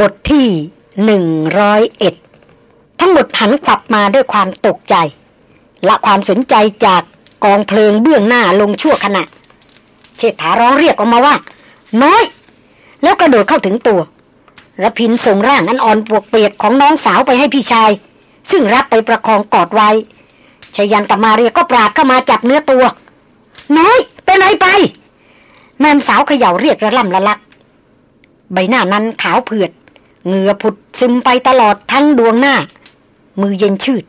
บทที่หนึ่งร้อยเอ็ดทั้งหมดหันขวับมาด้วยความตกใจและความสนใจจากกองเพลิงเบื้องหน้าลงชั่วขณะ เชษฐาร้องเรียกออกมาว่า น้อย แล้วกระโดดเข้าถึงตัวระพินส่งร่างอันอ่อนปวกเปียกของน้องสาวไปให้พี่ชาย ซึ่งรับไปประคองกอดไว้ชยันกับมาเรียก็ปราดเข้ามาจับเนื้อตัว น้อยไปไหนไปแม่สาวเขย่าเรียกระล่ำละลัก ใบหน้านั้นขาวเผือด เหงื่อผุดซึมไปตลอดทั้งดวงหน้า มือเย็นชืด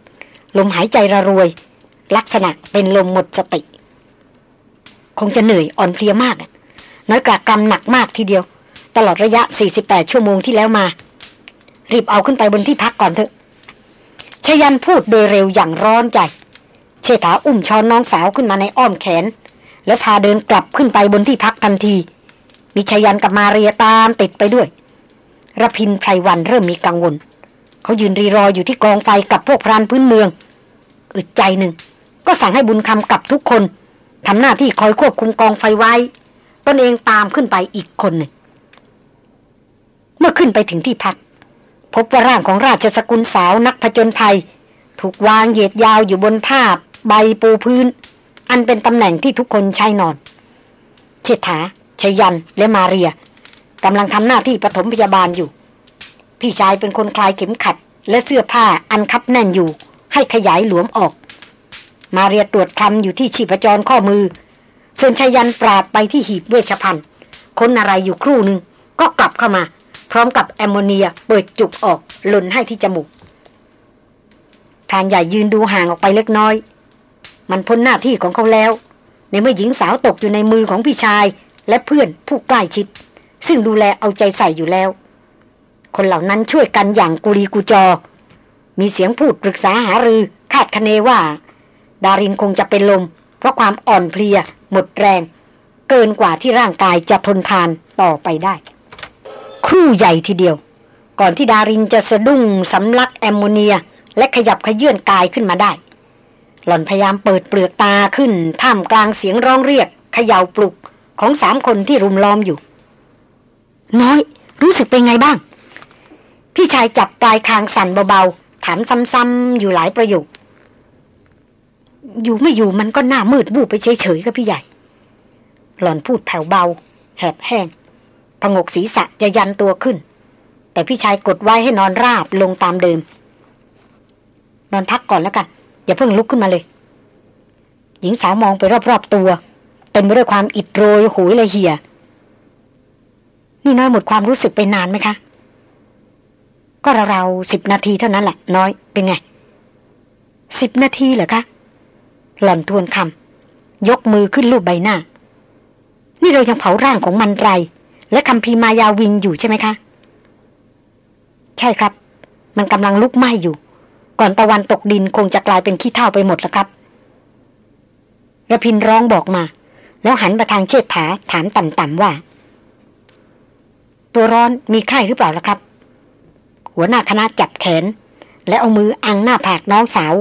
ลมหายใจระรวย ลักษณะเป็นลมหมดสติ คงจะเหนื่อยอ่อนเพลียมาก น้อยกรากรรหนักมากทีเดียว ตลอดระยะ 48 ชั่วโมงที่แล้วมา รีบเอาขึ้นไปบนที่พักก่อนเถอะชยันพูดโดยเร็วอย่างร้อนใจ เชษฐาอุ้มช้อนน้องสาวขึ้นมาในอ้อมแขน แล้วพาเดินกลับขึ้นไปบนที่พักทันที มีชยันกับมาเรียตามติดไปด้วย ระพินไพรวันเริ่มมีกังวล เขายืนรีรออยู่ที่กองไฟกับพวกพรานพื้นเมือง อึดใจหนึ่ง ก็สั่งให้บุญคำกับทุกคนทำหน้าที่คอยควบคุมกองไฟไว้ ตนเองตามขึ้นไปอีกคนหนึ่ง เมื่อขึ้นไปถึงที่พัก พบว่าร่างของราชสกุลสาวนักผจญภัย ถูกวางเหยียดยาวอยู่บนผ้าใบปูพื้น อันเป็นตำแหน่งที่ทุกคนใช้นอน เชษฐาชยันและมาเรีย กำลังทำหน้าที่ปฐมพยาบาลอยู่ พี่ชายเป็นคนคลายเข็มขัด และเสื้อผ้าอันคับแน่นอยู่ ให้ขยายหลวมออก มาเรียตรวจคลำอยู่ที่ชีพจรข้อมือ ส่วนชายันปราดไปที่หีบเวชภัณฑ์ค้นอะไรอยู่ครู่หนึ่งก็กลับเข้ามา พร้อมกับแอมโมเนียเปิดจุกออกหล่นให้ที่จมูกพรานใหญ่ยืนดูห่างออกไปเล็กน้อย มันพ้นหน้าที่ของเขาแล้ว ในเมื่อหญิงสาวตกอยู่ในมือของพี่ชายและเพื่อนผู้ใกล้ชิด ซึ่งดูแลเอาใจใส่อยู่แล้ว คนเหล่านั้นช่วยกันอย่างกุลีกุจอ มีเสียงพูดปรึกษาหารือ คาดคะเนว่า ดารินคงจะเป็นลม เพราะความอ่อนเพลีย หมดแรง เกินกว่าที่ร่างกายจะทนทานต่อไปได้ ครู่ใหญ่ทีเดียว ก่อนที่ดารินจะสะดุ้งสำลักแอมโมเนีย และขยับขยื่นกายขึ้นมาได้ หล่อนพยายามเปิดเปลือกตาขึ้นท่ามกลางเสียงร้องเรียกเขย่าปลุกของสามคนที่รุมล้อมอยู่ น้อย รู้สึกเป็นไงบ้าง พี่ชายจับปลายคางสั่นเบาๆ ถามซ้ำๆ อยู่หลายประโยค อยู่ไม่อยู่มันก็หน้ามืดวูบไปเฉยๆกับพี่ใหญ่ หล่อนพูดแผ่วเบา แหบแห้งพงกศีรษะจะยันตัวขึ้น แต่พี่ชายกดไว้ให้นอนราบลงตามเดิม นอนพักก่อนแล้วกัน อย่าเพิ่งลุกขึ้นมาเลย หญิงสาวมองไปรอบๆตัว เต็มไปด้วยความอิดโรยหุยละเหี่ย นี่น้อยหมดความรู้สึกไปนานไหมคะ ก็ราวๆสิบนาทีเท่านั้นแหละ น้อยเป็นไงสิบนาทีเหรอคะ หล่อนทวนคำยกมือขึ้นรูปใบหน้า นี่เรายังเผาร่างของมันไร และคำพีมายาวิงอยู่ใช่ไหมคะ ใช่ครับ มันกำลังลุกไหม้อยู่ ก่อนตะวันตกดินคงจะกลายเป็นขี้เถ้าไปหมดแล้วครับระพินร้องบอกมา แล้วหันมาทางเชิดถาถามต่ำๆว่า ตัวร้อนมีไข้หรือเปล่าล่ะครับ หัวหน้าคณะจับแขน และเอามืออังหน้าผากน้องสาว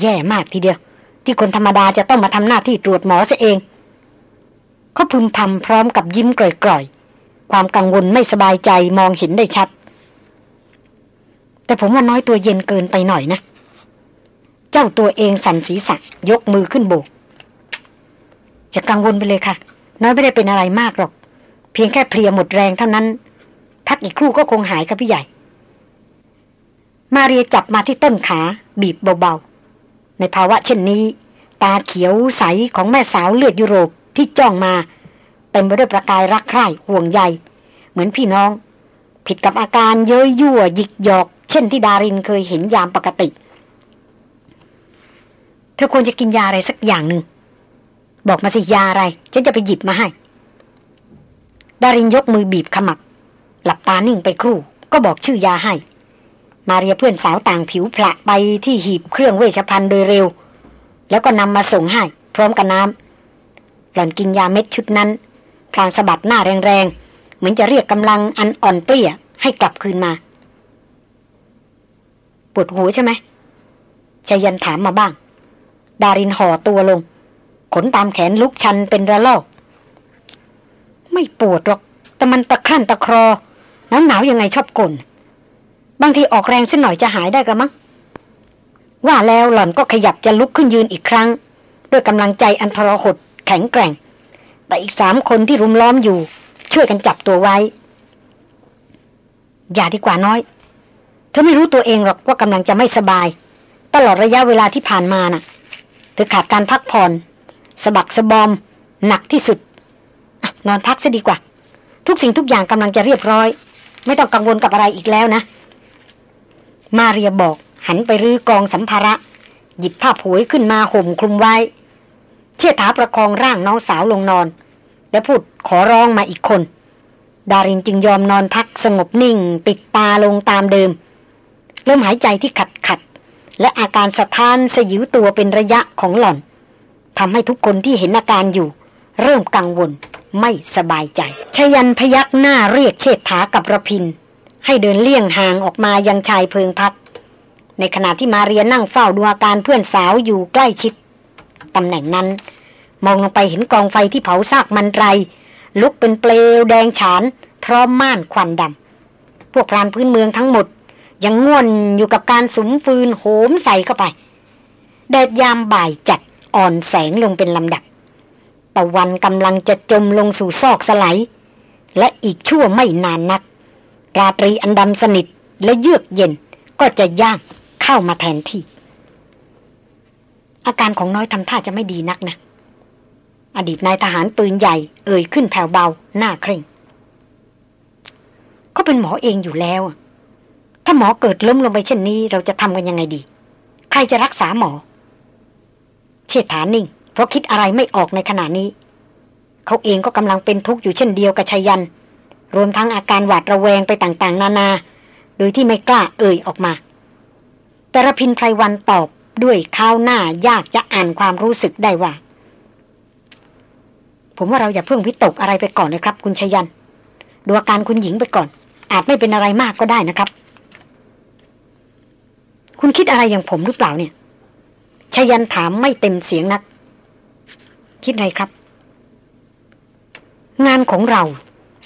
แย่มากทีเดียว ที่คนธรรมดาจะต้องมาทำหน้าที่ตรวจหมอซะเองเขาพึมพำพร้อมกับยิ้มกร่อยๆ ความกังวลไม่สบายใจมองเห็นได้ชัด แต่ผมว่าน้อยตัวเย็นเกินไปหน่อยนะ เจ้าตัวเองสั่นศีรษะยกมือขึ้นโบกจะกังวลไปเลยค่ะ น้อยไม่ได้เป็นอะไรมากหรอก เพียงแค่เพลียหมดแรงเท่านั้น พักอีกครู่ก็คงหายกับพี่ใหญ่ มาเรียจับมาที่ต้นขา บีบเบาๆ ในภาวะเช่นนี้ ตาเขียวใสของแม่สาวเลือดยุโรปที่จ้องมา เต็มไปด้วยประกายรักใคร่ห่วงใย เหมือนพี่น้อง ผิดกับอาการเย้ยยั่วหยิกหยอก เช่นที่ดารินเคยเห็นยามปกติ เธอควรจะกินยาอะไรสักอย่างหนึ่งบอกมาสิยาอะไรฉันจะไปหยิบมาให้ ดารินยกมือบีบขมับ หลับตานิ่งไปครู่ ก็บอกชื่อยาให้ มาเรียเพื่อนสาวต่างผิวพละไปที่หีบเครื่องเวชภัณฑ์โดยเร็ว แล้วก็นำมาส่งให้ พร้อมกับน้ำหล่อนกินยาเม็ดชุดนั้นพลางสะบัดหน้าแรงๆ เหมือนจะเรียกกำลังอันอ่อนเปรี้ยให้กลับคืนมา ปวดหัวใช่ไหมชายันถามมาบ้าง ดารินห่อตัวลง ขนตามแขนลุกชันเป็นระลอก ไม่ปวดหรอก แต่มันตะครั่นตะครอน้ำหนาวยังไงชอบกลนบางทีออกแรงสักหน่อยจะหายได้กระมังว่าแล้วหล่อนก็ขยับจะลุกขึ้นยืนอีกครั้ง ด้วยกำลังใจอันทรหดแข็งแกร่ง แต่อีกสามคนที่รุมล้อมอยู่ ช่วยกันจับตัวไว้ อย่าดีกว่าน้อย เธอไม่รู้ตัวเองหรอกว่ากำลังจะไม่สบาย ตลอดระยะเวลาที่ผ่านมานะ่ะ เธอขาดการพักผ่อนสะบักสะบอม หนักที่สุด นอนพักซะดีกว่า ทุกสิ่งทุกอย่างกำลังจะเรียบร้อย ไม่ต้องกังวลกับอะไรอีกแล้วนะ มาเรียบอกหันไปรื้อกองสัมภาระ หยิบผ้าผวยขึ้นมาห่มคลุมไว้ เชี่ยถาประคองร่างน้องสาวลงนอน และพูดขอร้องมาอีกคน ดารินจึงยอมนอนพักสงบนิ่ง ปิดตาลงตามเดิม เริ่มหายใจที่ขัดขัดและอาการสะท้านสยิวตัวเป็นระยะของหล่อนทำให้ทุกคนที่เห็นอาการอยู่ เริ่มกังวล ไม่สบายใจ ชยันพยักหน้าเรียกเชษฐากับระพิน ให้เดินเลี่ยงห่างออกมายังชายเพิงพัก ในขณะที่มาเรียนั่งเฝ้าดูอาการเพื่อนสาวอยู่ใกล้ชิด ตำแหน่งนั้น มองลงไปเห็นกองไฟที่เผาซากมันไร ลุกเป็นเปลวแดงฉาน พร้อมม่านควันดำพวกพรานพื้นเมืองทั้งหมด ยังง่วนอยู่กับการสุมฟืนโหมใส่เข้าไปแดดยามบ่ายจัดอ่อนแสงลงเป็นลำดับ ตะวันกำลังจะจมลงสู่ซอกสไลและอีกชั่วไม่นานนัก ราตรีอันดำสนิทและเยือกเย็นก็จะย่างเข้ามาแทนที่ อาการของน้อยทำท่าจะไม่ดีนักนะ อดีตนายทหารปืนใหญ่ เอ่ยขึ้นแผ่วเบาหน้าเคร่ง ก็เป็นหมอเองอยู่แล้ว ถ้าหมอเกิดล้มลงไปเช่นนี้ เราจะทำกันยังไงดี ใครจะรักษาหมอ เชษฐานิ่ง เพราะคิดอะไรไม่ออกในขณะนี้ เขาเองก็กำลังเป็นทุกข์อยู่เช่นเดียวกับชายัน รวมทั้งอาการหวาดระแวงไปต่างๆ นานา โดยที่ไม่กล้าเอ่ยออกมา แต่ระพินไพรวันตอบด้วยข้าวหน้ายากจะอ่านความรู้สึกได้ว่า ผมว่าเราอย่าเพิ่งวิตกอะไรไปก่อนเลยครับ คุณชยัน ดูอาการคุณหญิงไปก่อน อาจไม่เป็นอะไรมากก็ได้นะครับ คุณคิดอะไรอย่างผมหรือเปล่าเนี่ยชยันถามไม่เต็มเสียงนัก คิดไรครับ งานของเรา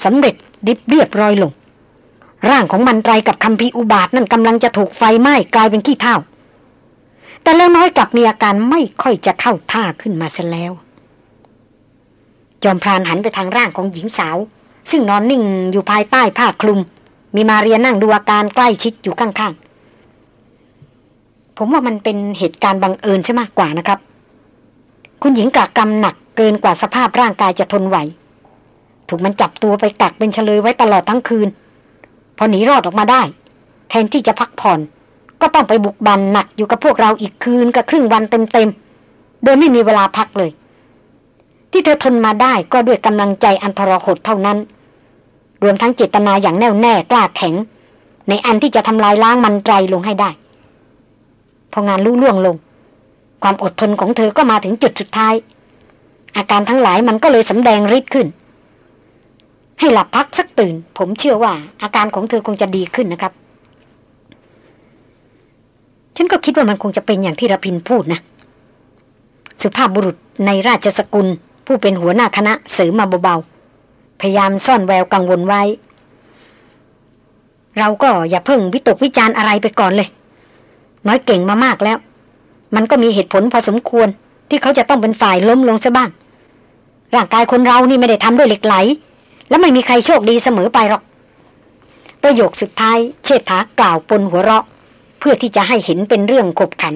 สำเร็จดิบเรียบร้อยลง ร่างของมันไรกับคำพีอุบาทนั่นกำลังจะถูกไฟไหม้กลายเป็นขี้เถ้าแต่แล้วน้อยกลับมีอาการไม่ค่อยจะเข้าท่าขึ้นมาเสแล้ว จอมพรานหันไปทางร่างของหญิงสาว ซึ่งนอนนิ่งอยู่ภายใต้ผ้าคลุม มีมาเรียนั่งดูอาการใกล้ชิดอยู่ข้างๆ ผมว่ามันเป็นเหตุการณ์บังเอิญใช่มากกว่านะครับ คุณหญิงกากกรรมหนักเกินกว่าสภาพร่างกายจะทนไหว ถูกมันจับตัวไปกักเป็นเฉลยไว้ตลอดทั้งคืน พอหนีรอดออกมาได้ แทนที่จะพักผ่อน ก็ต้องไปบุกบันหนักอยู่กับพวกเราอีกคืนกับครึ่งวันเต็มๆ โดยไม่มีเวลาพักเลย ที่เธอทนมาได้ก็ด้วยกำลังใจอันทรหดเท่านั้น รวมทั้งเจตนาอย่างแน่วแน่กล้าแข็ง ในอันที่จะทำลายล้างมันไตรลงให้ได้ พองานลุล่วงลง ความอดทนของเธอก็มาถึงจุดสุดท้าย อาการทั้งหลายมันก็เลยสำแดงฤทธิ์ขึ้น ให้หลับพักสักตื่น ผมเชื่อว่า อาการของเธอคงจะดีขึ้นนะครับ ฉันก็คิดว่ามันคงจะเป็นอย่างที่ระพินพูดนะ สุภาพบุรุษในราชสกุล ผู้เป็นหัวหน้าคณะเสริมมาเบาๆพยายามซ่อนแววกังวลไว้ เราก็อย่าเพิ่งวิตกวิจารณ์อะไรไปก่อนเลย น้อยเก่งมามากแล้ว มันก็มีเหตุผลพอสมควร ที่เขาจะต้องเป็นฝ่ายล้มลงซะบ้าง ร่างกายคนเรานี่ไม่ได้ทำด้วยเหล็กไหล และไม่มีใครโชคดีเสมอไปหรอก ประโยคสุดท้าย เชษฐากล่าวปนหัวเราะ เพื่อที่จะให้เห็นเป็นเรื่องขบขัน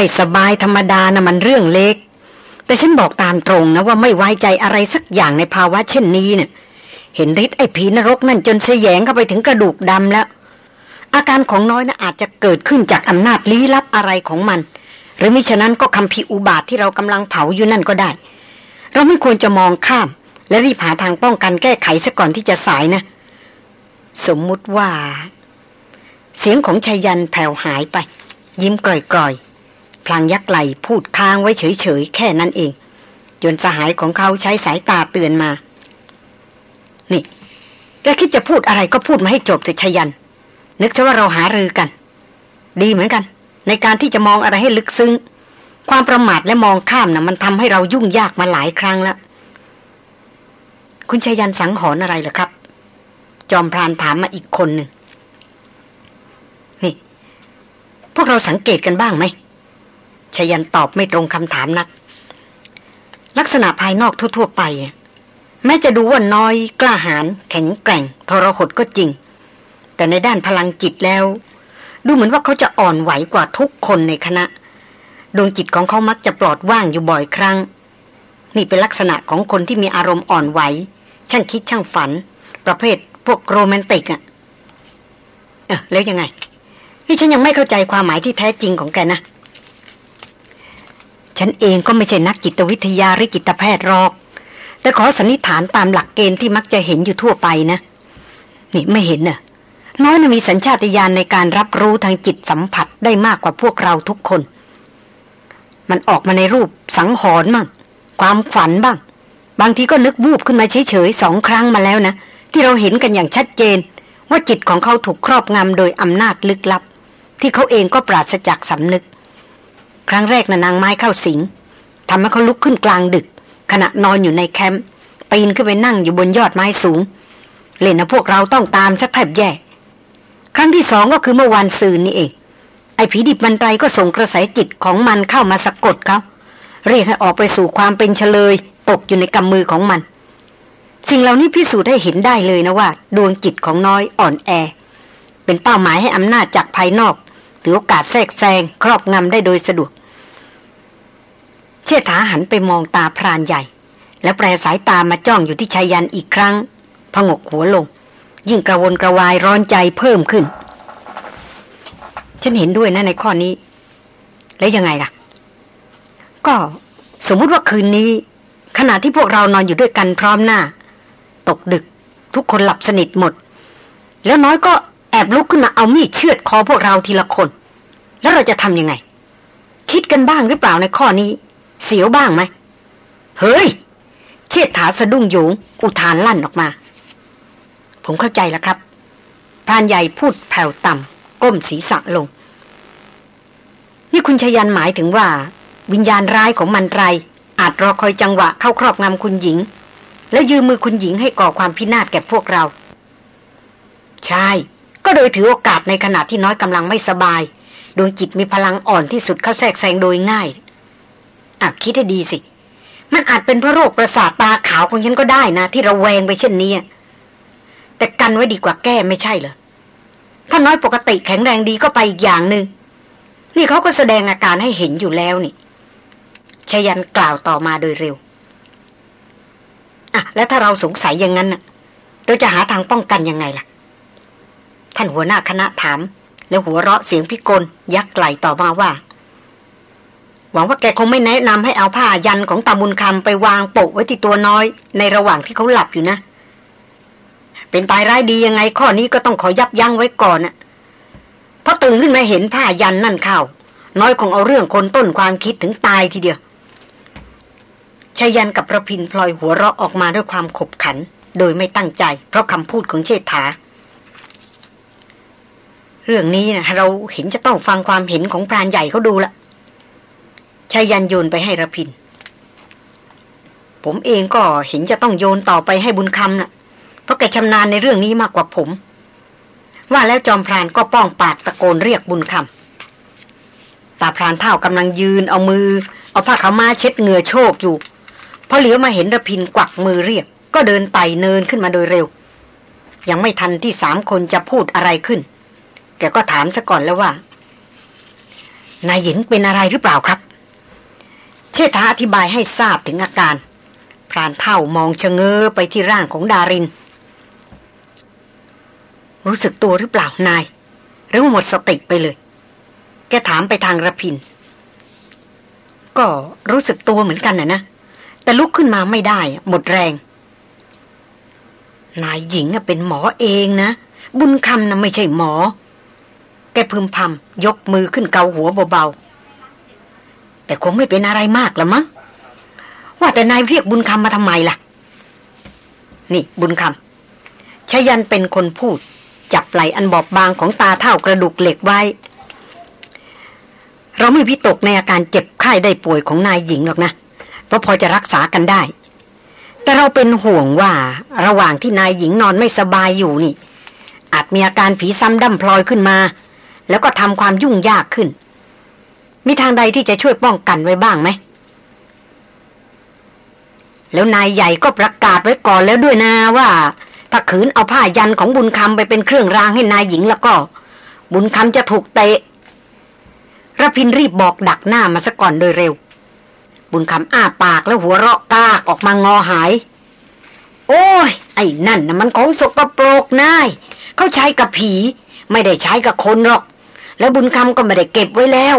ไม่สบายธรรมดานะมันเรื่องเล็ก แต่ฉันบอกตามตรงนะว่าไม่ไว้ใจอะไรสักอย่างในภาวะเช่นนี้เนะ่ยเห็นฤทธิ์ไอ้ผีนรกนั่นจนเสยงเข้าไปถึงกระดูกดำแล้ว อาการของน้อยนะอาจจะเกิดขึ้นจากอำนาจลี้ลับอะไรของมัน หรือมิฉะนั้นก็คำพิอุบาทที่เรากำลังเผาอยู่นั่นก็ได้ เราไม่ควรจะมองข้าม และรีบหาทางป้องกันแก้ไขซะก่อนที่จะสายนะ สมมุติว่า เสียงของชายันแผ่วหายไป ยิ้มกร่อยๆ พลางยักไหลพูดค้างไว้เฉยๆแค่นั้นเอง จนสหายของเขาใช้สายตาเตือนมา นี่แกคิดจะพูดอะไรก็พูดมาให้จบแต่ชยัน นึกซะว่าเราหารือกัน ดีเหมือนกัน ในการที่จะมองอะไรให้ลึกซึ้ง ความประมาทและมองข้ามนะ่ะ มันทำให้เรายุ่งยากมาหลายครั้งแล้วคุณชยันสังหรณ์อะไรเหรอครับ จอมพรานถามมาอีกคนหนึ่งนี่ พวกเราสังเกตกันบ้างไหม ชายันตอบไม่ตรงคำถามนัก ลักษณะภายนอกทั่ว ๆ ไป แม้จะดูว่าน้อยกล้าหาญแข็งแกร่ง ทรหดก็จริง แต่ในด้านพลังจิตแล้ว ดูเหมือนว่าเขาจะอ่อนไหวกว่าทุกคนในคณะ ดวงจิตของเขามักจะปลอดว่างอยู่บ่อยครั้ง นี่เป็นลักษณะของคนที่มีอารมณ์อ่อนไหว ช่างคิดช่างฝัน ประเภทพวกโรแมนติกอะ่ะเออแล้วยังไงนี่ฉันยังไม่เข้าใจความหมายที่แท้จริงของแกนะ ฉันเองก็ไม่ใช่นักจิตวิทยาหรือจิตแพทย์หรอก แต่ขอสันนิษฐานตามหลักเกณฑ์ที่มักจะเห็นอยู่ทั่วไปนะ นี่ไม่เห็นน่ะ น้อยนะมีสัญชาตญาณในการรับรู้ทางจิตสัมผัสได้มากกว่าพวกเราทุกคน มันออกมาในรูปสังหรณ์บ้างความฝันบ้าง บางทีก็นึกวูบขึ้นมาเฉยๆสองครั้งมาแล้วนะ ที่เราเห็นกันอย่างชัดเจน ว่าจิตของเขาถูกครอบงำโดยอำนาจลึกลับ ที่เขาเองก็ปราศจากสำนึก ครั้งแรกนะ่ะนางไม้เข้าสิงทำให้เขาลุกขึ้นกลางดึก ขณะนอนอยู่ในแคมป์ปีนขึ้นไปนั่งอยู่บนยอดไม้สูง เล่นนะพวกเราต้องตามสักแทบแย่ ครั้งที่สองก็คือเมื่อวันซืนนี่เอง ไอ้ผีดิบมันไตรก็ส่งกระแสจิตของมันเข้ามาสะกดเขาเรียกให้ออกไปสู่ความเป็นเฉลย ตกอยู่ในกำมือของมัน สิ่งเหล่านี้พิสูจน์ให้เห็นได้เลยนะว่า ดวงจิตของน้อยอ่อนแอ เป็นเป้าหมายให้อำนาจจากภายนอก ถือโอกาสแทรกแซงครอบงำได้โดยสะดวก เชษฐาหันไปมองตาพรานใหญ่ แล้วแปรสายตามาจ้องอยู่ที่ชายันอีกครั้งพงกหัวลง ยิ่งกระวนกระวายร้อนใจเพิ่มขึ้น ฉันเห็นด้วยนะในข้อนี้ แล้วยังไงล่ะ ก็สมมุติว่าคืนนี้ ขณะที่พวกเรานอนอยู่ด้วยกันพร้อมหน้า ตกดึกทุกคนหลับสนิทหมด แล้วน้อยก็แอบลุกขึ้นมาเอามีดเชือดคอพวกเราทีละคน แล้วเราจะทำยังไง คิดกันบ้างหรือเปล่าในข้อนี้ เสียวบ้างไหม เฮ้ย เชิดถาสะดุ้งโยงอุทานลั่นออกมา ผมเข้าใจแล้วครับพรานใหญ่พูดแผ่วต่ำก้มศีรษะลง นี่คุณชยันหมายถึงว่า วิญญาณร้ายของมันไร อาจรอคอยจังหวะเข้าครอบงำคุณหญิง แล้วยืมมือคุณหญิงให้ก่อความพินาศแก่พวกเรา ใช่ ก็โดยถือโอกาสในขณะที่น้อยกำลังไม่สบายดวงจิตมีพลังอ่อนที่สุดเข้าแทรกแซงโดยง่าย อะคิดให้ดีสิ มันอาจเป็นเพราะโรคประสาทตาขาวของฉันก็ได้นะ ที่เราแวงไปเช่นนี้แต่กันไว้ดีกว่าแก้ไม่ใช่เหรอถ้าน้อยปกติแข็งแรงดีก็ไปอีกอย่างหนึง่งนี่เขาก็แสดงอาการให้เห็นอยู่แล้วนี่ชยันกล่าวต่อมาโดยเร็วอะแล้วถ้าเราสงสัยอย่างนั้นน่ะ เราจะหาทางป้องกันยังไงล่ะ ท่านหัวหน้าคณะถาม แล้วหัวเราะเสียงพิกลยักไหลต่อมาว่า หวังว่าแกคงไม่แนะนำให้เอาผ้ายันของตาบุญคำไปวางโปะไว้ที่ตัวน้อย ในระหว่างที่เขาหลับอยู่นะ เป็นตายร้ายดียังไงข้อนี้ก็ต้องขอยับยั้งไว้ก่อนน่ะเพราะตื่นขึ้นมาเห็นผ้ายันนั่นเข้า น้อยคงเอาเรื่องคนต้นความคิดถึงตายทีเดียวชายันกับประพินพลอยหัวเราะออกมาด้วยความขบขัน โดยไม่ตั้งใจ เพราะคำพูดของเชษฐา เรื่องนี้นะเราเห็นจะต้องฟังความเห็นของพรานใหญ่เขาดูละ ชายันโยนไปให้ระพิน ผมเองก็เห็นจะต้องโยนต่อไปให้บุญคำนะ่ะ เพราะแกชำนาญในเรื่องนี้มากกว่าผม ว่าแล้วจอมพรานก็ป้องปากตะโกนเรียกบุญคำตาพรานเท่ากำลังยืนเอามือ เอาผ้าขาวมาเช็ดเหงื่อโชกอยู่พอเหลียวมาเห็นระพินกวักมือเรียก ก็เดินไต่เนินขึ้นมาโดยเร็ว ยังไม่ทันที่สามคนจะพูดอะไรขึ้น แกก็ถามซะก่อนแล้วว่า นายหญิงเป็นอะไรหรือเปล่าครับ ชษฐาอธิบายให้ทราบถึงอาการ พรานเท่ามองชะเง้อไปที่ร่างของดาริน รู้สึกตัวหรือเปล่านาย หรือหมดสติไปเลย แกถามไปทางระพิน ก็รู้สึกตัวเหมือนกันนะนะ แต่ลุกขึ้นมาไม่ได้ หมดแรง นายหญิงเป็นหมอเองนะ บุญคำนะไม่ใช่หมอ แกพึมพำยกมือขึ้นเกาหัวเบาๆ แต่คงไม่เป็นอะไรมากละมั้งว่าแต่นายเรียกบุญคำมาทำไมล่ะ นี่บุญคำชยันเป็นคนพูด จับไหลอันบอบบางของตาเท่ากระดูกเหล็กไว้ เราไม่พิตกในอาการเจ็บไข้ได้ป่วยของนายหญิงหรอกนะ เพราะพอจะรักษากันได้ แต่เราเป็นห่วงว่าระหว่างที่นายหญิงนอนไม่สบายอยู่นี่ อาจมีอาการผีซ้ำดั้มพลอยขึ้นมา แล้วก็ทำความยุ่งยากขึ้น มีทางใดที่จะช่วยป้องกันไว้บ้างไหม แล้วนายใหญ่ก็ประกาศไว้ก่อนแล้วด้วยนะว่า ถ้าขืนเอาผ้ายันของบุญคำไปเป็นเครื่องรางให้นายหญิงแล้วก็ บุญคำจะถูกเตะระพินรีบบอกดักหน้ามาซะก่อนโดยเร็ว บุญคำอ้าปากแล้วหัวเราะกากออกมางอหาย โอ้ย ไอ้นั่นนะมันของสกปรกนายเขาใช้กับผี ไม่ได้ใช้กับคนหรอก แล้วบุญคำก็ไม่ได้เก็บไว้แล้ว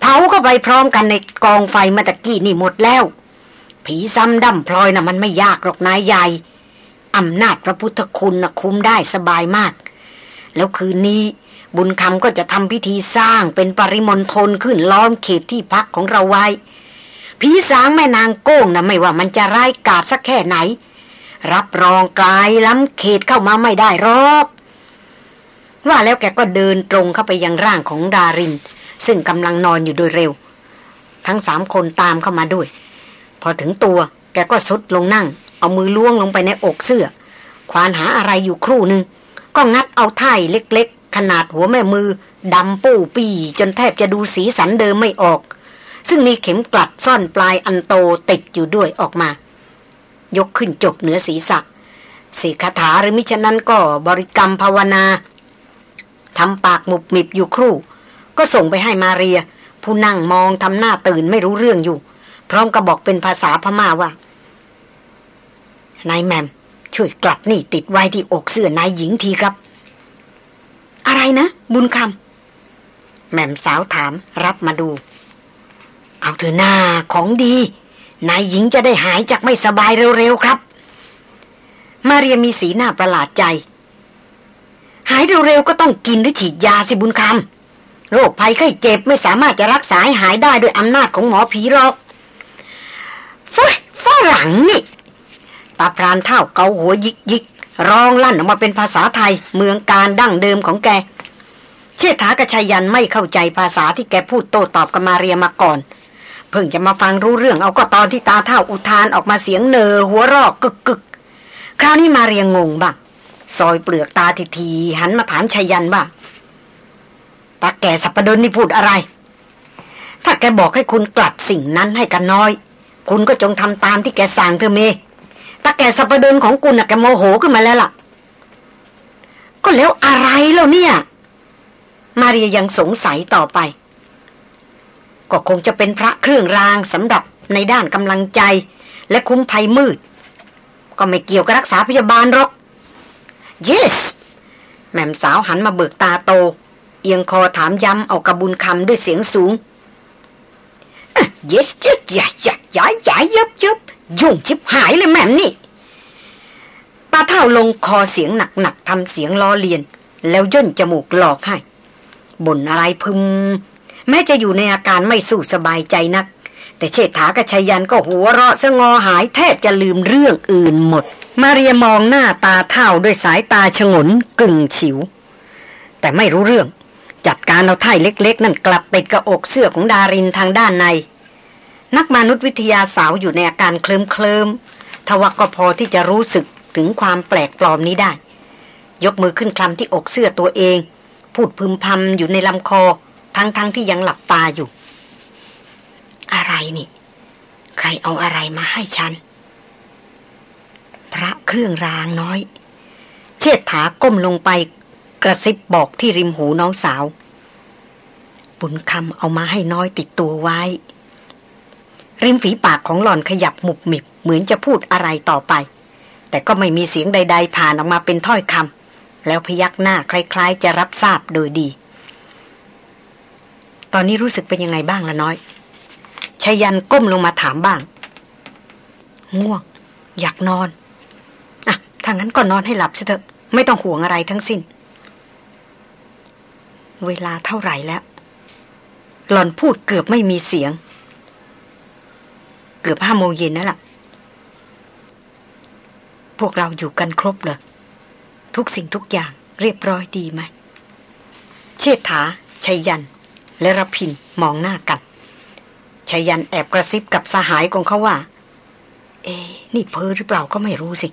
เผาก็ไปพร้อมกันในกองไฟมาตะกี้นี่หมดแล้ว ผีซ้ำดำพลอยนะ่ะมันไม่ยากหรอกนายใหญ่อำนาจพระพุทธคุณนะคุมได้สบายมาก แล้วคืนนี้บุญคำก็จะทำพิธีสร้างเป็นปริมณฑลขึ้นล้อมเขตที่พักของเราไว้ ผีสางแม่นางโก้งนะไม่ว่ามันจะร้ายกาจสักแค่ไหน รับรองกลายล้ำเขตเข้ามาไม่ได้หรอกว่าแล้วแกก็เดินตรงเข้าไปยังร่างของดาริน ซึ่งกำลังนอนอยู่โดยเร็ว ทั้งสามคนตามเข้ามาด้วย พอถึงตัวแกก็สุดลงนั่ง เอามือล้วงลงไปในอกเสื้อ ควานหาอะไรอยู่ครู่หนึ่งก็งัดเอาไถ่เล็กๆ ขนาดหัวแม่มือดำปู้ปีจนแทบจะดูสีสันเดิมไม่ออก ซึ่งมีเข็มกลัดซ่อนปลายอันโตติดอยู่ด้วยออกมา ยกขึ้นจบเหนือศีรษะสีคาถาหรือมิฉะนั้นก็บริกรรมภาวนาทำปากหมุบมิบอยู่ครู่ ก็ส่งไปให้มาเรีย ผู้นั่งมองทำหน้าตื่นไม่รู้เรื่องอยู่ พร้อมกับบอกเป็นภาษาพม่าว่านายแมม ช่วยกลัดนี่ติดไว้ที่อกเสื้อนายหญิงทีครับ อะไรนะ บุญคำแม่มสาวถามรับมาดู เอาเถอะหน้าของดี นายหญิงจะได้หายจากไม่สบายเร็วๆครับ มาเรียมีสีหน้าประหลาดใจ หายเร็วๆก็ต้องกินหรือฉีดยาสิบุญคำ โรคภัยไข้เจ็บไม่สามารถจะรักษาให้หายได้ด้วยอำนาจของหมอผีหรอกฟุยฝรั่งนี่ตาพรานเท่าเกาหัวยิกยิกร้องลั่นออกมาเป็นภาษาไทยเมืองการดั้งเดิมของแก เชษฐากระชายันไม่เข้าใจภาษาที่แกพูดโต้ตอบกับมาเรียมาก่อน เพิ่งจะมาฟังรู้เรื่องเอาก็ตอนที่ตาเท่าอุทานออกมาเสียงเนอหัวรอกกึกกึกคราวนี้มาเรียงงงบ้างซอยเปลือกตาทีทีหันมาถามชายันว่า ตาแก่สัปดนนี่พูดอะไร ถ้าแกบอกให้คุณกลัดสิ่งนั้นให้กันน้อย คุณก็จงทำตามที่แกสั่งเธอเมตาแก่สัปดนของคุณน่ะแกโมโหขึ้นมาแล้วล่ะ ก็แล้วอะไรแล้วเนี่ย มาเรียยังสงสัยต่อไป ก็คงจะเป็นพระเครื่องรางสำหรับในด้านกำลังใจและคุ้มภัยมืด ก็ไม่เกี่ยวกับรักษาพยาบาลหรอก yes แม่มสาวหันมาเบิกตาโต เอียงคอถามย้ำเอากระบุญคำด้วยเสียงสูง yes yes อย่าอย่าอย่าอย่ายับยับยุ่งชิบหายเลยแม่มนี่ตาเท่าลงคอเสียงหนักๆทำเสียงล้อเลียน แล้วย่นจมูกหลอกให้บ่นอะไรพึม แม้จะอยู่ในอาการไม่สู้สบายใจนัก แต่เชษฐากระชยันก็หัวเราะสงอหายแทบจะลืมเรื่องอื่นหมด มาเรียมองหน้าตาเท่าด้วยสายตาฉงนกึ่งฉิว แต่ไม่รู้เรื่อง จัดการเอาไถ่เล็กๆ นั่นกลับติดกับอกเสื้อของดารินทางด้านใน นักมนุษยวิทยาสาวอยู่ในอาการเคลิมเคลิมทว่าก็พอที่จะรู้สึกถึงความแปลกปลอมนี้ได้ ยกมือขึ้นคลำที่อกเสื้อตัวเอง พูดพึมพำอยู่ในลำคอ ทั้งๆทที่ยังหลับตาอยู่ อะไรนี่ ใครเอาอะไรมาให้ฉัน พระเครื่องรางน้อยเชิดถาก้มลงไป กระซิบบอกที่ริมหูน้องสาว บุญคำเอามาให้น้อยติดตัวไว้ ริมฝีปากของหล่อนขยับหมุบหมิบเหมือนจะพูดอะไรต่อไป แต่ก็ไม่มีเสียงใด ๆ ผ่านออกมาเป็นถ้อยคำแล้วพยักหน้าคล้าย ๆ จะรับทราบโดยดี ตอนนี้รู้สึกเป็นยังไงบ้างละน้อยชายันก้มลงมาถามบ้าง ง่วง อยากนอน อะ ถ้างั้นก็นอนให้หลับเถอะ ไม่ต้องห่วงอะไรทั้งสิ้น เวลาเท่าไหร่แล้ว หล่อนพูดเกือบไม่มีเสียง เกือบห้าโมงเย็นนั่นแหละพวกเราอยู่กันครบเลยทุกสิ่งทุกอย่างเรียบร้อยดีไหม เชษฐาชัยยัน และรพินมองหน้ากันชัยยันแอบกระซิบกับสหายของเขาว่า เอ๊นี่เพ้อหรือเปล่าก็ไม่รู้สิ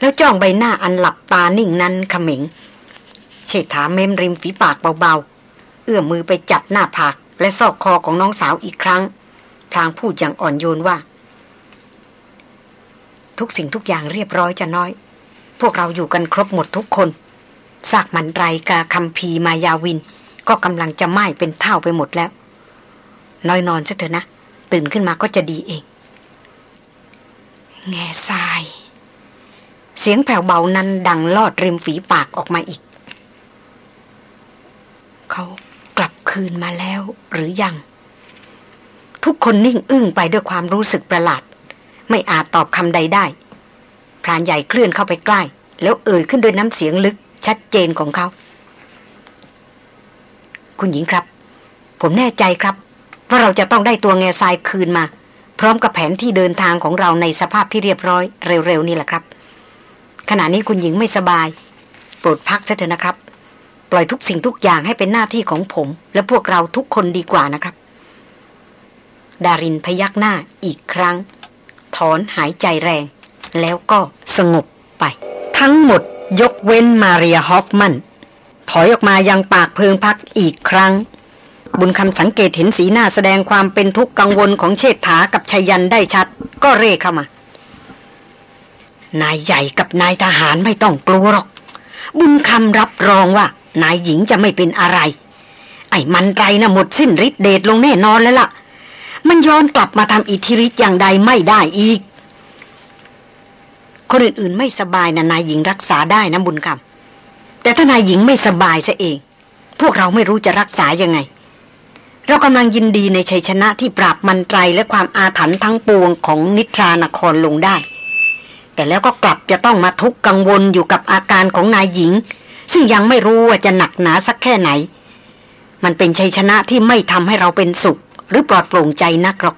แล้วจ้องใบหน้าอันหลับตานิ่งนั้นขมิง เชษฐาเม้มริมฝีปากเบาๆ เอื้อมมือไปจับหน้าผากและซอกคอของน้องสาวอีกครั้ง พลางพูดอย่างอ่อนโยนว่า ทุกสิ่งทุกอย่างเรียบร้อยจะน้อย พวกเราอยู่กันครบหมดทุกคนซากมันไรกาคัมพีมายาวิน ก็กำลังจะไหม้เป็นเท่าไปหมดแล้ว น้อยนอนซะเถอะนะ ตื่นขึ้นมาก็จะดีเอง แง่ทราย เสียงแผ่วเบานั้นดังลอดริมฝีปากออกมาอีก เขากลับคืนมาแล้วหรือยัง ทุกคนนิ่งอึ้งไปด้วยความรู้สึกประหลาด ไม่อาจตอบคำใดได้พรานใหญ่เคลื่อนเข้าไปใกล้ แล้วเอ่ยขึ้นด้วยน้ำเสียงลึกชัดเจนของเขา คุณหญิงครับ ผมแน่ใจครับว่าเราจะต้องได้ตัวแง่ทรายคืนมา พร้อมกับแผนที่เดินทางของเราในสภาพที่เรียบร้อยเร็วๆนี่แหละครับ ขณะนี้คุณหญิงไม่สบาย โปรดพักเถอะนะครับ ล่อยทุกสิ่งทุกอย่างให้เป็นหน้าที่ของผม และพวกเราทุกคนดีกว่านะครับ ดารินพยักหน้าอีกครั้ง ถอนหายใจแรง แล้วก็สงบไป ทั้งหมดยกเว้นมาเรียฮอฟมัน ถอยออกมายังปากเพิงพักอีกครั้ง บุญคำสังเกตเห็นสีหน้าแสดงความเป็นทุกข์กังวลของเชษฐากับชัยยันได้ชัด ก็เร่เข้ามานายใหญ่กับนายทหารไม่ต้องกลัวหรอก บุญคำรับรองว่า นายหญิงจะไม่เป็นอะไร ไอ้มันไรนะ่ะหมดสิ้นฤทธิเดชลงแน่นอนแล้วล่ะ มันย้อนกลับมาทำอิทธิฤทธิ์อย่างใดไม่ได้อีก คนอื่นๆไม่สบายนะนายหญิงรักษาได้นะบุญคำแต่ถ้านายหญิงไม่สบายซะเอง พวกเราไม่รู้จะรักษายังไง เรากำลังยินดีในชัยชนะที่ปราบมันไรและความอาถรรพ์ทั้งปวงของนิทรานครลงได้แต่แล้วก็กลับจะต้องมาทุกข์กังวลอยู่กับอาการของนายหญิง ซึ่งยังไม่รู้ว่าจะหนักหนาสักแค่ไหน มันเป็นชัยชนะที่ไม่ทำให้เราเป็นสุข หรือปลอดโปร่งใจนักหรอก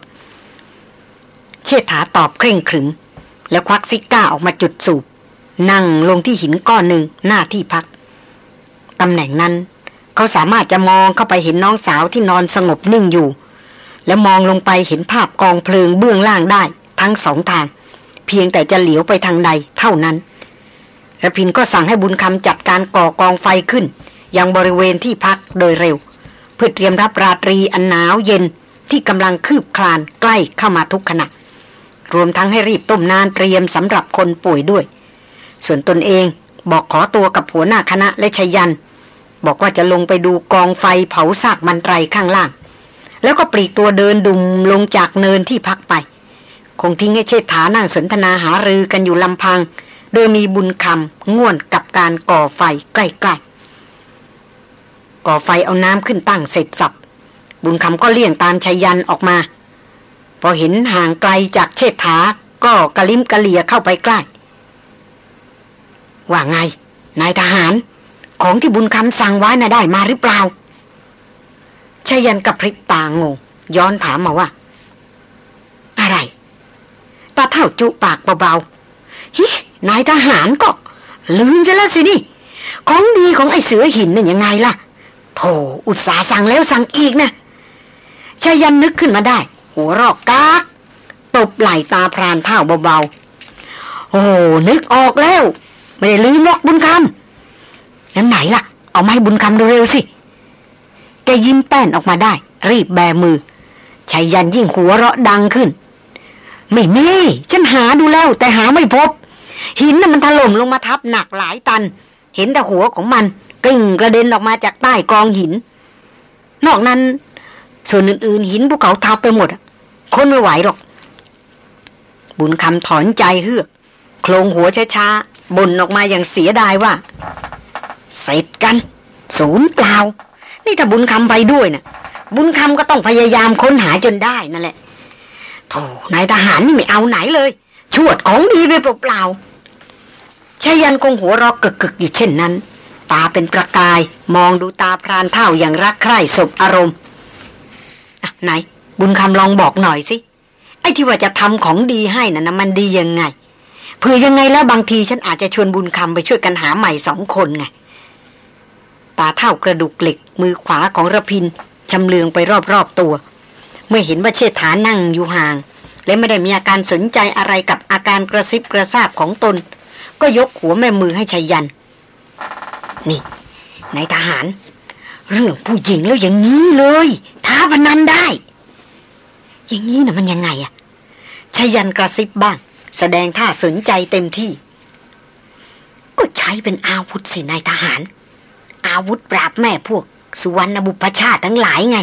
เชษฐาตอบเคร่งขรึม แล้วควักซิก้าออกมาจุดสูบ นั่งลงที่หินก้อนหนึ่งหน้าที่พักตำแหน่งนั้น เขาสามารถจะมองเข้าไปเห็นน้องสาวที่นอนสงบนิ่งอยู่ แล้วมองลงไปเห็นภาพกองเพลิงเบื้องล่างได้ ทั้งสองทาง เพียงแต่จะเหลียวไปทางใดเท่านั้น ระพินก็สั่งให้บุญคำจัดการก่อกองไฟขึ้น ยังบริเวณที่พักโดยเร็ว เพื่อเตรียมรับราตรีอันหนาวเย็นที่กำลังคืบคลานใกล้เข้ามาทุกขณะรวมทั้งให้รีบต้มนานเตรียมสำหรับคนป่วยด้วย ส่วนตนเองบอกขอตัวกับหัวหน้าคณะและชยัน บอกว่าจะลงไปดูกองไฟเผาซากมันไรข้างล่าง แล้วก็ปลีกตัวเดินดุมลงจากเนินที่พักไป คงทิ้งให้เชษฐานั่งสนทนาหารือกันอยู่ลำพัง โดยมีบุญคำง่วนกับการก่อไฟใกล้ๆ ก่อไฟเอาน้ำขึ้นตั้งเสร็จสับ บุญคำก็เลี่ยงตามชยันออกมา พอเห็นห่างไกลจากเชษฐาก็กระลิมกระเลียเข้าไปใกล้ ว่าไง นายทหาร ของที่บุญคำสั่งไว้น่ะได้มาหรือเปล่าชายันกับพริบตางงย้อนถามมาว่า อะไรตาเท่าจุปากเบาๆ นายทหารก็ ลืมจะแล้วสินี่ ของดีของไอ้เสือหินนั่นยังไงล่ะโธ่อุตสาสั่งแล้วสั่งอีกนะชายันนึกขึ้นมาได้ หัวรอกกากตบไหล่ตาพรานเท่าเบาๆ โอ้นึกออกแล้ว ไม่ได้ลืมหรอกบุญคำงั้นไหนล่ะ เอาไม้บุญคำเร็วๆสิ แกยิ้มแป้นออกมาได้ รีบแบมือชายันยิ่งหัวเราะดังขึ้น ไม่ม่ฉันหาดูแล้วแต่หาไม่พบ หินน่ะมันถล่มลงมาทับหนักหลายตัน เห็นแต่หัวของมันกลิ้งกระเด็นออกมาจากใต้กองหิน นอกนั้น ส่วนอื่นๆ หินภูเขาทับไปหมดคนไม่ไหวหรอก บุญคำถอนใจเฮือกโคลงหัวช้าๆบ่นออกมาอย่างเสียดายว่า เสร็จกัน ศูนย์เปล่า นี่ถ้าบุญคำไปด้วยนะ่ะ บุญคำก็ต้องพยายามค้นหาจนได้นั่นแหละโธ่นายทหารนี่ไม่เอาไหนเลย ชวดของดีไปเปล่า ชายันคงหัวรอกกึกๆอยู่เช่นนั้น ตาเป็นประกายมองดูตาพรานเท่าอย่างรักใคร่สบอารมณ์ไหน บุญคำลองบอกหน่อยสิไอ้ที่ว่าจะทำของดีให้นะ่ะนะมันดียังไงเผื่อยังไงแล้วบางทีฉันอาจจะชวนบุญคำไปช่วยกันหาใหม่สองคนไงตาเท่ากระดูกเหล็ก มือขวาของระพินชำเลืองไปรอบๆตัว เมื่อเห็นว่าเชษฐานั่งอยู่ห่าง และไม่ได้มีอาการสนใจอะไรกับอาการกระซิบกระซาบของตน ก็ยกหัวแม่มือให้ชัยยัน นี่นายทหาร เรื่องผู้หญิงแล้วอย่างนี้เลยท้าพนันได้ อย่างนี้นะมันยังไงอะชัยยันกระซิบบ้าง แสดงท่าสนใจเต็มที่ ก็ใช้เป็นอาวุธสินายทหาร อาวุธปราบแม่พวก สุวรรณบุพชาติทั้งหลายไง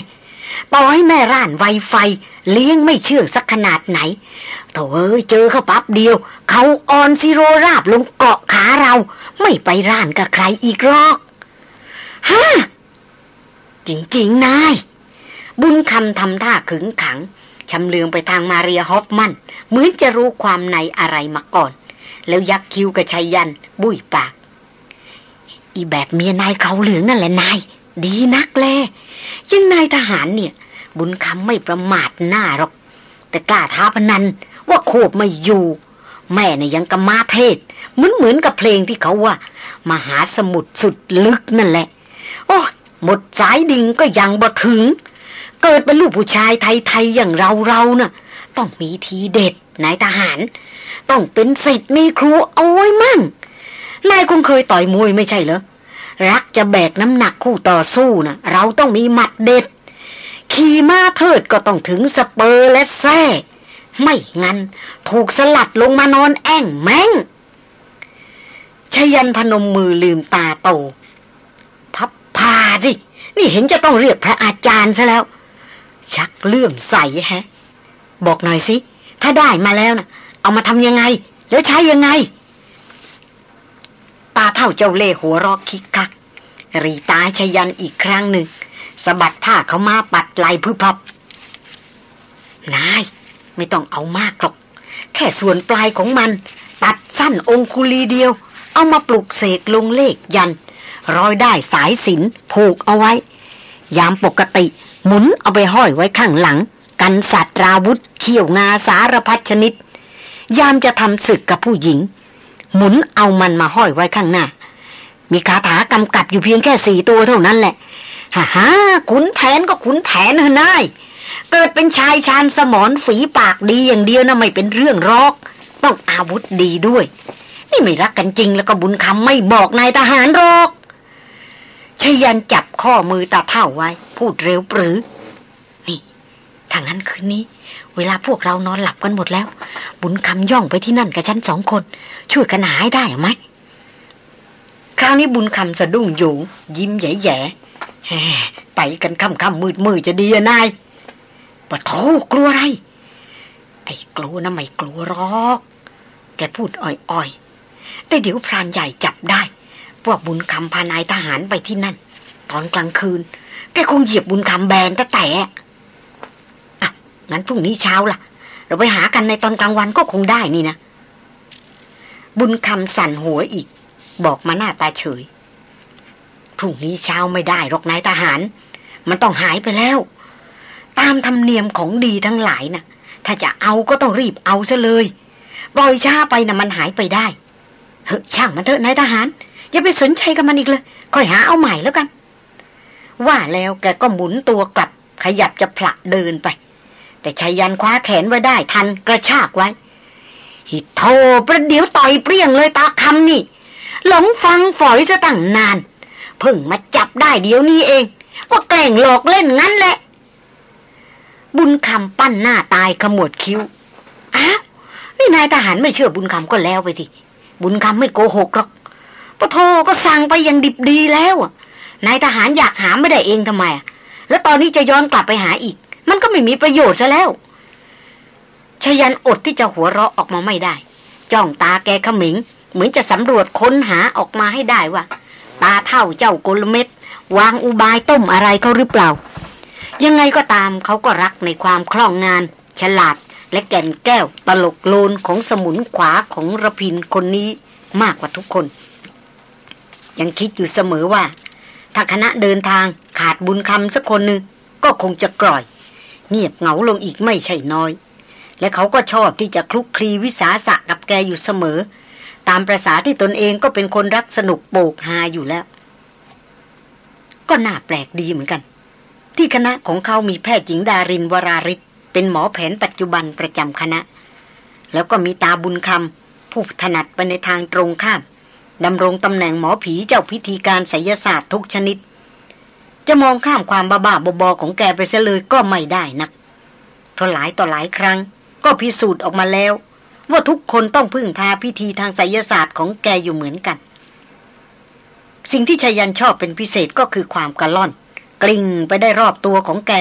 ต่อให้แม่ร่านไวไฟ เลี้ยงไม่เชื่องสักขนาดไหนโถเอ้ยเจอเขาปั๊บเดียว เขาออนซิโรราบลงเกาะขาเรา ไม่ไปร่านกับใครอีกหรอกฮะจริงๆนาย บุญคำทำท่าขึงขังชำเลืองไปทางมาเรียฮอฟมัน เหมือนจะรู้ความในอะไรมาก่อน แล้วยักคิ้วกับชายยัน บุยปาก อีแบบเมียนายเขาเหลืองนั่นแหละนาย ดีนักแลยังนายทหารเนี่ย บุญคำไม่ประมาทหน้าหรอก แต่กล้าท้าพนันว่าโคบไม่อยู่ แม่เนี่ยยังกมาเทศ เหมือนเหมือนกับเพลงที่เขาว่า มหาสมุทรสุดลึกนั่นแหละ โอ้หมดสายดิ่งก็ยังบ่ถึง เกิดเป็นลูกผู้ชายไทยๆอย่างเราเรานะ่ะ ต้องมีทีเด็ดนายทหาร ต้องเป็นสิทธิ์มีครูเอาไว้มั่งนายคงเคยต่อยมวยไม่ใช่เหรอรักจะแบกน้ำหนักคู่ต่อสู้นะ่ะเราต้องมีหมัดเด็ด ขี่ม้าเทิดก็ต้องถึงสเปอร์และแซ่ไม่งั้น ถูกสลัดลงมานอนแอ่งแมงชยันพนมมือลืมตาโต พับพาสิ นี่เห็นจะต้องเรียกพระอาจารย์ซะแล้ว ชักเลื่อมใสแฮะ บอกหน่อยสิ ถ้าได้มาแล้วน่ะ เอามาทำยังไง แล้วใช้ยังไง ตาเท่าเจ้าเล่หัวรอกคิกคัก รีตาชยันอีกครั้งหนึ่ง สะบัดผ้าเขามาปัดไหลพึบพับ นาย ไม่ต้องเอามากหรอก แค่ส่วนปลายของมัน ตัดสั้นองคุลีเดียว เอามาปลุกเสกลงเลขยัน ร้อยได้สายสินผูกเอาไว้ ยามปกติหมุนเอาไปห้อยไว้ข้างหลัง กันสัตว์ราวุธเขี่ยวงาสารพัดชนิด ยามจะทำศึกกับผู้หญิง หมุนเอามันมาห้อยไว้ข้างหน้า มีคาถากำกับอยู่เพียงแค่สี่ตัวเท่านั้นแหละ ฮ่าฮ่าขุนแผนก็ขุนแผนเฮนายเกิดเป็นชายชาญสมรฝีปากดีอย่างเดียวนะไม่เป็นเรื่องรอก ต้องอาวุธดีด้วย นี่ไม่รักกันจริงแล้วก็บุญคำไม่บอกนายทหารหรอกชยันจับข้อมือตาเท่าไว้ พูดเร็วปรือ นี่ทางนั้นคืนนี้ เวลาพวกเรานอนหลับกันหมดแล้ว บุญคำย่องไปที่นั่นกับฉันสองคน ช่วยกันหาให้ได้ไหมคราวนี้บุญคำสะดุ้งอยู่ยิ้มแย่ๆ ไปกันค่ำค่ำมืดมืดจะดีอะนายปะโถกลัวอะไร ไอ้กลัวนะไม่กลัวหรอก แกพูดอ่อยๆ แต่เดี๋ยวพรานใหญ่จับได้ว่าบุญคำพานายทหารไปที่นั่น ตอนกลางคืน แกคงเหยียบบุญคำแบนแต่แต่อะงั้นพรุ่งนี้เช้าล่ะ เราไปหากันในตอนกลางวันก็คงได้นี่นะ บุญคำสั่นหัวอีก บอกมาหน้าตาเฉย รุ่งนี้เช้าไม่ได้หรอกนายทหาร มันต้องหายไปแล้ว ตามธรรมเนียมของดีทั้งหลายนะ่ะ ถ้าจะเอาก็ต้องรีบเอาซะเลยปล่อยช้าไปนะ่ะมันหายไปได้เฮ้ช่างมันเถอะนายทหาร อย่าไปสนใจกับมันอีกเลยค่อยหาเอาใหม่แล้วกัน ว่าแล้วแกก็หมุนตัวกลับ ขยับจะผละเดินไป แต่ชายันคว้าแขนไว้ได้ทันกระชากไว้ฮิโทประเดี๋ยวต่อยเปรี้ยงเลยตาคำนี่ หลงฟังฝอยซะตั้งนาน เพิ่งมาจับได้เดี๋ยวนี้เอง ว่าแกล้งหลอกเล่นงั้นแหละ บุญคำปั้นหน้าตายขมวดคิ้วอ้าวนี่นายทหารไม่เชื่อบุญคำก็แล้วไปสิบุญคำไม่โกหกหรอกปะโทก็สั่งไปอย่างดิบดีแล้วนายทหารอยากหาไม่ได้เองทำไมแล้วตอนนี้จะย้อนกลับไปหาอีก มันก็ไม่มีประโยชน์ซะแล้วชยันอดที่จะหัวเราะออกมาไม่ได้ จ้องตาแกขมิง เหมือนจะสำรวจค้นหาออกมาให้ได้ว่า ตาเท่าเจ้ากลเม็ดวางอุบายต้มอะไรเขาหรือเปล่า ยังไงก็ตามเขาก็รักในความคล่องงาน ฉลาดและแก่นแก้วตลกโลนของสมุนขวาของระพินคนนี้มากกว่าทุกคน ยังคิดอยู่เสมอว่า ถ้าคณะเดินทางขาดบุญคำสักคนหนึ่งก็คงจะกร่อย เงียบเหงาลงอีกไม่ใช่น้อย และเขาก็ชอบที่จะคลุกคลีวิสาสะกับแกอยู่เสมอ ตามประษาที่ตนเองก็เป็นคนรักสนุกโปกฮาอยู่แล้ว ก็น่าแปลกดีเหมือนกัน ที่คณะของเขามีแพทย์หญิงดารินวราริศเป็นหมอแผนปัจจุบันประจำคณะ แล้วก็มีตาบุญคำผู้ถนัดไปในทางตรงข้ามดำรงตำแหน่งหมอผีเจ้าพิธีการไสยศาสตร์ทุกชนิด จะมองข้ามความบ้าๆบอของแกไปเสียเลยก็ไม่ได้นักเพราะหลายต่อหลายครั้ง ก็พิสูจน์ออกมาแล้ว ว่าทุกคนต้องพึ่งพาพิธีทางไสยศาสตร์ของแกอยู่เหมือนกัน สิ่งที่ชายันชอบเป็นพิเศษก็คือความกระล่อน กลิ่งไปได้รอบตัวของแก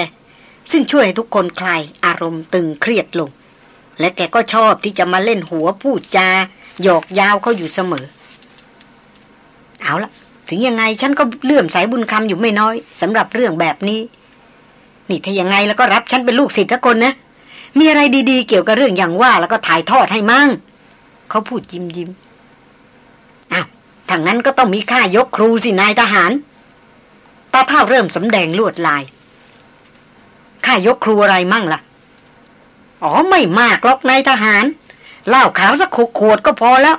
ซึ่งช่วยให้ทุกคนคลายอารมณ์ตึงเครียดลง และแกก็ชอบที่จะมาเล่นหัวพูดจาหยอกยาวเขาอยู่เสมอ เอาละถึงยังไงฉันก็เลื่อมสายบุญคำอยู่ไม่น้อยสำหรับเรื่องแบบนี้ นี่ถ้ายังไงแล้วก็รับฉันเป็นลูกศิษย์ทุกคนนะ มีอะไรดีๆ เกี่ยวกับเรื่องอย่างว่า แล้วก็ถ่ายทอดให้มั่งเขาพูดยิ้มยิ้มอ้าวถ้างั้นก็ต้องมีค่ายกครูสินายทหารตาเท่าเริ่มสำแดงลวดลาย ค่ายกครูอะไรมั่งล่ะ อ๋อไม่มากหรอกนายทหาร เหล้าขาวสักขวดก็พอแล้ว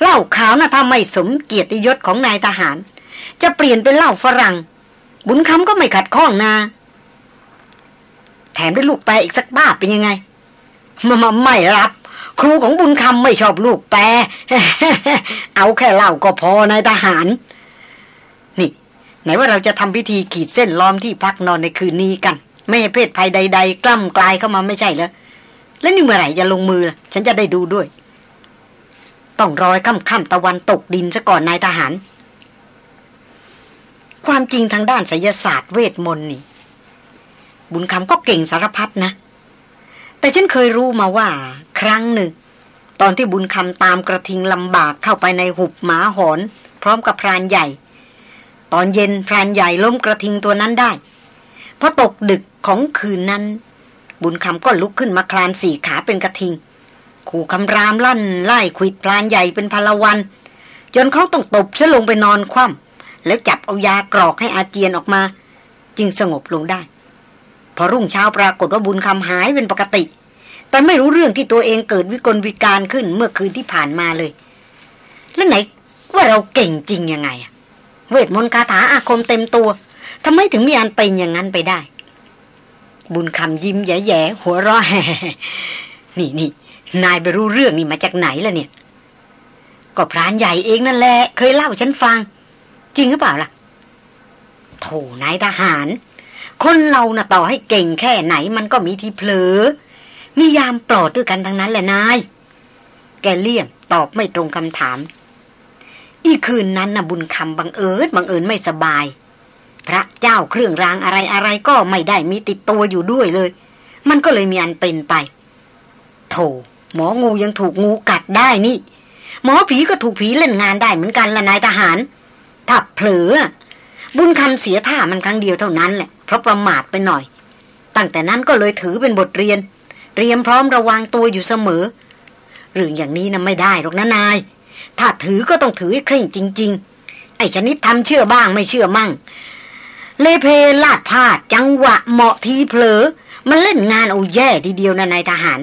เหล้าขาวนะ่ะถ้าไม่สมเกียรติยศของนายทหาร จะเปลี่ยนเป็นเหล้าฝรั่ง บุญคำก็ไม่ขัดข้องนาแถ มด้วยลูกแปรอีกสักบ้าเป็นยังไงมามาไม่รับ ครูของบุญคำไม่ชอบลูกแปรเอาแค่เหล้าก็พอนายทหาร นี่ ไหนว่าเราจะทำพิธีขีดเส้นล้อมที่พักนอนในคืนนี้กัน ไม่ให้เพศภัยใด ๆ กล้ำกลายเข้ามาไม่ใช่เหรอแล้วนี่เมื่อไหร่จะลงมือ ฉันจะได้ดูด้วย ต้องรอยค่ำๆตะวันตกดินซะก่อนนายทหาร ความจริงทางด้านไสยศาสตร์เวทมนต์นี่ บุญคำก็เก่งสารพัดนะ แต่ฉันเคยรู้มาว่า ครั้งหนึ่ง ตอนที่บุญคำตามกระทิงลำบากเข้าไปในหุบหมาหอน พร้อมกับพรานใหญ่ ตอนเย็นพรานใหญ่ล้มกระทิงตัวนั้นได้พอตกดึกของคืนนั้น บุญคำก็ลุกขึ้นมาคลานสี่ขาเป็นกระทิง ขู่คำรามลั่น ไล่ขวิดพลานใหญ่เป็นพลวัน จนเขาต้องตบซะลงไปนอนคว่ำแล้วจับเอายากรอกให้อาเจียนออกมา จึงสงบลงได้ พอรุ่งเช้าปรากฏว่าบุญคำหายเป็นปกติ แต่ไม่รู้เรื่องที่ตัวเองเกิดวิกลวิการขึ้นเมื่อคืนที่ผ่านมาเลย แล้วไหนว่าเราเก่งจริงยังไงเวทมนต์คาถาอาคมเต็มตัวทำไมถึงมีอันเป็นอย่างนั้นไปได้ บุญคำยิ้มแย่ๆหัวเราะนี่นี่นายไปรู้เรื่องนี่มาจากไหนล่ะเนี่ย ก็พรานใหญ่เองนั่นแหละ เคยเล่าฉันฟัง จริงหรือเปล่าล่ะโถนายทหาร คนเรานะ่ะต่อให้เก่งแค่ไหนมันก็มีทีเผลอมียามปลอดด้วยกันทั้งนั้นแหละนาย แกเลี่ยมตอบไม่ตรงคำถาม อีคืนนั้นนะบุญคำบังเอิญบังเอิญไม่สบาย พระเจ้าเครื่องรางอะไรอะไรก็ไม่ได้มีติดตัวอยู่ด้วยเลย มันก็เลยมีอันเป็นไป โถหมองูยังถูกงูกัดได้นี่ หมอผีก็ถูกผีเล่นงานได้เหมือนกันละนายทหาร ถ้าเผลอ บุญคำเสียท่ามันครั้งเดียวเท่านั้นแหละ เพราะประมาทไปหน่อย ตั้งแต่นั้นก็เลยถือเป็นบทเรียน เตรียมพร้อมระวังตัวอยู่เสมอเรื่องอย่างนี้นะไม่ได้หรอกนะนาย ถ้าถือก็ต้องถือให้เคร่งจริง ๆ ไอ้ชนิดทำเชื่อบ้างไม่เชื่อมั่ง เลเพลาดพาดจังหวะเหมาะทีเผลอ มันเล่นงานเอาแย่ทีเดียวนะนายทหาร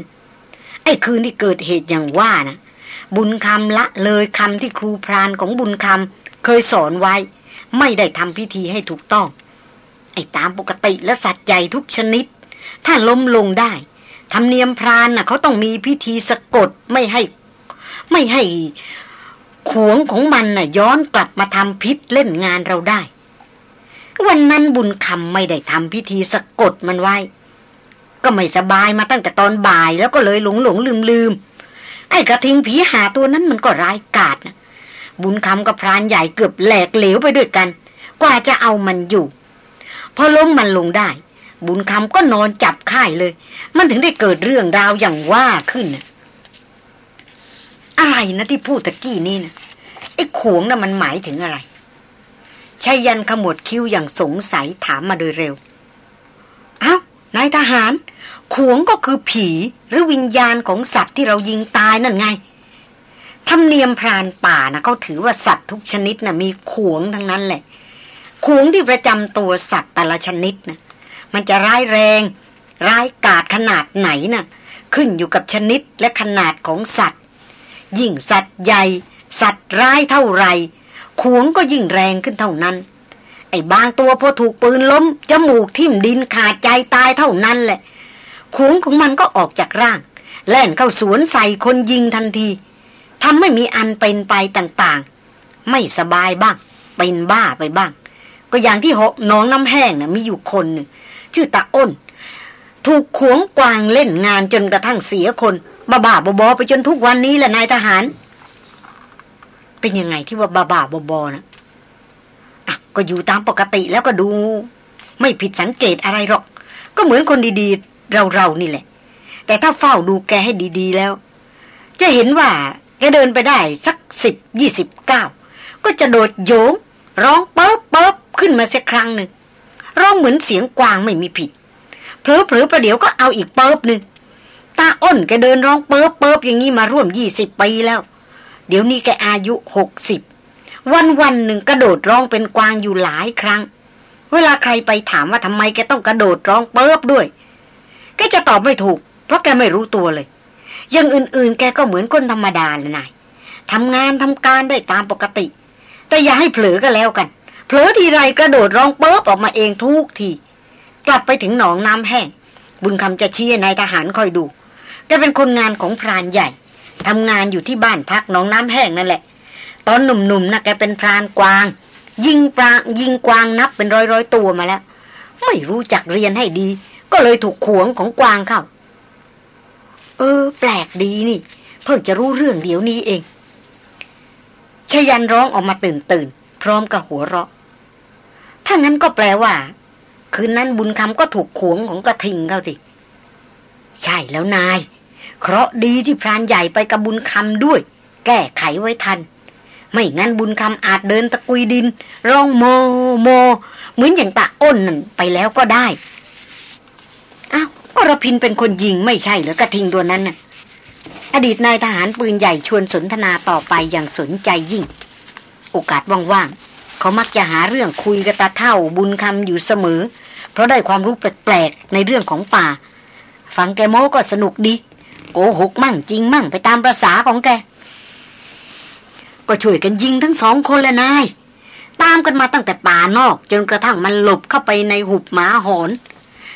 ไอ้คืนที่เกิดเหตุอย่างว่านะบุญคำละเลยคำที่ครูพรานของบุญคำเคยสอนไว้ ไม่ได้ทำพิธีให้ถูกต้อง ไอ้ตามปกติและสัตว์ใหญ่ทุกชนิด ถ้าล้มลงได้ธรรมเนียมพรานนะ่ะเขาต้องมีพิธีสะกดไม่ให้ ไม่ให้ขวงของมันน่ะ ย้อนกลับมาทำพิษเล่นงานเราได้ วันนั้นบุญคำไม่ได้ทำพิธีสะกดมันไว้ ก็ไม่สบายมาตั้งแต่ตอนบ่ายแล้วก็เลยหลงหลงลืมลืมไอ้กระทิงผีหาตัวนั้นมันก็ร้ายกาจนะบุญคำกับพรานใหญ่เกือบแหลกเหลวไปด้วยกัน กว่าจะเอามันอยู่ พอล้มมันลงได้ บุญคำก็นอนจับค่ายเลย มันถึงได้เกิดเรื่องราวอย่างว่าขึ้น อะไรนะที่พูดตะกี้นี่นะไอ้ขวงนะ่ะมันหมายถึงอะไรชายันขมวดคิ้วอย่างสงสัยถามมาโดยเร็ว เอา้านายทหาร ขวงก็คือผีหรือวิญญาณของสัตว์ที่เรายิงตายนั่นไงธรรมเนียมพรานป่านะเขาถือว่าสัตว์ทุกชนิดนะมีขวงทั้งนั้นแหละ ขวงที่ประจำตัวสัตว์แต่ละชนิดนะมันจะร้ายแรง ร้ายกาจขนาดไหนนะ่ะ ขึ้นอยู่กับชนิดและขนาดของสัตว์ ยิ่งสัตว์ใหญ่ สัตว์ร้ายเท่าไรขวงก็ยิ่งแรงขึ้นเท่านั้น ไอ้บางตัวพอถูกปืนล้มจมูกทิ่มดินขาดใจตายเท่านั้นแหละขวงของมันก็ออกจากร่าง แล่นเข้าสวนใส่คนยิงทันทีทำไม่มีอันเป็นไปต่างๆ ไม่สบายบ้าง เป็นบ้าไปบ้าง ก็อย่างที่หกน้องน้ำแห้งนะ่ะมีอยู่คนหนึ่งชื่อตาอ้น ถูกขวงกวางเล่นงานจนกระทั่งเสียคนบ้าบ้าบอไปจนทุกวันนี้แหละนายทหาร เป็นยังไงที่ว่าบ้าบ้าบอนะอะก็อยู่ตามปกติแล้วก็ดู ไม่ผิดสังเกตอะไรหรอก ก็เหมือนคนดีๆ เราๆนี่แหละ แต่ถ้าเฝ้าดูแกให้ดีๆแล้ว จะเห็นว่าแกเดินไปได้สักสิบยี่สิบเก้าก็จะโดดโยงร้องเปิ๊บเปิ๊บ ขึ้นมาสักครั้งหนึ่งร้องเหมือนเสียงกวางไม่มีผิดเผลอเผลอประเดี๋ยวก็เอาอีกเปิบหนึ่งตาอ้นแกเดินร้องเปิบเปิบอย่างนี้มาร่วมยี่สิบปีแล้ว เดี๋ยวนี้แกอายุหกสิบวันวันหนึ่งกระโดดร้องเป็นกวางอยู่หลายครั้ง เวลาใครไปถามว่าทำไมแกต้องกระโดดร้องเปิบด้วยแกจะตอบไม่ถูก เพราะแกไม่รู้ตัวเลยอย่างอื่นๆ แกก็เหมือนคนธรรมดาเลยนายทำงานทำการได้ตามปกติ แต่อย่าให้เผลอก็แล้วกัน เผลอทีไรกระโดดร้องเปิ๊บออกมาเองทุกที กลับไปถึงหนองน้ำแห้ง บุญคำจะชี้นายทหารคอยดูแกเป็นคนงานของพรานใหญ่ทำงานอยู่ที่บ้านพักหนองน้ำแห้งนั่นแหละ ตอนหนุ่มๆนะแกเป็นพรานกวาง ยิงปลายิงกวางนับเป็นร้อยๆตัวมาแล้ว ไม่รู้จักเรียนให้ดี ก็เลยถูกขวงของกวางเข้า เออ แปลกดีนี่ เพิ่งจะรู้เรื่องเดี๋ยวนี้เองชยันร้องออกมาตื่นตื่นพร้อมกับหัวเราะ ถ้างั้นก็แปลว่า คืนนั้นบุญคำก็ถูกขวงของกระทิงเขาสิ ใช่แล้วนาย เคราะดีที่พรานใหญ่ไปกับบุญคำด้วย แก้ไขไว้ทัน ไม่งั้นบุญคำอาจเดินตะกุยดิน ร้องโมโม เหมือนอย่างตาอ้นนั่นไปแล้วก็ได้อ้าวอรพินเป็นคนยิงไม่ใช่หรือกระทิงตัวนั้นน่ะ อดีตนายทหารปืนใหญ่ชวนสนทนาต่อไปอย่างสนใจยิ่ง โอกาสว่างๆ เขามักจะหาเรื่องคุยกับตาเท่าบุญคำอยู่เสมอ เพราะได้ความรู้แปลกๆในเรื่องของป่า ฟังแกโม้ก็สนุกดีโกหกมั่งจริงมั่งไปตามประษาของแก ก็ช่วยกันยิงทั้งสองคนและนาย ตามกันมาตั้งแต่ป่านอก จนกระทั่งมันหลบเข้าไปในหุบหมาหอน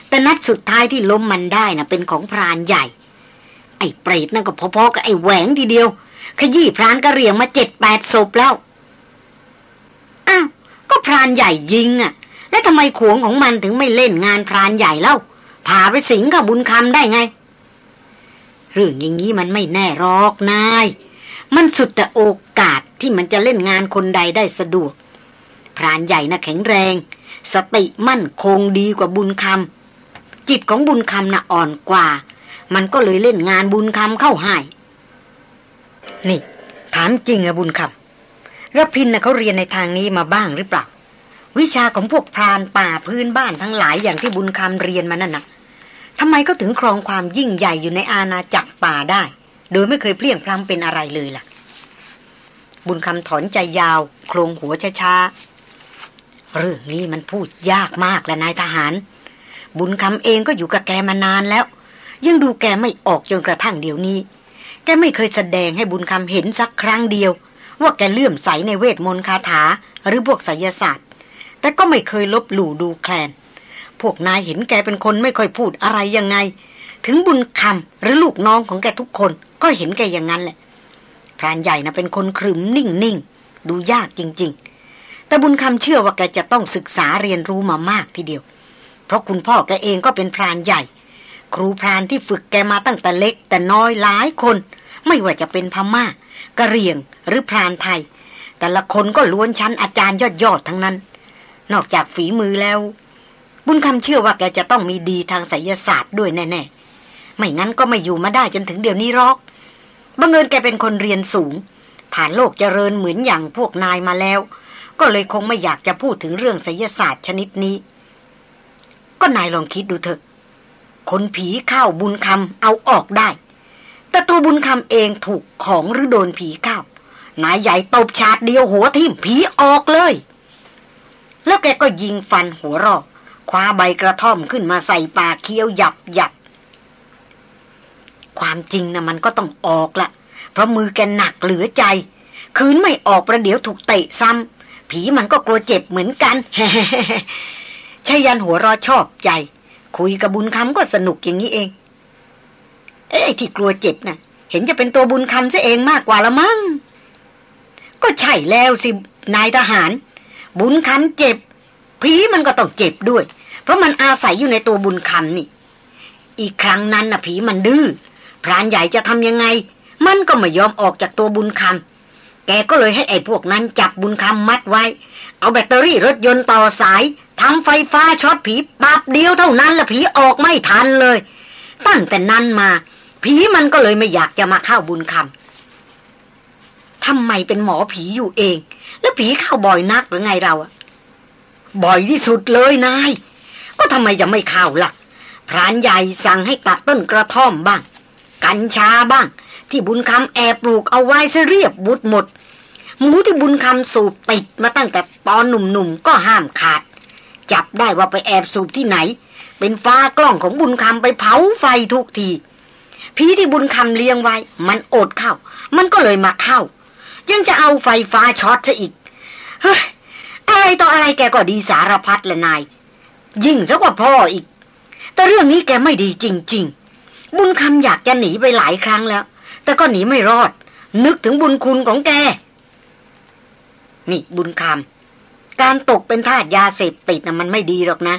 แต่นัดสุดท้ายที่ล้มมันได้นะ่ะเป็นของพรานใหญ่ ไอ้เปรตนั่นก็พอๆกับไอ้แหวงทีเดียว ขยี้พรานกระเรียงมาเจ็ดแปดศพแล้ว ก็พรานใหญ่ยิงอะ่ะ แล้วทำไมขวงของมันถึงไม่เล่นงานพรานใหญ่เล่าพาไปสิงกับบุญคำได้ไง เรื่องอย่างนี้มันไม่แน่รอกนาย มันสุดแต่โอกาสที่มันจะเล่นงานคนใดได้สะดวก พรานใหญ่นะ่ะแข็งแรง สติมั่นคงดีกว่าบุญคำจิตของบุญคำน่ะอ่อนกว่า มันก็เลยเล่นงานบุญคำเข้าให้นี่ ถามจริงอะบุญคำ รพินน่ะเขาเรียนในทางนี้มาบ้างหรือเปล่า วิชาของพวกพรานป่าพื้นบ้านทั้งหลายอย่างที่บุญคำเรียนมานั่นนะทำไมก็ถึงครองความยิ่งใหญ่อยู่ในอาณาจักรป่าได้ โดยไม่เคยเพลี่ยงพล้ำเป็นอะไรเลยล่ะ บุญคำถอนใจยาว โครงหัวช้าๆเรื่องนี้มันพูดยากมากและนายทหาร บุญคำเองก็อยู่กับแกมานานแล้ว ยังดูแกไม่ออกจนกระทั่งเดี๋ยวนี้ แกไม่เคยแสดงให้บุญคำเห็นสักครั้งเดียว ว่าแกเลื่อมใสในเวทมนต์คาถาหรือพวกไสยศาสตร์ แต่ก็ไม่เคยลบหลู่ดูแคลน พวกนายเห็นแกเป็นคนไม่ค่อยพูดอะไรยังไง ถึงบุญคำหรือลูกน้องของแกทุกคนก็เห็นแกอย่างนั้นแหละพรานใหญ่นะเป็นคนขรึมนิ่งนิ่งดูยากจริง ๆ แต่บุญคำเชื่อว่าแกจะต้องศึกษาเรียนรู้มามากทีเดียว เพราะคุณพ่อแกเองก็เป็นพรานใหญ่ ครูพรานที่ฝึกแกมาตั้งแต่เล็กแต่น้อยหลายคน ไม่ว่าจะเป็นพมา่า กะเรียงหรือพรานไทย แต่ละคนก็ล้วนชั้นอาจารย์ยอดๆทั้งนั้น นอกจากฝีมือแล้ว บุญคำเชื่อว่าแกจะต้องมีดีทางไสยศาสตร์ด้วยแน่ๆ ไม่งั้นก็ไม่อยู่มาได้จนถึงเดี๋ยวนี้หรอกบังเอิญแกเป็นคนเรียนสูง ผ่านโลกเจริญเหมือนอย่างพวกนายมาแล้ว ก็เลยคงไม่อยากจะพูดถึงเรื่องไสยศาสตร์ชนิดนี้ ก็นายลองคิดดูเถอะ คนผีเข้าบุญคำเอาออกได้ แต่ตัวบุญคำเองถูกของหรือโดนผีเข้านายใหญ่ตบฉาดเดียวหัวทิ่มผีออกเลย แล้วแกก็ยิงฟันหัวรอกคว้าใบกระท่อมขึ้นมาใส่ปากเคี้ยวหยับหยับความจริงนะมันก็ต้องออกละเพราะมือแกหนักเหลือใจ คืนไม่ออกประเดี๋ยวถูกเตะซ้ำผีมันก็กลัวเจ็บเหมือนกันชายันหัวรอชอบใจ คุยกับบุญคำก็สนุกอย่างนี้เอง เอ้ที่กลัวเจ็บนะ่ะ เห็นจะเป็นตัวบุญคำซะเองมากกว่าละมั้ง ก็ใช่แล้วสิ นายทหาร บุญคำเจ็บ ผีมันก็ต้องเจ็บด้วย เพราะมันอาศัยอยู่ในตัวบุญคำนี่ อีกครั้งนั้นนะผีมันดื้อ พรานใหญ่จะทำยังไง มันก็ไม่ยอมออกจากตัวบุญคำแกก็เลยให้ไอ้พวกนั้นจับบุญคำมัดไว้ เอาแบตเตอรี่รถยนต์ต่อสายทำไฟฟ้าช็อตผีปับเดียวเท่านั้นละผีออกไม่ทันเลย ตั้งแต่นั้นมา ผีมันก็เลยไม่อยากจะมาเข้าบุญคำทำไมเป็นหมอผีอยู่เอง แล้วผีเข้าบ่อยนักหรือไงเราอะบ่อยที่สุดเลยนาย ก็ทำไมจะไม่เข้าล่ะ พรานใหญ่สั่งให้ตัดต้นกระท่อมบ้าง กัญชาบ้าง ที่บุญคำแอบปลูกเอาไว้เสเรียบบุดหมด หมูที่บุญคำสูบติดมาตั้งแต่ตอนหนุ่มๆก็ห้ามขาด จับได้ว่าไปแอบสูบที่ไหน เป็นฟ้ากล้องของบุญคำไปเผาไฟทุกที ผีที่บุญคำเลี้ยงไว้ มันอดเข้า มันก็เลยมาเข้า ยังจะเอาไฟฟ้าช็อตซะอีก เฮ้ย อะไรต่ออะไรแกก็ดีสารพัดละนาย ยิ่งซะกว่าพ่ออีก แต่เรื่องนี้แกไม่ดีจริง ๆ บุญคำอยากจะหนีไปหลายครั้งแล้ว แต่ก็หนีไม่รอด นึกถึงบุญคุณของแก นี่บุญคำการตกเป็นทาสยาเสพติดนะมันไม่ดีหรอกนะ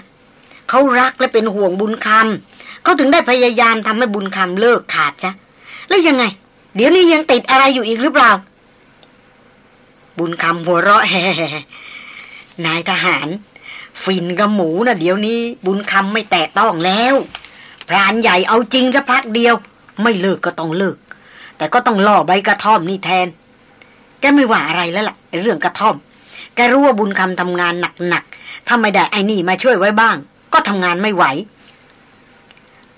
เขารักและเป็นห่วงบุญคำ เขาถึงได้พยายามทำให้บุญคำเลิกขาดจ้ะแล้วยังไง เดี๋ยวนี้ยังติดอะไรอยู่อีกหรือเปล่า บุญคำหัวเราะแฮ่นายทหาร ฟินกับหมูนะเดี๋ยวนี้ บุญคำไม่แตะต้องแล้วพรานใหญ่เอาจริงจะพักเดียว ไม่เลิกก็ต้องเลิก แต่ก็ต้องล่อใบกระท่อมนี่แทน แกไม่ว่าอะไรแล้วล่ะเรื่องกระท่อม แกรู้ว่าบุญคำทำงานหนักๆถ้าไม่ได้ไอ้นี่มาช่วยไว้บ้าง ก็ทำงานไม่ไหว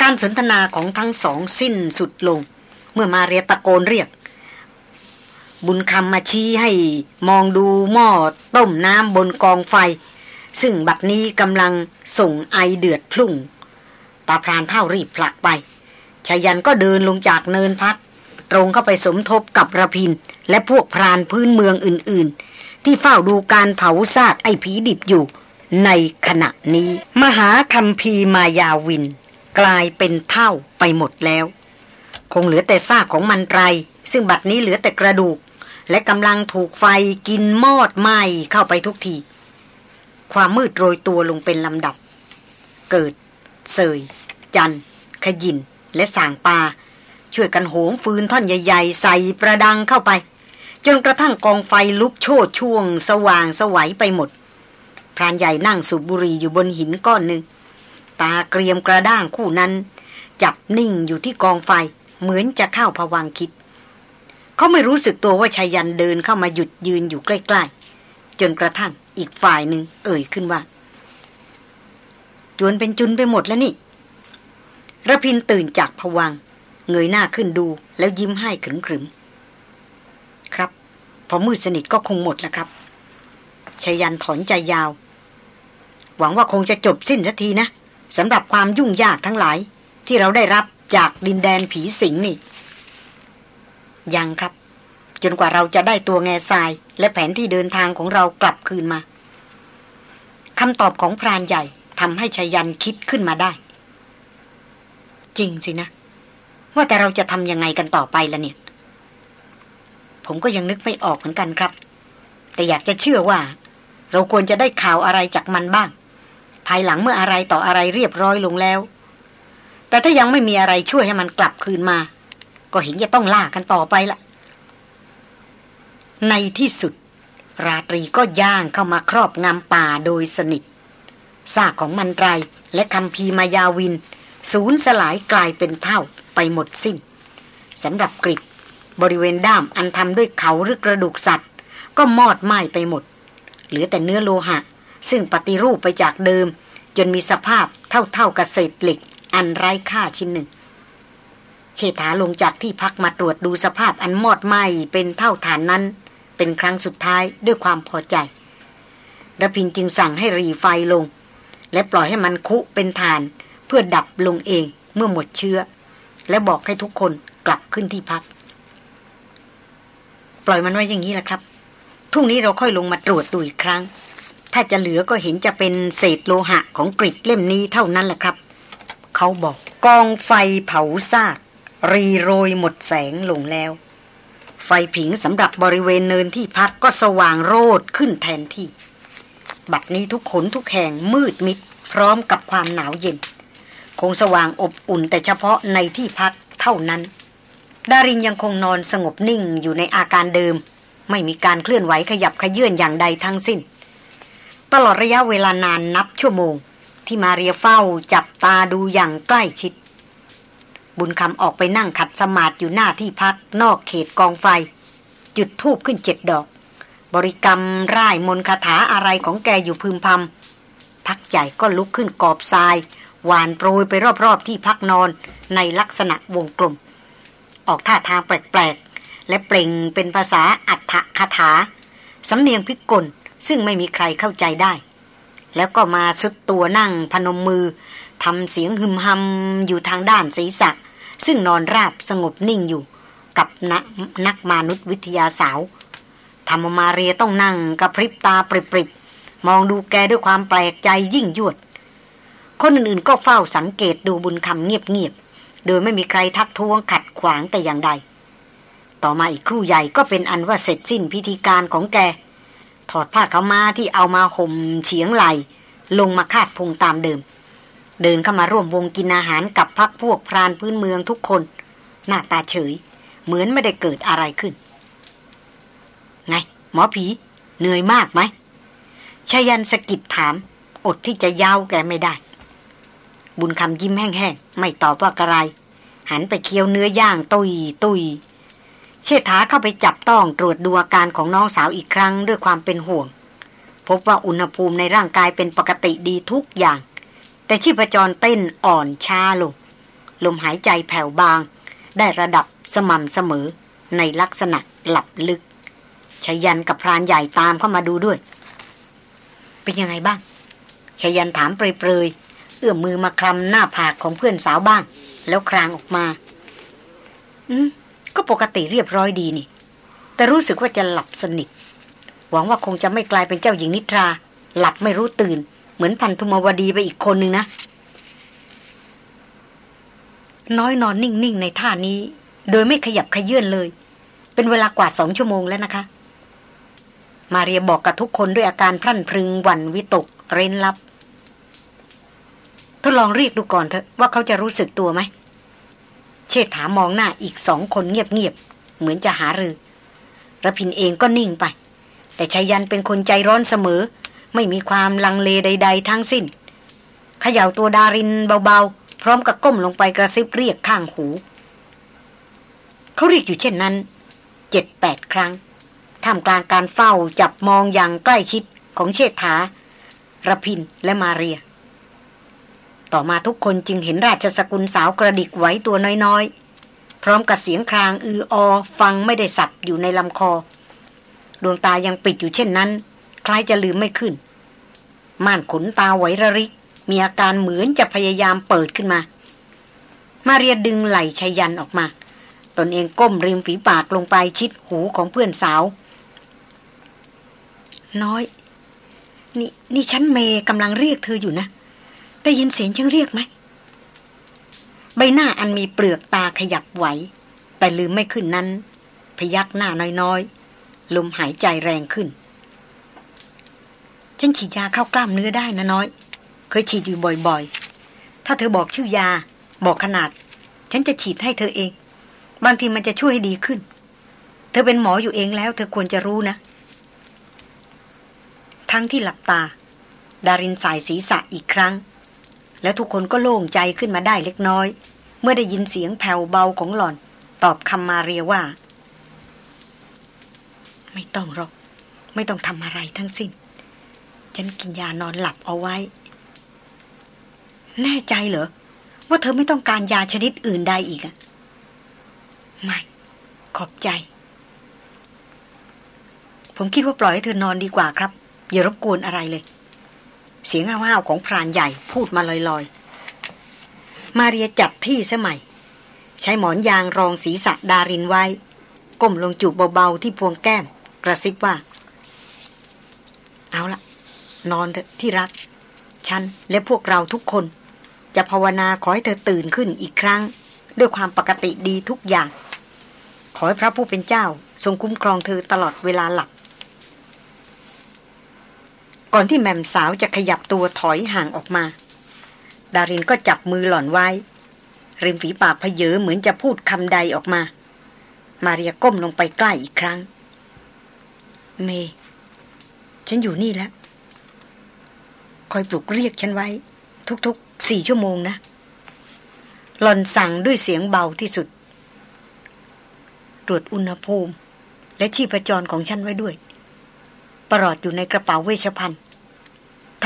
การสนทนาของทั้งสองสิ้นสุดลง เมื่อมาเรียตะโกนเรียก บุญคำมาชี้ให้มองดูหม้อต้มน้ำบนกองไฟ ซึ่งบัดนี้กำลังส่งไอเดือดพลุ่ง ตาพรานเท่ารีบผลักไปชายันก็เดินลงจากเนินพักตรงเข้าไปสมทบกับระพิน และพวกพรานพื้นเมืองอื่น ๆ ที่เฝ้าดูการเผาซากไอ้ผีดิบอยู่ในขณะนี้ มหาคัมพีมายาวิน กลายเป็นเท่าไปหมดแล้ว คงเหลือแต่ซากของมันไร ซึ่งบัดนี้เหลือแต่กระดูก และกำลังถูกไฟกินมอดไหม้เข้าไปทุกที ความมืดโรยตัวลงเป็นลำดับ เกิด เสย จัน ขยิน และสางปา ช่วยกันโหมฟืนท่อนใหญ่ ๆ ใส่ประดังเข้าไป จนกระทั่งกองไฟลุกโชดช่วง สว่างสวัยไปหมดพรานใหญ่นั่งสูบบุหรี่อยู่บนหินก้อนหนึ่ง ตาเกรียมกระด้างคู่นั้น จับนิ่งอยู่ที่กองไฟ เหมือนจะเข้าผวังคิด เขาไม่รู้สึกตัวว่าชายันเดินเข้ามาหยุดยืนอยู่ใกล้ ๆ จนกระทั่งอีกฝ่ายหนึ่งเอ่ยขึ้นว่า จวนเป็นจุนไปหมดแล้วนี่ระพินตื่นจากผวังเงยหน้าขึ้นดูแล้วยิ้มให้ขรึมๆครับ พอมืดสนิทก็คงหมดแล้วครับชายันถอนใจยาว หวังว่าคงจะจบสิ้นสักทีนะ สำหรับความยุ่งยากทั้งหลาย ที่เราได้รับจากดินแดนผีสิงนี่ยังครับ จนกว่าเราจะได้ตัวแง่ทราย และแผนที่เดินทางของเรากลับคืนมาคำตอบของพรานใหญ่ทำให้ชายันคิดขึ้นมาได้ จริงสินะ ว่าแต่เราจะทำยังไงกันต่อไปล่ะเนี่ย ผมก็ยังนึกไม่ออกเหมือนกันครับ แต่อยากจะเชื่อว่า เราควรจะได้ข่าวอะไรจากมันบ้าง ภายหลังเมื่ออะไรต่ออะไรเรียบร้อยลงแล้ว แต่ถ้ายังไม่มีอะไรช่วยให้มันกลับคืนมา ก็เห็นจะต้องล่ากันต่อไปละในที่สุด ราตรีก็ย่างเข้ามาครอบงำป่าโดยสนิทซากของมันไรและคำพีมายาวิน สูญสลายกลายเป็นเท่าไปหมดสิ้นสำหรับกริบบริเวณด้ามอันทำด้วยเขาหรือกระดูกสัตว์ ก็มอดไหม้ไปหมด เหลือแต่เนื้อโลหะ ซึ่งปฏิรูปไปจากเดิม จนมีสภาพเท่าๆกับเศษเหล็ก อันไร้ค่าชิ้นหนึ่ง เชษฐาลงจากที่พักมาตรวจดูสภาพอันมอดไหม้เป็นเท่าฐานนั้น เป็นครั้งสุดท้ายด้วยความพอใจระพินจึงสั่งให้รีไฟลง และปล่อยให้มันคุเป็นฐาน เพื่อดับลงเองเมื่อหมดเชื้อ และบอกให้ทุกคนกลับขึ้นที่พัก ปล่อยมันไว้อย่างนี้แหละครับพรุ่งนี้เราค่อยลงมาตรวจดูอีกครั้ง ถ้าจะเหลือก็เห็นจะเป็นเศษโลหะของกริดเล่มนี้เท่านั้นแหละครับ เขาบอกกองไฟเผาซาก รีโรยหมดแสงลงแล้ว ไฟผิงสำหรับบริเวณเนินที่พักก็สว่างโรดขึ้นแทนที่ บัดนี้ทุกขนทุกแห่งมืดมิดพร้อมกับความหนาวเย็น คงสว่างอบอุ่นแต่เฉพาะในที่พักเท่านั้น ดารินยังคงนอนสงบนิ่งอยู่ในอาการเดิม ไม่มีการเคลื่อนไหวขยับขยื่นอย่างใดทั้งสิ้น ตลอดระยะเวลานานนับชั่วโมง ที่มาเรียเฝ้าจับตาดูอย่างใกล้ชิด บุญคำออกไปนั่งขัดสมาธิอยู่หน้าที่พักนอกเขตกองไฟ จุดทูบขึ้นเจ็ดดอก บริกรรมร่ายมนต์คาถาอะไรของแกอยู่พึมพำพักใหญ่ก็ลุกขึ้นกอบทราย หวานโปรยไปรอบๆที่พักนอนในลักษณะวงกลม ออกท่าทางแปลกๆและเปล่งเป็นภาษาอัฏฐคาถาสำเนียงพิกล ซึ่งไม่มีใครเข้าใจได้ แล้วก็มาสุดตัวนั่งพนมมือทำเสียงหึมหำอยู่ทางด้านศีรษะ ซึ่งนอนราบสงบนิ่งอยู่ กับนักนักมนุษยวิทยาสาวธรรมมาเรียต้องนั่งกระพริบตาปริบๆ มองดูแกด้วยความแปลกใจยิ่งยวด คนอื่นๆก็เฝ้าสังเกตดูบุญคำเงียบๆ โดยไม่มีใครทักท้วงขัดขวางแต่อย่างใด ต่อมาอีกครู่ใหญ่ก็เป็นอันว่าเสร็จสิ้นพิธีการของแก ถอดผ้าเขามาที่เอามาห่มเฉียงไหล ลงมาคาดพุงตามเดิม เดินเข้ามาร่วมวงกินอาหารกับพักพวกพรานพื้นเมืองทุกคน หน้าตาเฉย เหมือนไม่ได้เกิดอะไรขึ้น ไง หมอผี เหนื่อยมากไหมชายันสกิดถาม อดที่จะยาวแกไม่ได้ บุญคำยิ้มแห้งๆ ไม่ตอบว่ากระไร หันไปเคี้ยวเนื้อย่างตุยตุย เชษฐาเข้าไปจับต้องตรวจดูอาการของน้องสาวอีกครั้งด้วยความเป็นห่วง พบว่าอุณหภูมิในร่างกายเป็นปกติดีทุกอย่าง แต่ชีพจรเต้นอ่อนช้าลง ลมหายใจแผ่วบาง ได้ระดับสม่ำเสมอในลักษณะหลับลึกชยันกับพรานใหญ่ตามเข้ามาดูด้วย เป็นยังไงบ้างชยันถามเปรยๆ เอื้อมมือมาคลำหน้าผากของเพื่อนสาวบ้าง แล้วครางออกมา อืม ก็ปกติเรียบร้อยดีนี่ แต่รู้สึกว่าจะหลับสนิท หวังว่าคงจะไม่กลายเป็นเจ้าหญิงนิทรา หลับไม่รู้ตื่น เหมือนพันธุมวดีไปอีกคนนึงนะ น้อยนอนนิ่ง ๆ ในท่านี้ โดยไม่ขยับขยื่นเลย เป็นเวลากว่าสองชั่วโมงแล้วนะคะ มาเรียบอกกับทุกคนด้วยอาการพรั่นพรึงหวั่นวิตก เร้นลับทดลองเรียกดูก่อนเถอะว่าเขาจะรู้สึกตัวไหม เชษฐามองหน้าอีกสองคนเงียบๆ เหมือนจะหารือระพินเองก็นิ่งไป แต่ชายันเป็นคนใจร้อนเสมอ ไม่มีความลังเลใด ๆ ทั้งสิ้นเขย่าตัวดารินเบาๆ พร้อมกับก้มลงไปกระซิบเรียกข้างหู เขาเรียกอยู่เช่นนั้นเจ็ดแปดครั้งท่ามกลางการเฝ้าจับมองอย่างใกล้ชิดของเชษฐาระพินและมาเรีย ต่อมาทุกคนจึงเห็นราชสกุลสาวกระดิกไหวตัวน้อยๆ พร้อมกับเสียงครางอืออ ฟังไม่ได้สับอยู่ในลำคอ ดวงตายังปิดอยู่เช่นนั้น คล้ายจะลืมไม่ขึ้น ม่านขนตาไหวระริก มีอาการเหมือนจะพยายามเปิดขึ้นมา มาเรียดึงไหล่ชายันออกมา ตนเองก้มริมฝีปากลงไปชิดหูของเพื่อนสาว น้อย นี่นี่ฉันเมย์กำลังเรียกเธออยู่นะ ได้ยินเสียงฉันเรียกไหม ใบหน้าอันมีเปลือกตาขยับไหว แต่ลืมไม่ขึ้นนั้น พยักหน้าน้อยๆ ลมหายใจแรงขึ้น ฉันฉีดยาเข้ากล้ามเนื้อได้นะน้อย เคยฉีดอยู่บ่อยๆ ถ้าเธอบอกชื่อยา บอกขนาด ฉันจะฉีดให้เธอเอง บางทีมันจะช่วยให้ดีขึ้น เธอเป็นหมออยู่เองแล้ว เธอควรจะรู้นะ ทั้งที่หลับตา ดารินสายศีรษะอีกครั้ง แล้วทุกคนก็โล่งใจขึ้นมาได้เล็กน้อย เมื่อได้ยินเสียงแผ่วเบาของหล่อน ตอบคำมาเรียว่า ไม่ต้องหรอก ไม่ต้องทำอะไรทั้งสิ้น ฉันกินยานอนหลับเอาไว้ แน่ใจเหรอ ว่าเธอไม่ต้องการยาชนิดอื่นใดอีกอะไม่ ขอบใจ ผมคิดว่าปล่อยให้เธอนอนดีกว่าครับ อย่ารบกวนอะไรเลย เสียงห้าวๆของพรานใหญ่พูดมาลอยๆ มาเรียจัดที่สมัย ใช้หมอนยางรองศีรษะดารินไว้ ก้มลงจูบเบาๆที่พวงแก้ม กระซิบว่า เอาละนอนเถอะที่รัก ฉันและพวกเราทุกคน จะภาวนาขอให้เธอตื่นขึ้นอีกครั้ง ด้วยความปกติดีทุกอย่าง ขอให้พระผู้เป็นเจ้า ทรงคุ้มครองเธอตลอดเวลาหลับ ก่อนที่แม่มสาวจะขยับตัวถอยห่างออกมา ดารินก็จับมือหล่อนไว้ ริมฝีปากเพเยอเหมือนจะพูดคำใดออกมา มาเรียก้มลงไปใกล้อีกครั้ง เม ฉันอยู่นี่แล้ว คอยปลุกเรียกฉันไว้ ทุกๆสี่ชั่วโมงนะหล่อนสั่งด้วยเสียงเบาที่สุด ตรวจอุณหภูมิ และชีพจรของฉันไว้ด้วย ประหลอดอยู่ในกระเป๋าเวชภัณฑ์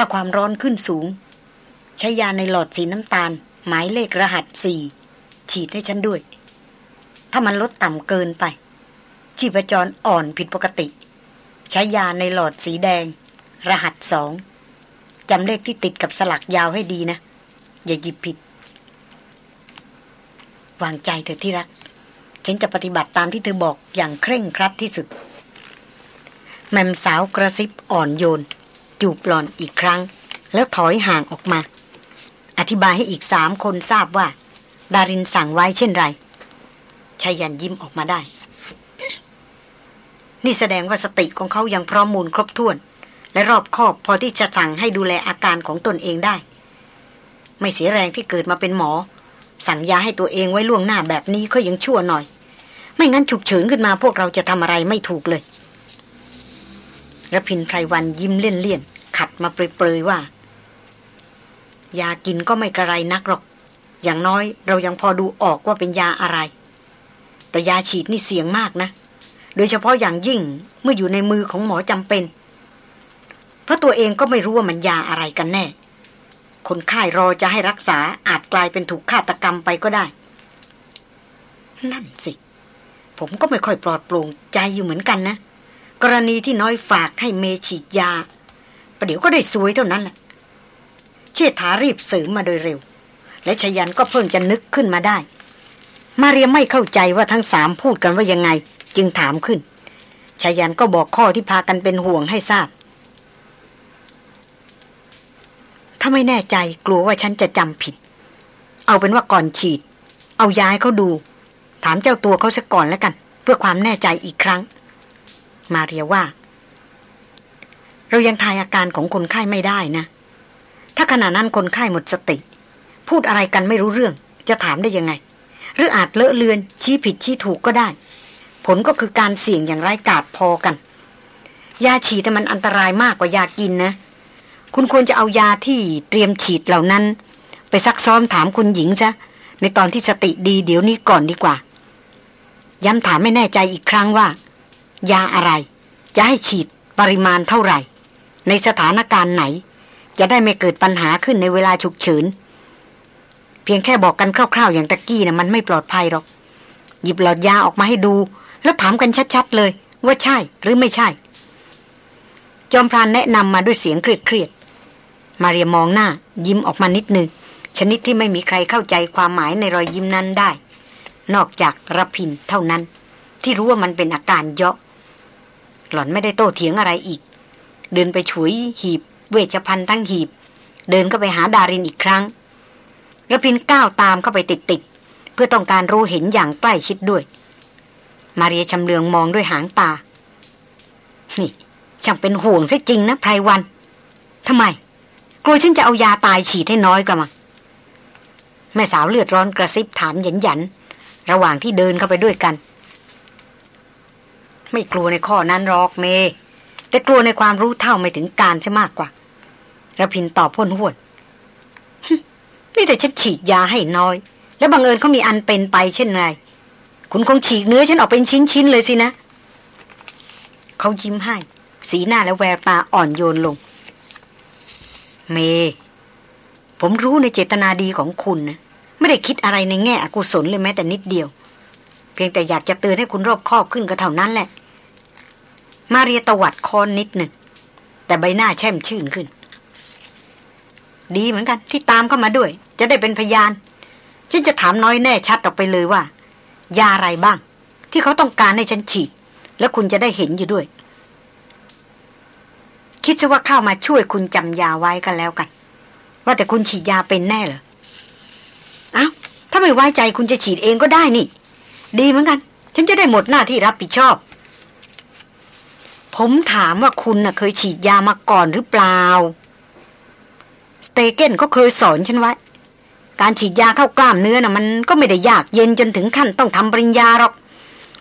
ถ้าความร้อนขึ้นสูง ใช้ยาในหลอดสีน้ำตาล หมายเลขรหัสสี่ฉีดให้ฉันด้วย ถ้ามันลดต่ำเกินไป ชีพจรอ่อนผิดปกติ ใช้ยาในหลอดสีแดง รหัสสองจำเลขที่ติดกับสลักยาวให้ดีนะ อย่าหยิบผิด วางใจเถอะที่รัก ฉันจะปฏิบัติตามที่เธอบอกอย่างเคร่งครัดที่สุด แมมสาวกระซิบอ่อนโยน จูบหลอนอีกครั้ง แล้วถอยห่างออกมา อธิบายให้อีกสามคนทราบว่า ดารินสั่งไว้เช่นไรชายันยิ้มออกมาได้ นี่แสดงว่าสติของเขายังพร้อมมูลครบถ้วน และรอบคอบพอที่จะสั่งให้ดูแลอาการของตนเองได้ ไม่เสียแรงที่เกิดมาเป็นหมอ สั่งยาให้ตัวเองไว้ล่วงหน้าแบบนี้ก็ยังชั่วหน่อย ไม่งั้นฉุกเฉินขึ้นมาพวกเราจะทำอะไรไม่ถูกเลย ระพินไพรวันยิ้มเลี่ยนๆ ขัดมาเปรยๆว่า ยากินก็ไม่กระไรนักหรอก อย่างน้อยเรายังพอดูออกว่าเป็นยาอะไร แต่ยาฉีดนี่เสี่ยงมากนะ โดยเฉพาะอย่างยิ่งเมื่ออยู่ในมือของหมอจำเป็น เพราะตัวเองก็ไม่รู้ว่ามันยาอะไรกันแน่ คนไข้รอจะให้รักษาอาจกลายเป็นถูกฆาตกรรมไปก็ได้ นั่นสิ ผมก็ไม่ค่อยปลอดโปร่งใจอยู่เหมือนกันนะ กรณีที่น้อยฝากให้เมฉีดยา ประเดี๋ยวก็ได้ซวยเท่านั้นแหละ เชษฐารีบสริมาโดยเร็ว และชยันก็เพิ่งจะนึกขึ้นมาได้ มาเรียไม่เข้าใจว่าทั้งสามพูดกันว่ายังไง จึงถามขึ้นชายันก็บอกข้อที่พากันเป็นห่วงให้ทราบ ถ้าไม่แน่ใจกลัวว่าฉันจะจำผิด เอาเป็นว่าก่อนฉีด เอาย้าให้เขาดู ถามเจ้าตัวเขาซะก่อนแล้วกัน เพื่อความแน่ใจอีกครั้ง มาเรียว่า เรายังทายอาการของคนไข้ไม่ได้นะ ถ้าขณะนั้นคนไข้หมดสติ พูดอะไรกันไม่รู้เรื่อง จะถามได้ยังไง หรืออาจเลอะเลือน ชี้ผิดชี้ถูกก็ได้ ผลก็คือการเสี่ยงอย่างไร้กาดพอกัน ยาฉีดมันอันตรายมากกว่ายากินนะ คุณควรจะเอายาที่เตรียมฉีดเหล่านั้น ไปซักซ้อมถามคุณหญิงซะในตอนที่สติดีเดี๋ยวนี้ก่อนดีกว่าย้ำถามไม่แน่ใจอีกครั้งว่า ยาอะไร จะให้ฉีดปริมาณเท่าไหร่ ในสถานการณ์ไหน จะได้ไม่เกิดปัญหาขึ้นในเวลาฉุกเฉิน เพียงแค่บอกกันคร่าวๆ อย่างตะกี้นะ่ะมันไม่ปลอดภัยหรอก หยิบหลอดยาออกมาให้ดู แล้วถามกันชัดๆเลย ว่าใช่หรือไม่ใช่ จอมพรานแนะนำมาด้วยเสียงเครียดๆมาเรียมองหน้า ยิ้มออกมานิดนึงชนิดที่ไม่มีใครเข้าใจความหมายในรอยยิ้มนั้นได้ นอกจากระพินเท่านั้น ที่รู้ว่ามันเป็นอาการเยาะ หล่อนไม่ได้โต้เถียงอะไรอีก เดินไปฉุยหีบ เวชภัณฑ์ทั้งหีบ เดินก็ไปหาดารินอีกครั้งระพินก้าวตามเข้าไปติดๆเพื่อต้องการรู้เห็นอย่างใกล้ชิดด้วย มาเรียชำเลืองมองด้วยหางตา นี่ช่างเป็นห่วงซะจริงนะไพรวันทำไม กลัวฉันจะเอายาตายฉีดให้น้อยกระมังแม่สาวเลือดร้อนกระซิบถามหยันหยันระหว่างที่เดินเข้าไปด้วยกัน ไม่กลัวในข้อนั้นหรอกเม แต่กลัวในความรู้เท่าไม่ถึงการใช่มากกว่าระพินตอบพ่นห้วนนี่แต่ฉันฉีดยาให้น้อย แล้วบังเอิญเขามีอันเป็นไปเช่นไรคุณคงฉีกเนื้อฉันออกเป็นชิ้นๆเลยสินะเขายิ้มให้ สีหน้าและแววตาอ่อนโยนลง เม ผมรู้ในเจตนาดีของคุณนะไม่ได้คิดอะไรในแง่อกุศลเลยแม้แต่นิดเดียว เพียงแต่อยากจะเตือนให้คุณรอบคอบขึ้นก็เท่านั้นแหละ มาเรียตวัดคอนนิดหนึ่ง แต่ใบหน้าแช่มชื่นขึ้น ดีเหมือนกัน ที่ตามเข้ามาด้วย จะได้เป็นพยาน ฉันจะถามน้อยแน่ชัดออกไปเลยว่า ยาอะไรบ้าง ที่เขาต้องการให้ฉันฉีด แล้วคุณจะได้เห็นอยู่ด้วย คิดซะว่าเข้ามาช่วยคุณจำยาไว้กันแล้วกัน ว่าแต่คุณฉีดยาเป็นแน่เหรออ้าวถ้าไม่ไว้ใจคุณจะฉีดเองก็ได้นี่ ดีเหมือนกัน ฉันจะได้หมดหน้าที่รับผิดชอบ ผมถามว่าคุณน่ะเคยฉีดยามาก่อนหรือเปล่า สเตเกนก็เคยสอนฉันไว้ การฉีดยาเข้ากล้ามเนื้อน่ะมันก็ไม่ได้ยากเย็นจนถึงขั้นต้องทำปริญญาหรอก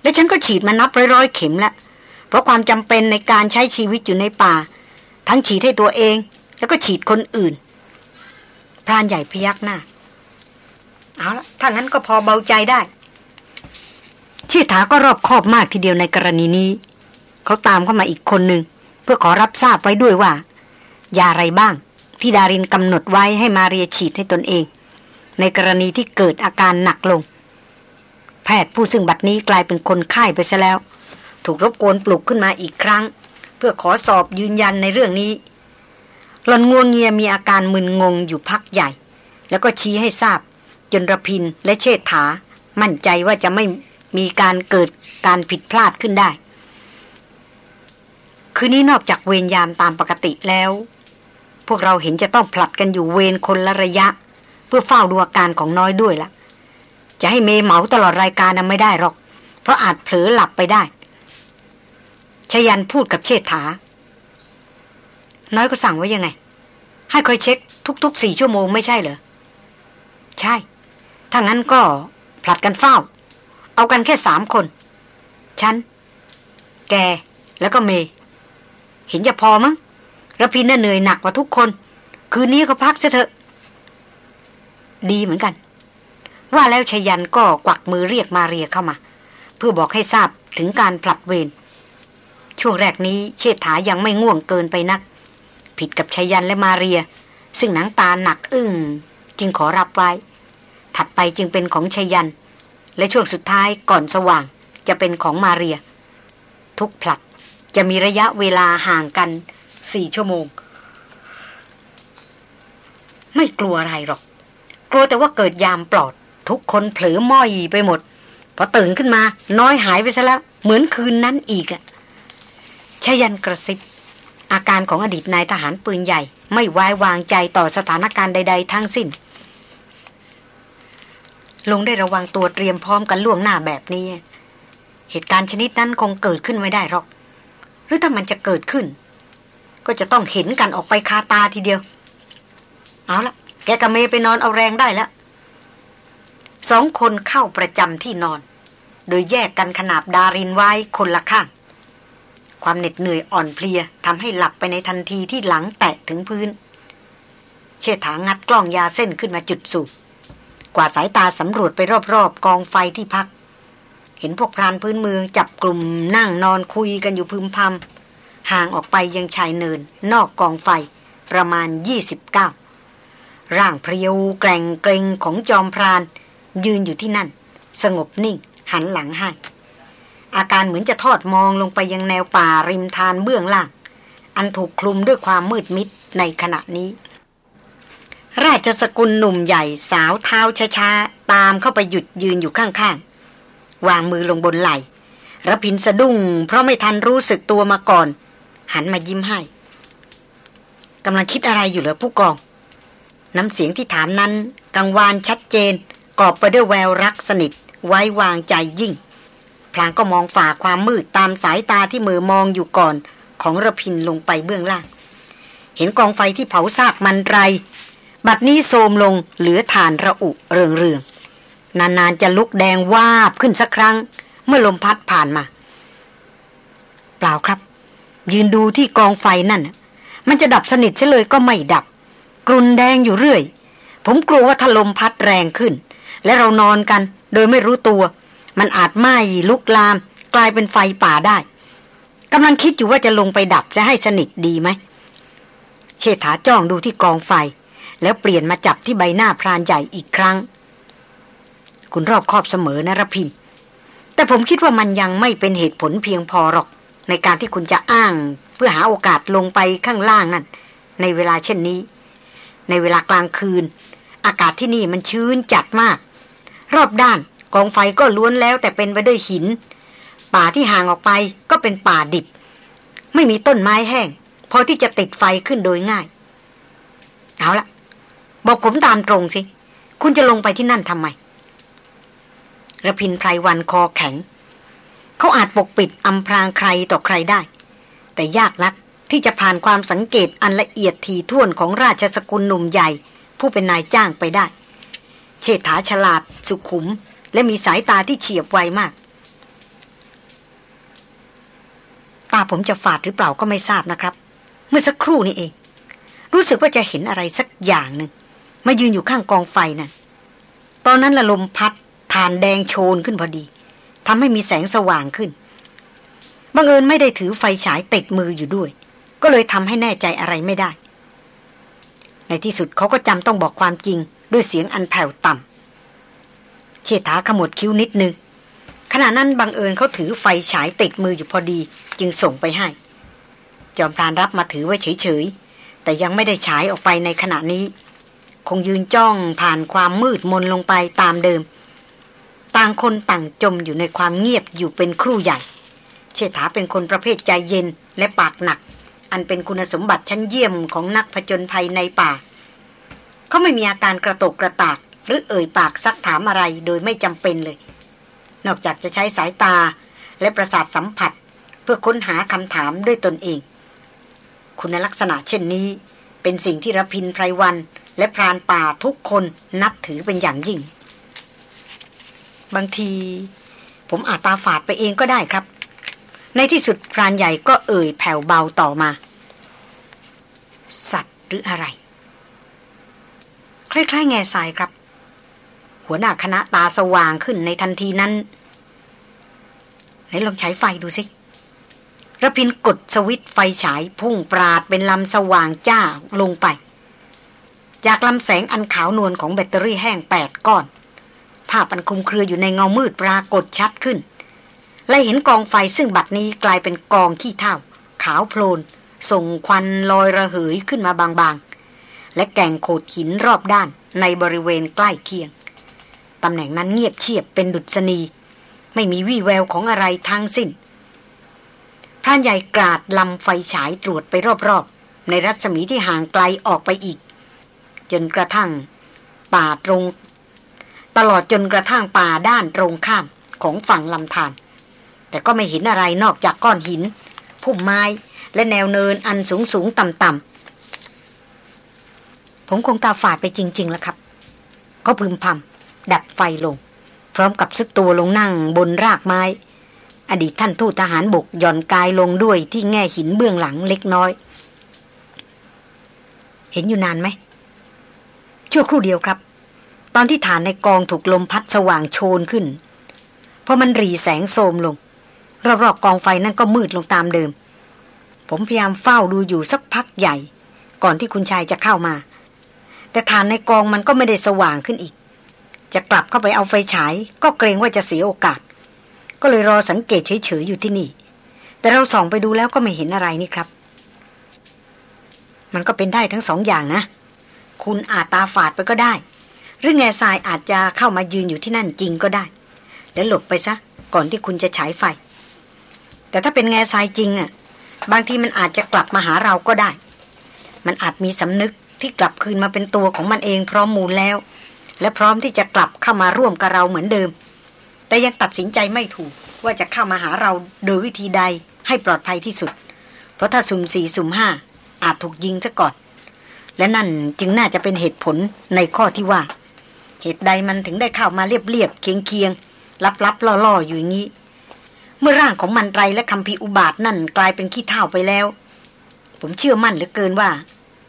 และฉันก็ฉีดมานับร้อยๆเข็มแล้ว เพราะความจำเป็นในการใช้ชีวิตอยู่ในป่า ทั้งฉีดให้ตัวเอง แล้วก็ฉีดคนอื่น พรานใหญ่พยักหน้า เอาละถ้างั้นก็พอเบาใจได้ชีถาก็รอบคอบมากทีเดียวในกรณีนี้ เขาตามเข้ามาอีกคนหนึ่ง เพื่อขอรับทราบไว้ด้วยว่า ยาอะไรบ้าง ที่ดารินกำหนดไว้ให้มาเรียฉีดให้ตนเอง ในกรณีที่เกิดอาการหนักลง แพทย์ผู้ซึ่งบัดนี้กลายเป็นคนไข้ไปซะแล้ว ถูกรบกวนปลุกขึ้นมาอีกครั้ง เพื่อขอสอบยืนยันในเรื่องนี้หลอนงวงเงียมีอาการมึนงงอยู่พักใหญ่ แล้วก็ชี้ให้ทราบ จนระพินและเชษฐา มั่นใจว่าจะไม่มีการเกิดการผิดพลาดขึ้นได้ คืนนี้นอกจากเวรยามตามปกติแล้ว พวกเราเห็นจะต้องผลัดกันอยู่เวรคนละระยะ เพื่อเฝ้าดูอาการของน้อยด้วยละจะให้เมเหมาตลอดรายการนั้นไม่ได้หรอก เพราะอาจเผลอหลับไปได้ชยันพูดกับเชษฐา น้อยก็สั่งไว้ยังไง ให้คอยเช็คทุกๆสี่ชั่วโมงไม่ใช่เหรอ ใช่ ถ้างั้นก็ผลัดกันเฝ้า เอากันแค่สามคน ฉัน แก แล้วก็เมย์ เห็นจะพอมั้งระพินน่ะเหนื่อยหนักกว่าทุกคน คืนนี้ก็พักซะเถอะ ดีเหมือนกัน ว่าแล้วชยันก็กวักมือเรียกมาเรียเข้ามา เพื่อบอกให้ทราบถึงการผลัดเวรช่วงแรกนี้เชษฐายังไม่ง่วงเกินไปนัก ผิดกับชยันและมาเรีย ซึ่งหนังตาหนักอึ้งจึงขอรับไว้ ถัดไปจึงเป็นของชยัน และช่วงสุดท้ายก่อนสว่างจะเป็นของมาเรีย ทุกผลัด จะมีระยะเวลาห่างกันสี่ชั่วโมง ไม่กลัวอะไรหรอก กลัวแต่ว่าเกิดยามปลอด ทุกคนเผลอม้อยไปหมด พอตื่นขึ้นมา น้อยหายไปซะแล้ว เหมือนคืนนั้นอีกอะชยันกระซิบ อาการของอดีตนายทหารปืนใหญ่ ไม่ไว้วางใจต่อสถานการณ์ใด ๆ ทั้งสิ้นลงได้ระวังตัวเตรียมพร้อมกันล่วงหน้าแบบนี้ เหตุการณ์ชนิดนั้นคงเกิดขึ้นไม่ได้หรอก หรือถ้ามันจะเกิดขึ้น ก็จะต้องเห็นกันออกไปคาตาทีเดียว เอาละแกกับเมไปนอนเอาแรงได้แล้วสองคนเข้าประจำที่นอน โดยแยกกันขนาบดารินไว้คนละข้าง ความเหน็ดเหนื่อยอ่อนเพลียทำให้หลับไปในทันทีที่หลังแตะถึงพื้น เชษฐางัดกล้องยาเส้นขึ้นมาจุดสูบกว่าสายตาสำรวจไปรอบๆ กองไฟที่พัก เห็นพวกพรานพื้นเมืองจับกลุ่มนั่งนอนคุยกันอยู่พึมพำห่างออกไปยังชายเนิน นอกกองไฟประมาณ 29 ร่างพรียวแกร่งเกรงของจอมพราน ยืนอยู่ที่นั่น สงบนิ่งหันหลังให้อาการเหมือนจะทอดมองลงไปยังแนวป่าริมทานเบื้องล่าง อันถูกคลุมด้วยความมืดมิดในขณะนี้ ราชสกุลหนุ่มใหญ่สาวเท้าช้าๆตามเข้าไปหยุดยืนอยู่ข้างๆ วางมือลงบนไหล่ระพินสะดุ้ง เพราะไม่ทันรู้สึกตัวมาก่อน หันมายิ้มให้กำลังคิดอะไรอยู่เหรอผู้กอง น้ำเสียงที่ถามนั้น กังวานชัดเจน กอบไปด้วยแววรักสนิท ไว้วางใจยิ่ง พลางก็มองฝ่าความมืดตามสายตาที่มือมองอยู่ก่อน ของระพินลงไปเบื้องล่าง เห็นกองไฟที่เผาซากมันไร บัดนี้โทมลงเหลือฐานระอุเรืองเรือง นานๆจะลุกแดงวาบขึ้นสักครั้ง เมื่อลมพัดผ่านมา เปล่าครับ ยืนดูที่กองไฟนั่น มันจะดับสนิทเฉลยก็ไม่ดับ กรุนแดงอยู่เรื่อย ผมกลัวว่าถ้าลมพัดแรงขึ้น และเรานอนกัน โดยไม่รู้ตัว มันอาจไหม้ลุกลาม กลายเป็นไฟป่าได้กำลังคิดอยู่ว่าจะลงไปดับจะให้สนิทดีไหมเชษฐาจ้องดูที่กองไฟ แล้วเปลี่ยนมาจับที่ใบหน้าพรานใหญ่อีกครั้ง คุณรอบคอบเสมอนะรพิน แต่ผมคิดว่ามันยังไม่เป็นเหตุผลเพียงพอหรอก ในการที่คุณจะอ้าง เพื่อหาโอกาสลงไปข้างล่างนั่นในเวลาเช่นนี้ ในเวลากลางคืน อากาศที่นี่มันชื้นจัดมาก รอบด้านกองไฟก็ล้วนแล้วแต่เป็นไปด้วยหิน ป่าที่ห่างออกไปก็เป็นป่าดิบ ไม่มีต้นไม้แห้งพอที่จะติดไฟขึ้นโดยง่าย เอาละบอกผมตามตรงสิ คุณจะลงไปที่นั่นทำไม ระพินไพรวันคอแข็ง เขาอาจปกปิดอำพรางใครต่อใครได้ แต่ยากนักที่จะผ่านความสังเกตอันละเอียดทีท่วนของราชสกุลหนุ่มใหญ่ ผู้เป็นนายจ้างไปได้ เชษฐาฉลาด สุขุม และมีสายตาที่เฉียบไวมาก ตาผมจะฝาดหรือเปล่าก็ไม่ทราบนะครับ เมื่อสักครู่นี้เอง รู้สึกว่าจะเห็นอะไรสักอย่างหนึ่งมายืนอยู่ข้างกองไฟนะ่ะตอนนั้นละลมพัด ฐานแดงโชนขึ้นพอดีทำให้มีแสงสว่างขึ้นบังเอิญไม่ได้ถือไฟฉายติดมืออยู่ด้วย ก็เลยทำให้แน่ใจอะไรไม่ได้ ในที่สุดเขาก็จำต้องบอกความจริงด้วยเสียงอันแผ่วต่ำเชษฐาขมวดคิ้วนิดนึงขณะนั้นบังเอิญเขาถือไฟฉายติดมืออยู่พอดี จึงส่งไปให้ จอมพรานรับมาถือไว้เฉยๆ แต่ยังไม่ได้ฉายออกไปในขณะนี้ คงยืนจ้องผ่านความมืดมนลงไปตามเดิม ต่างคนต่างจมอยู่ในความเงียบอยู่เป็นครู่ใหญ่ เชษฐาเป็นคนประเภทใจเย็นและปากหนัก อันเป็นคุณสมบัติชั้นเยี่ยมของนักผจญภัยในป่า เขาไม่มีอาการกระตกกระตาก หรือเอ่ยปากซักถามอะไรโดยไม่จำเป็นเลย นอกจากจะใช้สายตาและประสาทสัมผัส เพื่อค้นหาคำถามด้วยตนเอง คุณลักษณะเช่นนี้ เป็นสิ่งที่รพินไพรวัน และพรานป่าทุกคนนับถือเป็นอย่างยิ่ง บางที ผมอาจตาฝาดไปเองก็ได้ครับ ในที่สุดพรานใหญ่ก็เอ่ยแผ่วเบาต่อมา สัตว์หรืออะไร คล้ายๆ แง่ทรายครับ หัวหน้าคณะตาสว่างขึ้นในทันทีนั้นไหนลองใช้ไฟดูสิระพินกดสวิตไฟฉายพุ่งปราดเป็นลำสว่างจ้าลงไป จากลำแสงอันขาวนวลของแบตเตอรี่แห้งแปดก้อน ภาพอันคลุมเครืออยู่ในเงามืดปรากฏชัดขึ้น และเห็นกองไฟซึ่งบัดนี้กลายเป็นกองขี้เถ้าขาวโพลน ส่งควันลอยระเหยขึ้นมาบางๆ และแก่งโขดหินรอบด้านในบริเวณใกล้เคียง ตำแหน่งนั้นเงียบเชียบเป็นดุษณี ไม่มีวี่แววของอะไรทั้งสิ้น พรานใหญ่กราดลำไฟฉายตรวจไปรอบๆ ในรัศมีที่ห่างไกลออกไปอีก จนกระทั่ง ป่าตรง ตลอดจนกระทั่งป่าด้านตรงข้ามของฝั่งลำธารแต่ก็ไม่เห็นอะไรนอกจากก้อนหินพุ่มไม้และแนวเนินอันสูงสูงต่ำต่ำผมคงตาฝาดไปจริง ๆ แล้วครับ ก็พึมพำดับไฟลง พร้อมกับซึกตัวลงนั่งบนรากไม้ อดีตท่านทูตทหารบกหย่อนกายลงด้วยที่แง่หินเบื้องหลังเล็กน้อย เห็นอยู่นานไหมชั่วครู่เดียวครับ ตอนที่ฐานในกองถูกลมพัดสว่างโชนขึ้นพอมันรีแสงโสมลง รอบๆกองไฟนั่นก็มืดลงตามเดิม ผมพยายามเฝ้าดูอยู่สักพักใหญ่ ก่อนที่คุณชายจะเข้ามา แต่ฐานในกองมันก็ไม่ได้สว่างขึ้นอีก จะกลับเข้าไปเอาไฟฉาย ก็เกรงว่าจะเสียโอกาส ก็เลยรอสังเกตเฉยๆอยู่ที่นี่ แต่เราส่องไปดูแล้วก็ไม่เห็นอะไรนี่ครับ มันก็เป็นได้ทั้งสองอย่างนะ คุณอาจตาฝาดไปก็ได้ หรือแง่ทรายอาจจะเข้ามายืนอยู่ที่นั่นจริงก็ได้ แล้วหลบไปซะ ก่อนที่คุณจะฉายไฟ แต่ถ้าเป็นแง่ทรายจริงอะ บางทีมันอาจจะกลับมาหาเราก็ได้ มันอาจมีสำนึกที่กลับคืนมาเป็นตัวของมันเองพร้อมมูลแล้ว และพร้อมที่จะกลับเข้ามาร่วมกับเราเหมือนเดิม แต่ยังตัดสินใจไม่ถูกว่าจะเข้ามาหาเราโดยวิธีใดให้ปลอดภัยที่สุด เพราะถ้าสุ่มสี่สุ่มห้าอาจถูกยิงซะก่อน และนั่นจึงน่าจะเป็นเหตุผลในข้อที่ว่า เหตุใดมันถึงได้เข้ามาเรียบๆเคียงๆลับๆล่อๆอยู่อย่างนี้ เมื่อร่างของมันไรและคำพีอุบาทนั่นกลายเป็นขี้เท่าไปแล้ว ผมเชื่อมั่นเหลือเกินว่า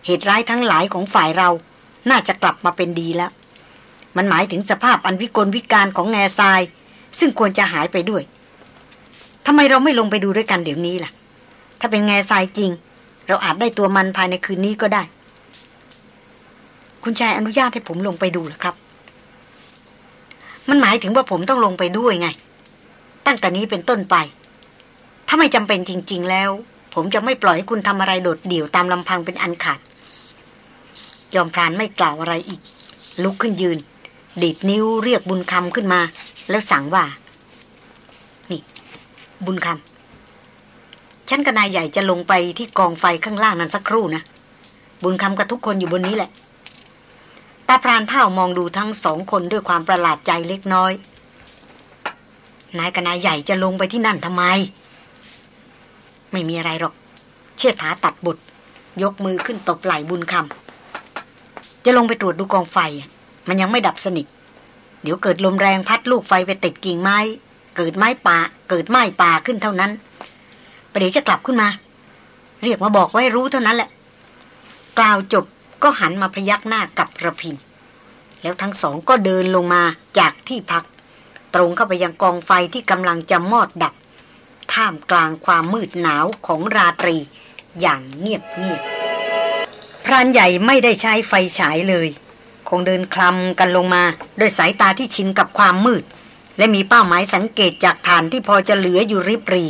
เหตุร้ายทั้งหลายของฝ่ายเรา น่าจะกลับมาเป็นดีแล้ว มันหมายถึงสภาพอันวิกลวิการของแง่ทราย ซึ่งควรจะหายไปด้วยทำไมเราไม่ลงไปดูด้วยกันเดี๋ยวนี้ล่ะ ถ้าเป็นแง่ทรายจริง เราอาจได้ตัวมันภายในคืนนี้ก็ได้ คุณชายอนุญาตให้ผมลงไปดูหรือครับ มันหมายถึงว่าผมต้องลงไปด้วยไง ตั้งแต่นี้เป็นต้นไป ถ้าไม่จำเป็นจริง ๆ แล้ว ผมจะไม่ปล่อยให้คุณทำอะไรโดดเดี่ยวตามลำพังเป็นอันขาด ยอมพรานไม่กล่าวอะไรอีก ลุกขึ้นยืน ดีดนิ้วเรียกบุญคำขึ้นมา แล้วสั่งว่า นี่ บุญคำฉันกับนายใหญ่จะลงไปที่กองไฟข้างล่างนั้นสักครู่นะบุญคำกับทุกคนอยู่บนนี้แหละ ตาพรานเท่ามองดูทั้งสองคนด้วยความประหลาดใจเล็กน้อย นายกับนายใหญ่จะลงไปที่นั่นทำไม ไม่มีอะไรหรอก เชี่ยถาตัดบุตรยกมือขึ้นตบไหล่บุญคำจะลงไปตรวจดูกองไฟ มันยังไม่ดับสนิทเดี๋ยวเกิดลมแรงพัดลูกไฟไปติดกิ่งไม้ เกิดไม้ป่า เกิดไม้ป่าขึ้นเท่านั้นประเดี๋ยวจะกลับขึ้นมา เรียกมาบอกไว้รู้เท่านั้นแหละ กล่าวจบ ก็หันมาพยักหน้ากับระพิน แล้วทั้งสองก็เดินลงมาจากที่พัก ตรงเข้าไปยังกองไฟที่กำลังจะมอดดับ ท่ามกลางความมืดหนาวของราตรีอย่างเงียบเงียบพรานใหญ่ไม่ได้ใช้ไฟฉายเลย คงเดินคลำกันลงมาด้วยสายตาที่ชินกับความมืด และมีเป้าหมายสังเกตจากฐานที่พอจะเหลืออยู่ริบรี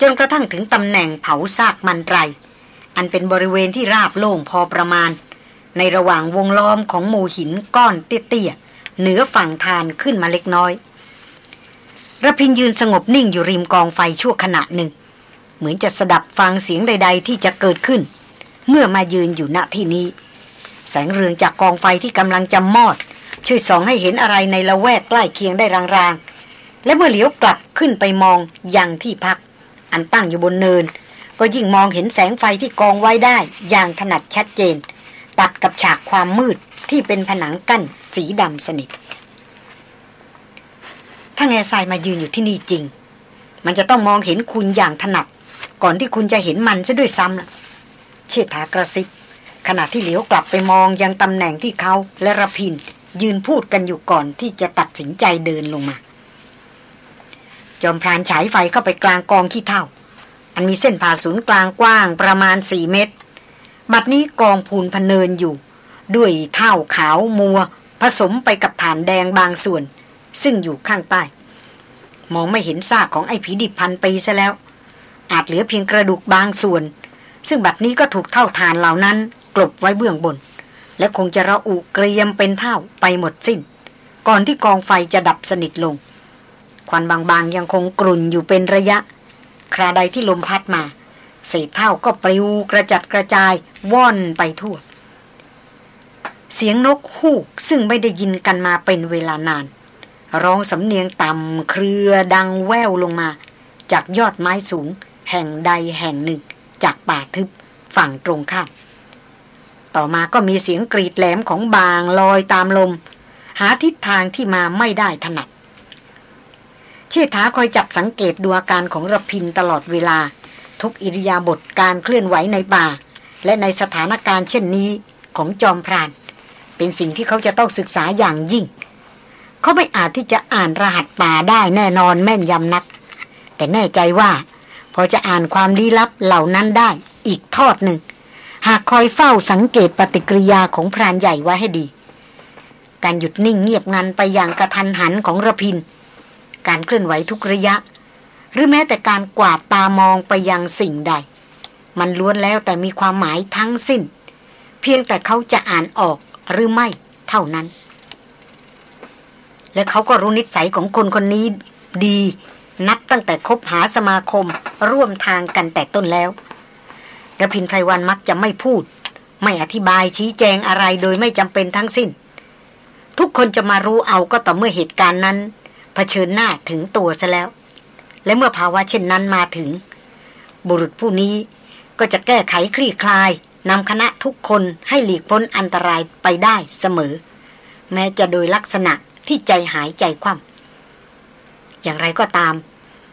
จนกระทั่งถึงตำแหน่งเผาซากมันไร อันเป็นบริเวณที่ราบโล่งพอประมาณ ในระหว่างวงล้อมของหมู่หินก้อนเตี้ยๆเหนือฝั่งทานขึ้นมาเล็กน้อยระพินยืนสงบนิ่งอยู่ริมกองไฟชั่วขณะหนึ่ง เหมือนจะสดับฟังเสียงใด ๆ ที่จะเกิดขึ้น เมื่อมายืนอยู่ณที่นี้ แสงเรืองจากกองไฟที่กำลังจะมอด ช่วยส่องให้เห็นอะไรในละแวกใกล้เคียงได้รางๆ และเมื่อเหลียวกลับขึ้นไปมองยังที่พัก อันตั้งอยู่บนเนิน ก็ยิ่งมองเห็นแสงไฟที่กองไว้ได้อย่างถนัดชัดเจน ตัดกับฉากความมืดที่เป็นผนังกั้นสีดำสนิท ถ้าแง่ทรายมายืนอยู่ที่นี่จริง มันจะต้องมองเห็นคุณอย่างถนัด ก่อนที่คุณจะเห็นมันซะด้วยซ้ำล่ะ เชษฐากระซิบ ขณะที่เหลียวกลับไปมองยังตำแหน่งที่เขาและระพิน ยืนพูดกันอยู่ก่อนที่จะตัดสินใจเดินลงมา จอมพรานฉายไฟเข้าไปกลางกองขี้เท่า อันมีเส้นผ่าศูนย์กลางกว้างประมาณสี่เมตร บัดนี้กองพูนพเนินอยู่ ด้วยเท่าขาวมัว ผสมไปกับฐานแดงบางส่วน ซึ่งอยู่ข้างใต้ มองไม่เห็นซากของไอ้ผีดิบพันปีซะแล้ว อาจเหลือเพียงกระดูกบางส่วน ซึ่งบัดนี้ก็ถูกเท่าฐานเหล่านั้น กลบไว้เบื้องบน และคงจะระอุเกรียมเป็นเท่าไปหมดสิ้น ก่อนที่กองไฟจะดับสนิทลงควันบางๆยังคงกลุ่นอยู่เป็นระยะ คราใดที่ลมพัดมาเศษเท่าก็ปลิวกระจัดกระจายว่อนไปทั่ว เสียงนกฮูกซึ่งไม่ได้ยินกันมาเป็นเวลานาน ร้องสำเนียงต่ำเครือดังแววลงมา จากยอดไม้สูง แห่งใดแห่งหนึ่ง จากป่าทึบฝั่งตรงข้ามต่อมาก็มีเสียงกรีดแหลมของบางลอยตามลม หาทิศทางที่มาไม่ได้ถนัด เชษฐาคอยจับสังเกตดูอาการของระพินตลอดเวลา ทุกอิริยาบถการเคลื่อนไหวในป่า และในสถานการณ์เช่นนี้ของจอมพราน เป็นสิ่งที่เขาจะต้องศึกษาอย่างยิ่ง เขาไม่อาจที่จะอ่านรหัสป่าได้แน่นอนแม่นยำนัก แต่แน่ใจว่า พอจะอ่านความลี้ลับเหล่านั้นได้อีกทอดหนึ่ง หากคอยเฝ้าสังเกตปฏิกิริยาของพรานใหญ่ไว้ให้ดี การหยุดนิ่งเงียบงันไปอย่างกระทันหันของระพิน การเคลื่อนไหวทุกระยะ หรือแม้แต่การกวาดตามองไปยังสิ่งใด มันล้วนแล้วแต่มีความหมายทั้งสิ้น เพียงแต่เขาจะอ่านออกหรือไม่เท่านั้น และเขาก็รู้นิสัยของคนคนนี้ดี นับตั้งแต่คบหาสมาคมร่วมทางกันแต่ต้นแล้วระพินไพรวันมักจะไม่พูด ไม่อธิบายชี้แจงอะไรโดยไม่จำเป็นทั้งสิ้น ทุกคนจะมารู้เอาก็ต่อเมื่อเหตุการณ์นั้น เผชิญหน้าถึงตัวซะแล้ว และเมื่อภาวะเช่นนั้นมาถึง บุรุษผู้นี้ก็จะแก้ไขคลี่คลายนำคณะทุกคนให้หลีกพ้นอันตรายไปได้เสมอ แม้จะโดยลักษณะที่ใจหายใจคว่ำอย่างไรก็ตาม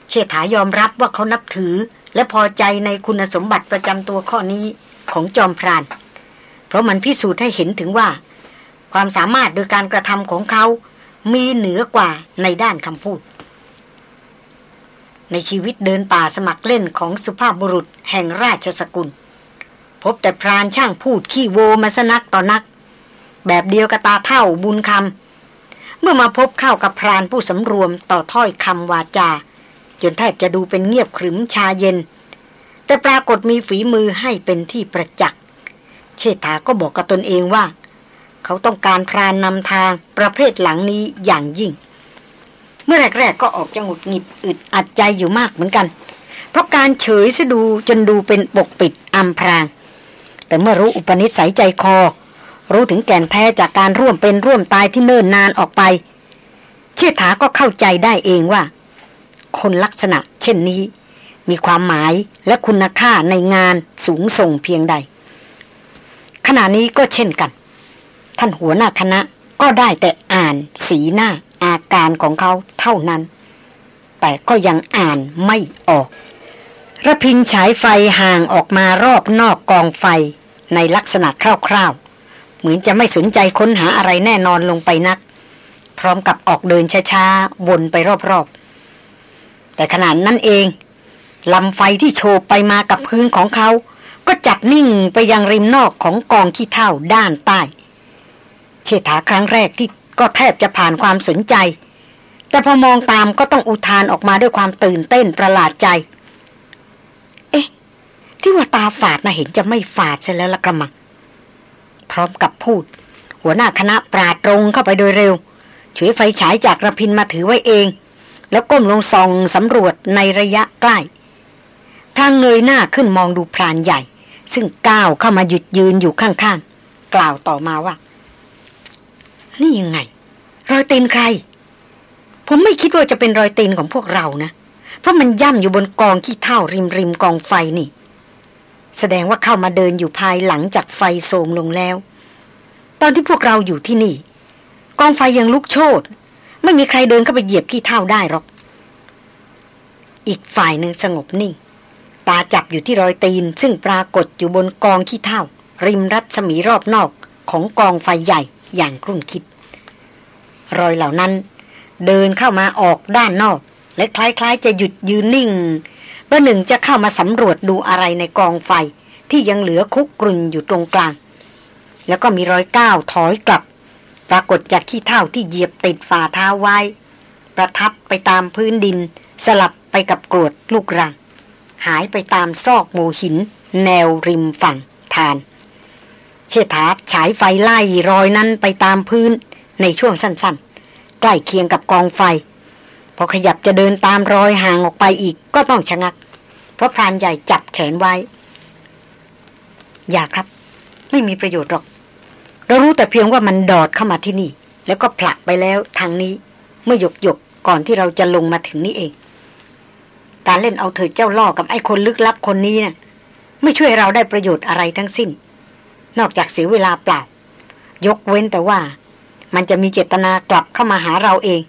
เชษฐายอมรับว่าเขานับถือ และพอใจในคุณสมบัติประจำตัวข้อนี้ของจอมพราน เพราะมันพิสูจน์ให้เห็นถึงว่า ความสามารถโดยการกระทำของเขา มีเหนือกว่าในด้านคำพูด ในชีวิตเดินป่าสมัครเล่นของสุภาพบุรุษแห่งราชสกุล พบแต่พรานช่างพูดขี้โวมาสนักต่อนัก แบบเดียวกับตาเท่าบุญคำเมื่อมาพบเข้ากับพรานผู้สำรวมต่อถ้อยคำวาจา จนแทบจะดูเป็นเงียบขรึมชาเย็น แต่ปรากฏมีฝีมือให้เป็นที่ประจักษ์เชษฐาก็บอกกับตนเองว่า เขาต้องการพรานนำทางประเภทหลังนี้อย่างยิ่ง เมื่อแรกๆก็ออกจะหงุดหงิดอึดอัดใจอยู่มากเหมือนกัน เพราะการเฉยสะดูจนดูเป็นปกปิดอำพราง แต่เมื่อรู้อุปนิสัยใจคอ รู้ถึงแก่นแท้จากการร่วมเป็นร่วมตายที่เนิ่นนานออกไป เชษฐาก็เข้าใจได้เองว่า คนลักษณะเช่นนี้มีความหมายและคุณค่าในงานสูงส่งเพียงใด ขณะนี้ก็เช่นกัน ท่านหัวหน้าคณะก็ได้แต่อ่านสีหน้าอาการของเขาเท่านั้น แต่ก็ยังอ่านไม่ออกระพินฉายไฟห่างออกมารอบนอกกองไฟในลักษณะคร่าวๆ เหมือนจะไม่สนใจค้นหาอะไรแน่นอนลงไปนัก พร้อมกับออกเดินช้าๆ วนไปรอบๆ แต่ขนาดนั้นเองลำไฟที่โฉบไปมากับพื้นของเขา ก็จับนิ่งไปยังริมนอกของกองขี้เท่าด้านใต้ เชษฐาครั้งแรกที่ก็แทบจะผ่านความสนใจ แต่พอมองตามก็ต้องอุทานออกมาด้วยความตื่นเต้นประหลาดใจ เอ๊ะ ที่ว่าตาฝาดนะเห็นจะไม่ฝาดใช่แล้วละกระมัง พร้อมกับพูด หัวหน้าคณะปราดตรงเข้าไปโดยเร็วช่วยไฟฉายจากระพินมาถือไว้เอง แล้วก้มลงส่องสำรวจในระยะใกล้ทางเงยหน้าขึ้นมองดูพรานใหญ่ ซึ่งก้าวเข้ามาหยุดยืนอยู่ข้างๆ กล่าวต่อมาว่า นี่ยังไง รอยตีนใคร ผมไม่คิดว่าจะเป็นรอยตีนของพวกเรานะ เพราะมันย่ำอยู่บนกองขี้เท่าริมริมกองไฟนี่ แสดงว่าเข้ามาเดินอยู่ภายหลังจากไฟโสมลงแล้ว ตอนที่พวกเราอยู่ที่นี่ กองไฟยังลุกโชนไม่มีใครเดินเข้าไปเหยียบขี้เท่าได้หรอก อีกฝ่ายหนึ่งสงบนิ่ง ตาจับอยู่ที่รอยตีน ซึ่งปรากฏอยู่บนกองขี้เท่าริมรัศมีรอบนอกของกองไฟใหญ่ อย่างครุ่นคิด รอยเหล่านั้น เดินเข้ามาออกด้านนอก และคล้ายๆ จะหยุดยืนนิ่งเมื่อหนึ่งจะเข้ามาสำรวจดูอะไรในกองไฟที่ยังเหลือคุกกรุ่นอยู่ตรงกลาง แล้วก็มีรอยก้าวถอยกลับ ปรากฏจากขี้เท่าที่เหยียบติดฝ่าเท้าไว้ ประทับไปตามพื้นดิน สลับไปกับกรวดลูกรัง หายไปตามซอกหมู่หิน แนวริมฝั่งทาน เชษฐาฉายไฟไล่รอยนั้นไปตามพื้นในช่วงสั้นๆ ใกล้เคียงกับกองไฟ พอขยับจะเดินตามรอยห่างออกไปอีกก็ต้องชะงัก เพราะพรานใหญ่จับแขนไว้ อย่าครับ ไม่มีประโยชน์หรอก เรารู้แต่เพียงว่ามันดอดเข้ามาที่นี่ แล้วก็ผลักไปแล้วทางนี้ เมื่อหยกหยกก่อนที่เราจะลงมาถึงนี้เอง การเล่นเอาเถิดเจ้าล่อกับไอ้คนลึกลับคนนี้นะ่ะไม่ช่วยเราได้ประโยชน์อะไรทั้งสิ้น นอกจากเสียเวลาเปล่า ยกเว้นแต่ว่า มันจะมีเจตนากลับเข้ามาหาเราเอง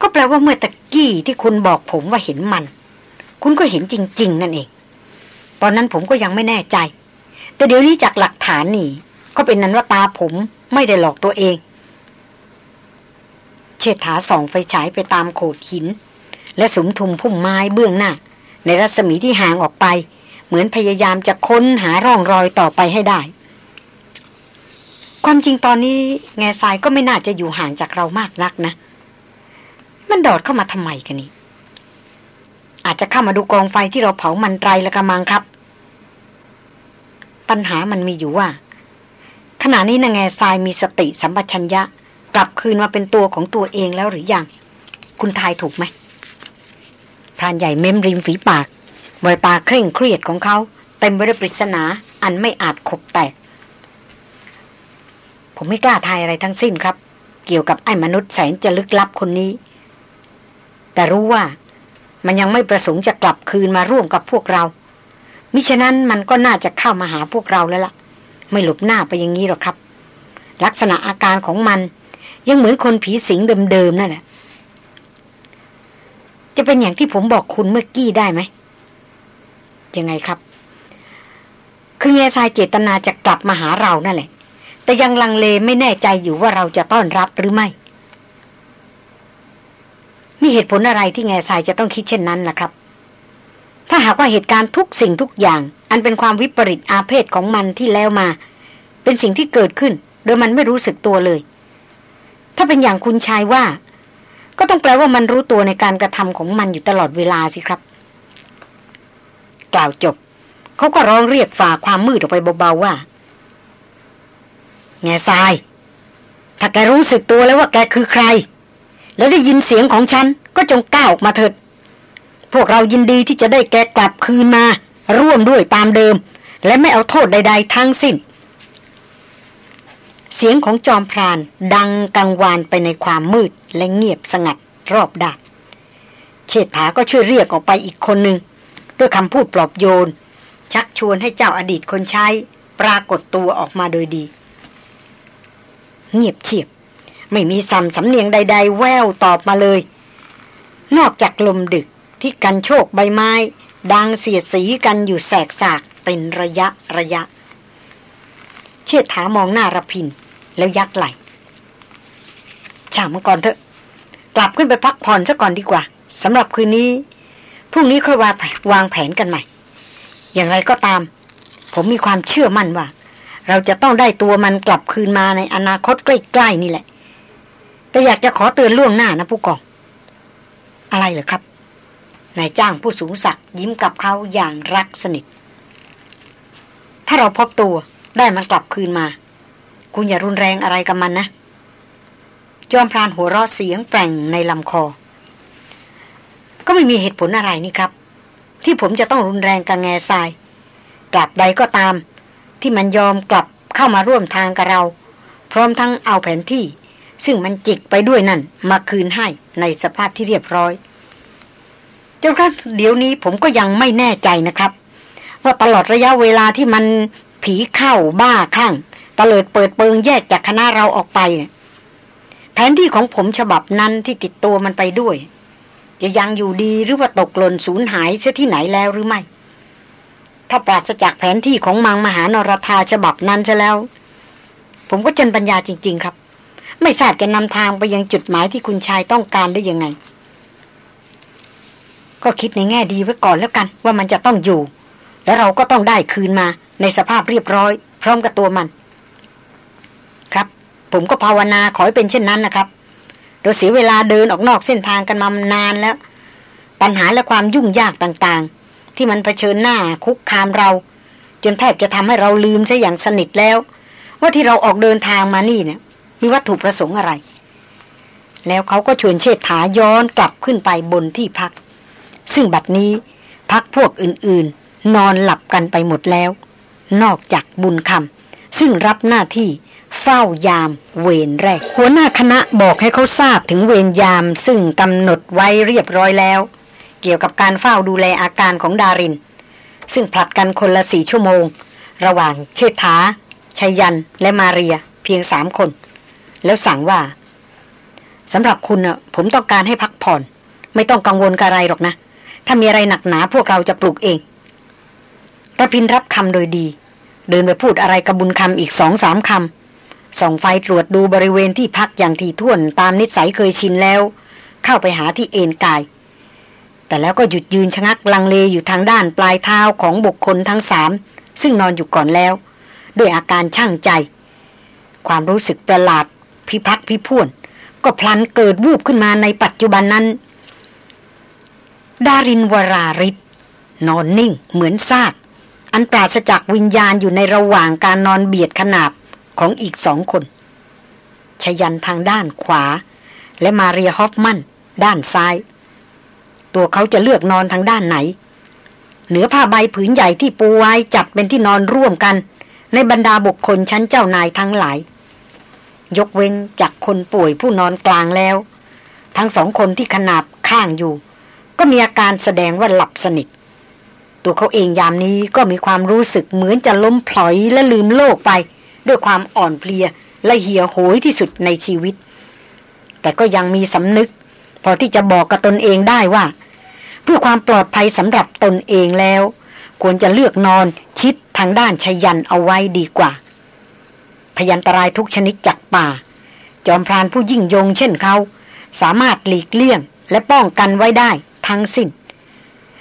ก็แปลว่าเมื่อตะกี้ที่คุณบอกผมว่าเห็นมัน คุณก็เห็นจริง ๆ นั่นเอง ตอนนั้นผมก็ยังไม่แน่ใจ แต่เดี๋ยวนี้จากหลักฐานนี่ ก็เป็นนั้นว่าตาผมไม่ได้หลอกตัวเอง เชษฐาส่องไฟฉายไปตามโขดหิน และสมทุมพุ่มไม้เบื้องหน้า ในรัศมีที่ห่างออกไป เหมือนพยายามจะค้นหาร่องรอยต่อไปให้ได้ ความจริงตอนนี้แง่ทรายก็ไม่น่าจะอยู่ห่างจากเรามากนักนะ มันดอดเข้ามาทำไมกันนี่อาจจะเข้ามาดูกองไฟที่เราเผามันไตรละกระมังครับ ปัญหามันมีอยู่ว่า ขณะนี้นางแง่ทรายมีสติสัมปชัญญะ กลับคืนมาเป็นตัวของตัวเองแล้วหรือยัง คุณทายถูกไหมพรานใหญ่เม้มริมฝีปาก เวตาเคร่งเครียดของเขา เต็มไปด้วยปริศนาอันไม่อาจขบแตก ผมไม่กล้าทายอะไรทั้งสิ้นครับ เกี่ยวกับไอ้มนุษย์แสนจะลึกลับคนนี้ แต่รู้ว่ามันยังไม่ประสงค์จะกลับคืนมาร่วมกับพวกเรา มิฉะนั้นมันก็น่าจะเข้ามาหาพวกเราแล้วละ่ะ ไม่หลบหน้าไปอย่างนี้หรอกครับ ลักษณะอาการของมัน ยังเหมือนคนผีสิงเดิมๆนั่นแหละ จะเป็นอย่างที่ผมบอกคุณเมื่อกี้ได้ไหม ยังไงครับ คือแง่ทรายเจตนาจะกลับมาหาเรานั่นแหละ แต่ยังลังเลไม่แน่ใจอยู่ว่าเราจะต้อนรับหรือไม่ มีเหตุผลอะไรที่แง่ทรายจะต้องคิดเช่นนั้นล่ะครับ ถ้าหากว่าเหตุการณ์ทุกสิ่งทุกอย่าง อันเป็นความวิปริตอาเพศของมันที่แล้วมา เป็นสิ่งที่เกิดขึ้น โดยมันไม่รู้สึกตัวเลย ถ้าเป็นอย่างคุณชายว่า ก็ต้องแปลว่ามันรู้ตัวในการกระทำของมันอยู่ตลอดเวลาสิครับ กล่าวจบ เขาก็ร้องเรียกฝ่าความมืดออกไปเบาๆว่า แง่ทราย ถ้าแกรู้สึกตัวแล้วว่าแกคือใคร แล้วได้ยินเสียงของฉัน ก็จงก้าวออกมาเถิด พวกเรายินดีที่จะได้แกกลับคืนมา ร่วมด้วยตามเดิม และไม่เอาโทษใด ๆ ทั้งสิ้น เสียงของจอมพรานดังกังวานไปในความมืดและเงียบสงัดรอบด้านเชษฐาก็ช่วยเรียกออกไปอีกคนหนึ่ง ด้วยคำพูดปลอบโยน ชักชวนให้เจ้าอดีตคนใช้ ปรากฏตัวออกมาโดยดี เงียบเฉียบ ไม่มีสัมสำเนียงใด ๆ แววตอบมาเลย นอกจากลมดึกที่กันโชคใบไม้ ดังเสียดสีกันอยู่แสกสากเป็นระยะระยะ เชิดถามองหน้ารพิน แล้วยักไหลช่างมันก่อนเถอะ กลับขึ้นไปพักผ่อนซะก่อนดีกว่าสำหรับคืนนี้ พรุ่งนี้ค่อยวางวางแผนกันใหม่ อย่างไรก็ตาม ผมมีความเชื่อมั่นว่า เราจะต้องได้ตัวมันกลับคืนมาในอนาคตใกล้ๆนี่แหละ แต่อยากจะขอเตือนล่วงหน้านะผู้กอง อะไรเหรอครับ นายจ้างผู้สูงศักดิ์ยิ้มกับเขาอย่างรักสนิท ถ้าเราพบตัวได้มันกลับคืนมา คุณอย่ารุนแรงอะไรกับมันนะ จอมพรานหัวเราะเสียงแปลงในลำคอ ก็ไม่มีเหตุผลอะไรนี่ครับ ที่ผมจะต้องรุนแรงกับแง่ทรายกลับใดก็ตาม ที่มันยอมกลับเข้ามาร่วมทางกับเรา พร้อมทั้งเอาแผนที่ ซึ่งมันจิกไปด้วยนั่นมาคืนให้ในสภาพที่เรียบร้อยจนกระทั่งเดี๋ยวนี้ผมก็ยังไม่แน่ใจนะครับ ว่าตลอดระยะเวลาที่มันผีเข้าบ้าคลั่งตะเลิดเปิดเปิงแยกจากคณะเราออกไป แผนที่ของผมฉบับนั้นที่ติดตัวมันไปด้วย จะยังอยู่ดีหรือว่าตกหล่นสูญหายเสียที่ไหนแล้วหรือไม่ ถ้าปราศจากแผนที่ของมังมหานรธาฉบับนั้นจะแล้ว ผมก็จนปัญญาจริง ๆ ครับ ไม่ทราบจะนำทางไปยังจุดหมายที่คุณชายต้องการได้ยังไง ก็คิดในแง่ดีไว้ก่อนแล้วกัน ว่ามันจะต้องอยู่ แล้วเราก็ต้องได้คืนมาในสภาพเรียบร้อย พร้อมกับตัวมัน ครับ ผมก็ภาวนาขอให้เป็นเช่นนั้นนะครับ เราเสียเวลาเดินออกนอกเส้นทางกันมานานแล้ว ปัญหาและความยุ่งยากต่างๆ ที่มันเผชิญหน้าคุกคามเรา จนแทบจะทำให้เราลืมซะอย่างสนิทแล้ว ว่าที่เราออกเดินทางมานี่เนี่ยมีวัตถุประสงค์อะไร แล้วเขาก็ชวนเชษฐาย้อนกลับขึ้นไปบนที่พัก ซึ่งบัดนี้พักพวกอื่นๆ นอนหลับกันไปหมดแล้ว นอกจากบุญคำซึ่งรับหน้าที่ เฝ้ายามเวรแรก หัวหน้าคณะบอกให้เขาทราบถึงเวรยาม ซึ่งกำหนดไว้เรียบร้อยแล้ว เกี่ยวกับการเฝ้าดูแลอาการของดาริน ซึ่งผลัดกันคนละสี่ชั่วโมง ระหว่างเชษฐาชายันและมาเรียเพียงสามคน แล้วสั่งว่าสำหรับคุณนะผมต้องการให้พักผ่อน ไม่ต้องกังวลกับอะไรหรอกนะ ถ้ามีอะไรหนักหนาพวกเราจะปลุกเองระพินรับคำโดยดี เดินไปพูดอะไรกับบุญคำอีกสองสามคำ ส่องไฟตรวจดูบริเวณที่พักอย่างที่ท่วนตามนิสัยเคยชินแล้ว เข้าไปหาที่เอนกาย แต่แล้วก็หยุดยืนชะงักลังเลอยู่ทางด้านปลายเท้าของบุคคลทั้งสามซึ่งนอนอยู่ก่อนแล้ว ด้วยอาการช่างใจ ความรู้สึกประหลาด พิพักพิพ่วน ก็พลันเกิดวูบขึ้นมาในปัจจุบันนั้น ดารินวราริศนอนนิ่งเหมือนซากอันปราศจากวิญญาณอยู่ในระหว่างการนอนเบียดขนาบ ของอีกสองคน ชยันทางด้านขวา และมาเรียฮอฟมัน ด้านซ้าย ตัวเขาจะเลือกนอนทางด้านไหน เหนือผ้าใบผืนใหญ่ที่ปูไว้จัดเป็นที่นอนร่วมกัน ในบรรดาบุคคลชั้นเจ้านายทั้งหลาย ยกเว้นจากคนป่วยผู้นอนกลางแล้ว ทั้งสองคนที่ขนาบข้างอยู่ ก็มีอาการแสดงว่าหลับสนิทตัวเขาเองยามนี้ก็มีความรู้สึกเหมือนจะล้มพลอยและลืมโลกไป ด้วยความอ่อนเพลียและเหี่ยโหยที่สุดในชีวิต แต่ก็ยังมีสำนึก พอที่จะบอกกับตนเองได้ว่า เพื่อความปลอดภัยสำหรับตนเองแล้ว ควรจะเลือกนอนชิดทางด้านชยันเอาไว้ดีกว่า พยันตรายทุกชนิดจากป่า จอมพรานผู้ยิ่งยงเช่นเขา สามารถหลีกเลี่ยงและป้องกันไว้ได้ทั้งสิ้น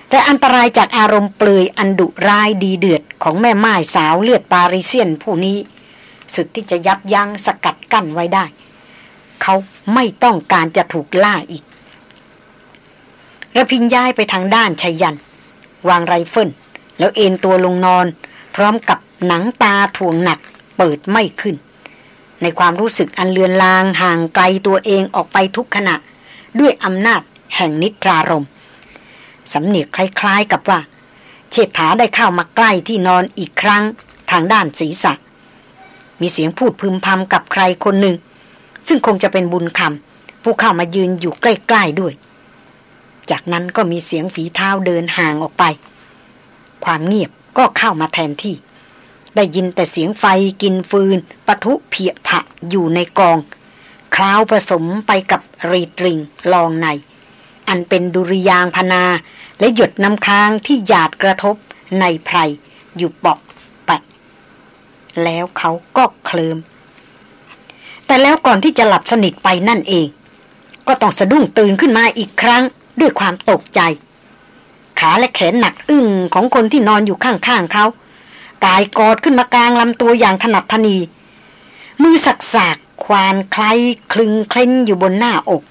แต่อันตรายจากอารมณ์เปลือยอันดุร้ายดีเดือดของแม่ไม้สาวเลือดปาริเซียนผู้นี้ สุดที่จะยับยั้งสกัดกั้นไว้ได้ เขาไม่ต้องการจะถูกล่าอีกระพินย้ายไปทางด้านชัยยัน วางไรเฟิลแล้วเอนตัวลงนอน พร้อมกับหนังตาถ่วงหนักเปิดไม่ขึ้น ในความรู้สึกอันเลือนลางห่างไกลตัวเองออกไปทุกขณะ ด้วยอำนาจแห่งนิทรารมสำเนียกคล้ายๆกับว่า เชษฐาได้เข้ามาใกล้ที่นอนอีกครั้งทางด้านศีรษะ มีเสียงพูดพึมพำกับใครคนหนึ่ง ซึ่งคงจะเป็นบุญคำผู้เข้ามายืนอยู่ใกล้ ๆด้วย จากนั้นก็มีเสียงฝีเท้าเดินห่างออกไป ความเงียบก็เข้ามาแทนที่ ได้ยินแต่เสียงไฟกินฟืนปะทุเพียผะอยู่ในกองคล้าวผสมไปกับรีดริงลองใน อันเป็นดุริยางพนา และหยดน้ำค้างที่หยาดกระทบในไพรอยู่เปาะแปะ แล้วเขาก็เคลิมแต่แล้วก่อนที่จะหลับสนิทไปนั่นเอง ก็ต้องสะดุ้งตื่นขึ้นมาอีกครั้งด้วยความตกใจ ขาและแขนหนักอึ้งของคนที่นอนอยู่ข้างๆเขากายกอดขึ้นมากลางลำตัวอย่างถนัดทนี มือสักสากควานคล้ายคลึงเคล้นอยู่บนหน้าอก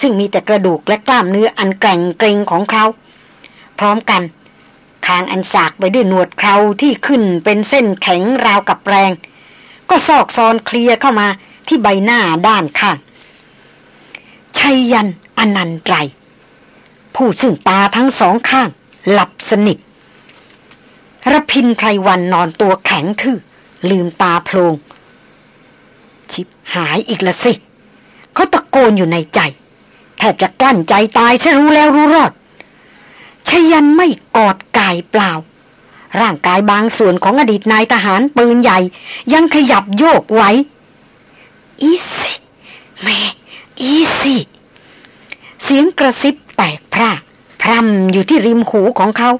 ซึ่งมีแต่กระดูกและกล้ามเนื้ออันแกร่งเกรงของเขา พร้อมกันางอันสากไปด้วยหนวดเคราที่ขึ้นเป็นเส้นแข็งราวกับแรง ก็ซอกซอนเคลียเข้ามาที่ใบหน้าด้านข้างชัยยันอนันตรผู้ซึ่งตาทั้งสองข้าง หลับสนิทระพินไพรวันนอนตัวแข็งทื่อลืมตาโพลง ชิบหายอีกละสิ เขาตะโกนอยู่ในใจ แทบจะกลั้นใจตายซะรู้แล้วรู้รอด ชยันไม่กอดกายเปล่า ร่างกายบางส่วนของอดีตนายทหารปืนใหญ่ ยังขยับโยกไหวอีสิแม่อีสิเสียงกระซิบแตกพร่าพร่ำอยู่ที่ริมหูของเขา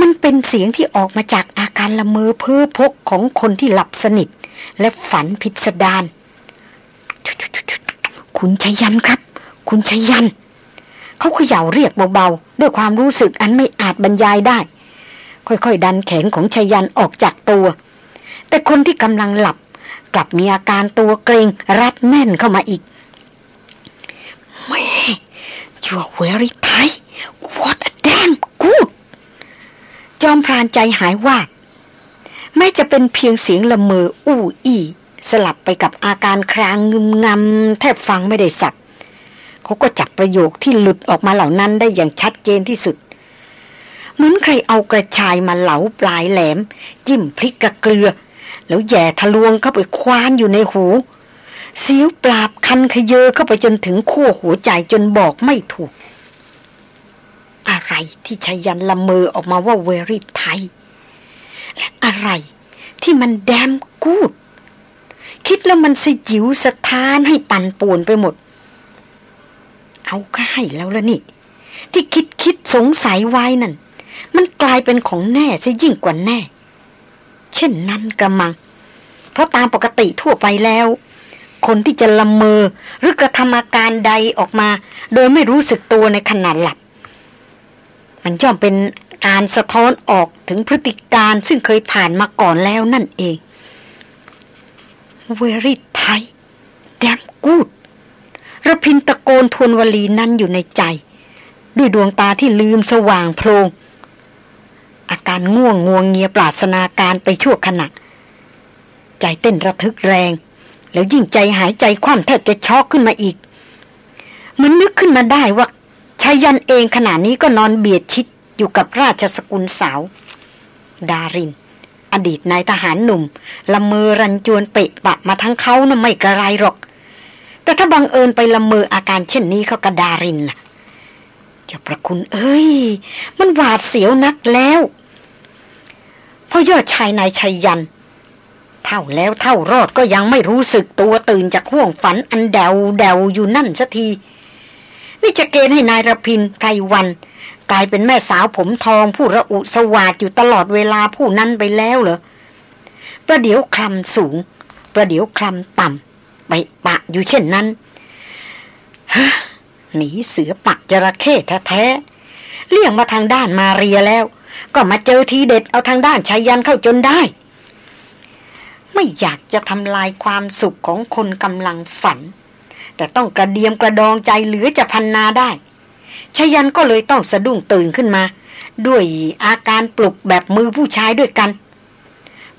มันเป็นเสียงที่ออกมาจากอาการละเมอเพ้อพกของคนที่หลับสนิท และฝันพิสดารคุณชยันครับ คุณชยัน เขาเขย่าเรียกเบาๆ ด้วยความรู้สึกอันไม่อาจบรรยายได้ ค่อยๆ ดันแขนของชยันออกจากตัว แต่คนที่กำลังหลับกลับมีอาการตัวเกรงรัดแน่นเข้ามาอีกแม่ you're very tight what a damn good จอมพรานใจหายว่าแม้จะเป็นเพียงเสียงละเมออู้อี้สลับไปกับอาการครางงึมงำแทบฟังไม่ได้สัก เขาก็จับประโยคที่หลุดออกมาเหล่านั้นได้อย่างชัดเจนที่สุด เหมือนใครเอากระชายมาเหลาปลายแหลม จิ้มพริกกระเกลือ แล้วแย่ทะลวงเข้าไปควานอยู่ในหูเสียวปราบคันขยเยอเข้าไปจนถึงขั้วหัวใจจนบอกไม่ถูก อะไรที่ชยันละเมอออกมาว่าเวริไทย และอะไรที่มันแดมกูด คิดแล้วมันสยิวสะท้านให้ปั่นป่วนไปหมด เอาก็ให้แล้วละนี่ ที่คิดคิดสงสัยไว้นั่น มันกลายเป็นของแน่ซะยิ่งกว่าแน่ เช่นนั้นกระมัง เพราะตามปกติทั่วไปแล้ว คนที่จะละเมอหรือกระทำอาการใดออกมา โดยไม่รู้สึกตัวในขณะหลับ มันย่อมเป็นการสะท้อนออกถึงพฤติการซึ่งเคยผ่านมาก่อนแล้วนั่นเองเวริไทยแดมกูด ระพินตะโกนทวนวลีนั้นอยู่ในใจ ด้วยดวงตาที่ลืมสว่างโพลงอาการง่วงงวงเงียปราศนาการไปชั่วขณะ ใจเต้นระทึกแรง แล้วยิ่งใจหายใจคว่ำแทบจะช็อกขึ้นมาอีก มันนึกขึ้นมาได้ว่าชายันเองขณะนี้ก็นอนเบียดชิดอยู่กับราชสกุลสาว ดาริน อดีตนายทหารหนุ่มละเมอรันจวนเปะปะมาทั้งเขานะ่ะไม่กระไรหรอก แต่ถ้าบังเอิญไปละเมออาการเช่นนี้เขากระดารินล่ะจะประคุณเอ้ย มันหวาดเสียวนักแล้วพ่อยอดชายนายชัยยัน เท่าแล้วเท่ารอดก็ยังไม่รู้สึกตัวตื่นจากห่วงฝันอันเดวเดวอยู่นั่นสัที นี่จะเกณฑ์ให้นายระพินไพรวัน กลายเป็นแม่สาวผมทองผู้ระอุสวาดอยู่ตลอดเวลาผู้นั้นไปแล้วเหรอประเดี๋ยวคลำสูง ประเดี๋ยวคลำต่ำ ไปปะอยู่เช่นนั้นหนีเสือปักจระเข้แท้ๆเลี่ยงมาทางด้านมาเรียแล้ว ก็มาเจอทีเด็ดเอาทางด้านชายันเข้าจนได้ ไม่อยากจะทำลายความสุขของคนกำลังฝัน แต่ต้องกระเดียมกระดองใจเหลือจะพันนาได้ชายันก็เลยต้องสะดุ้งตื่นขึ้นมา ด้วยอาการปลุกแบบมือผู้ชายด้วยกัน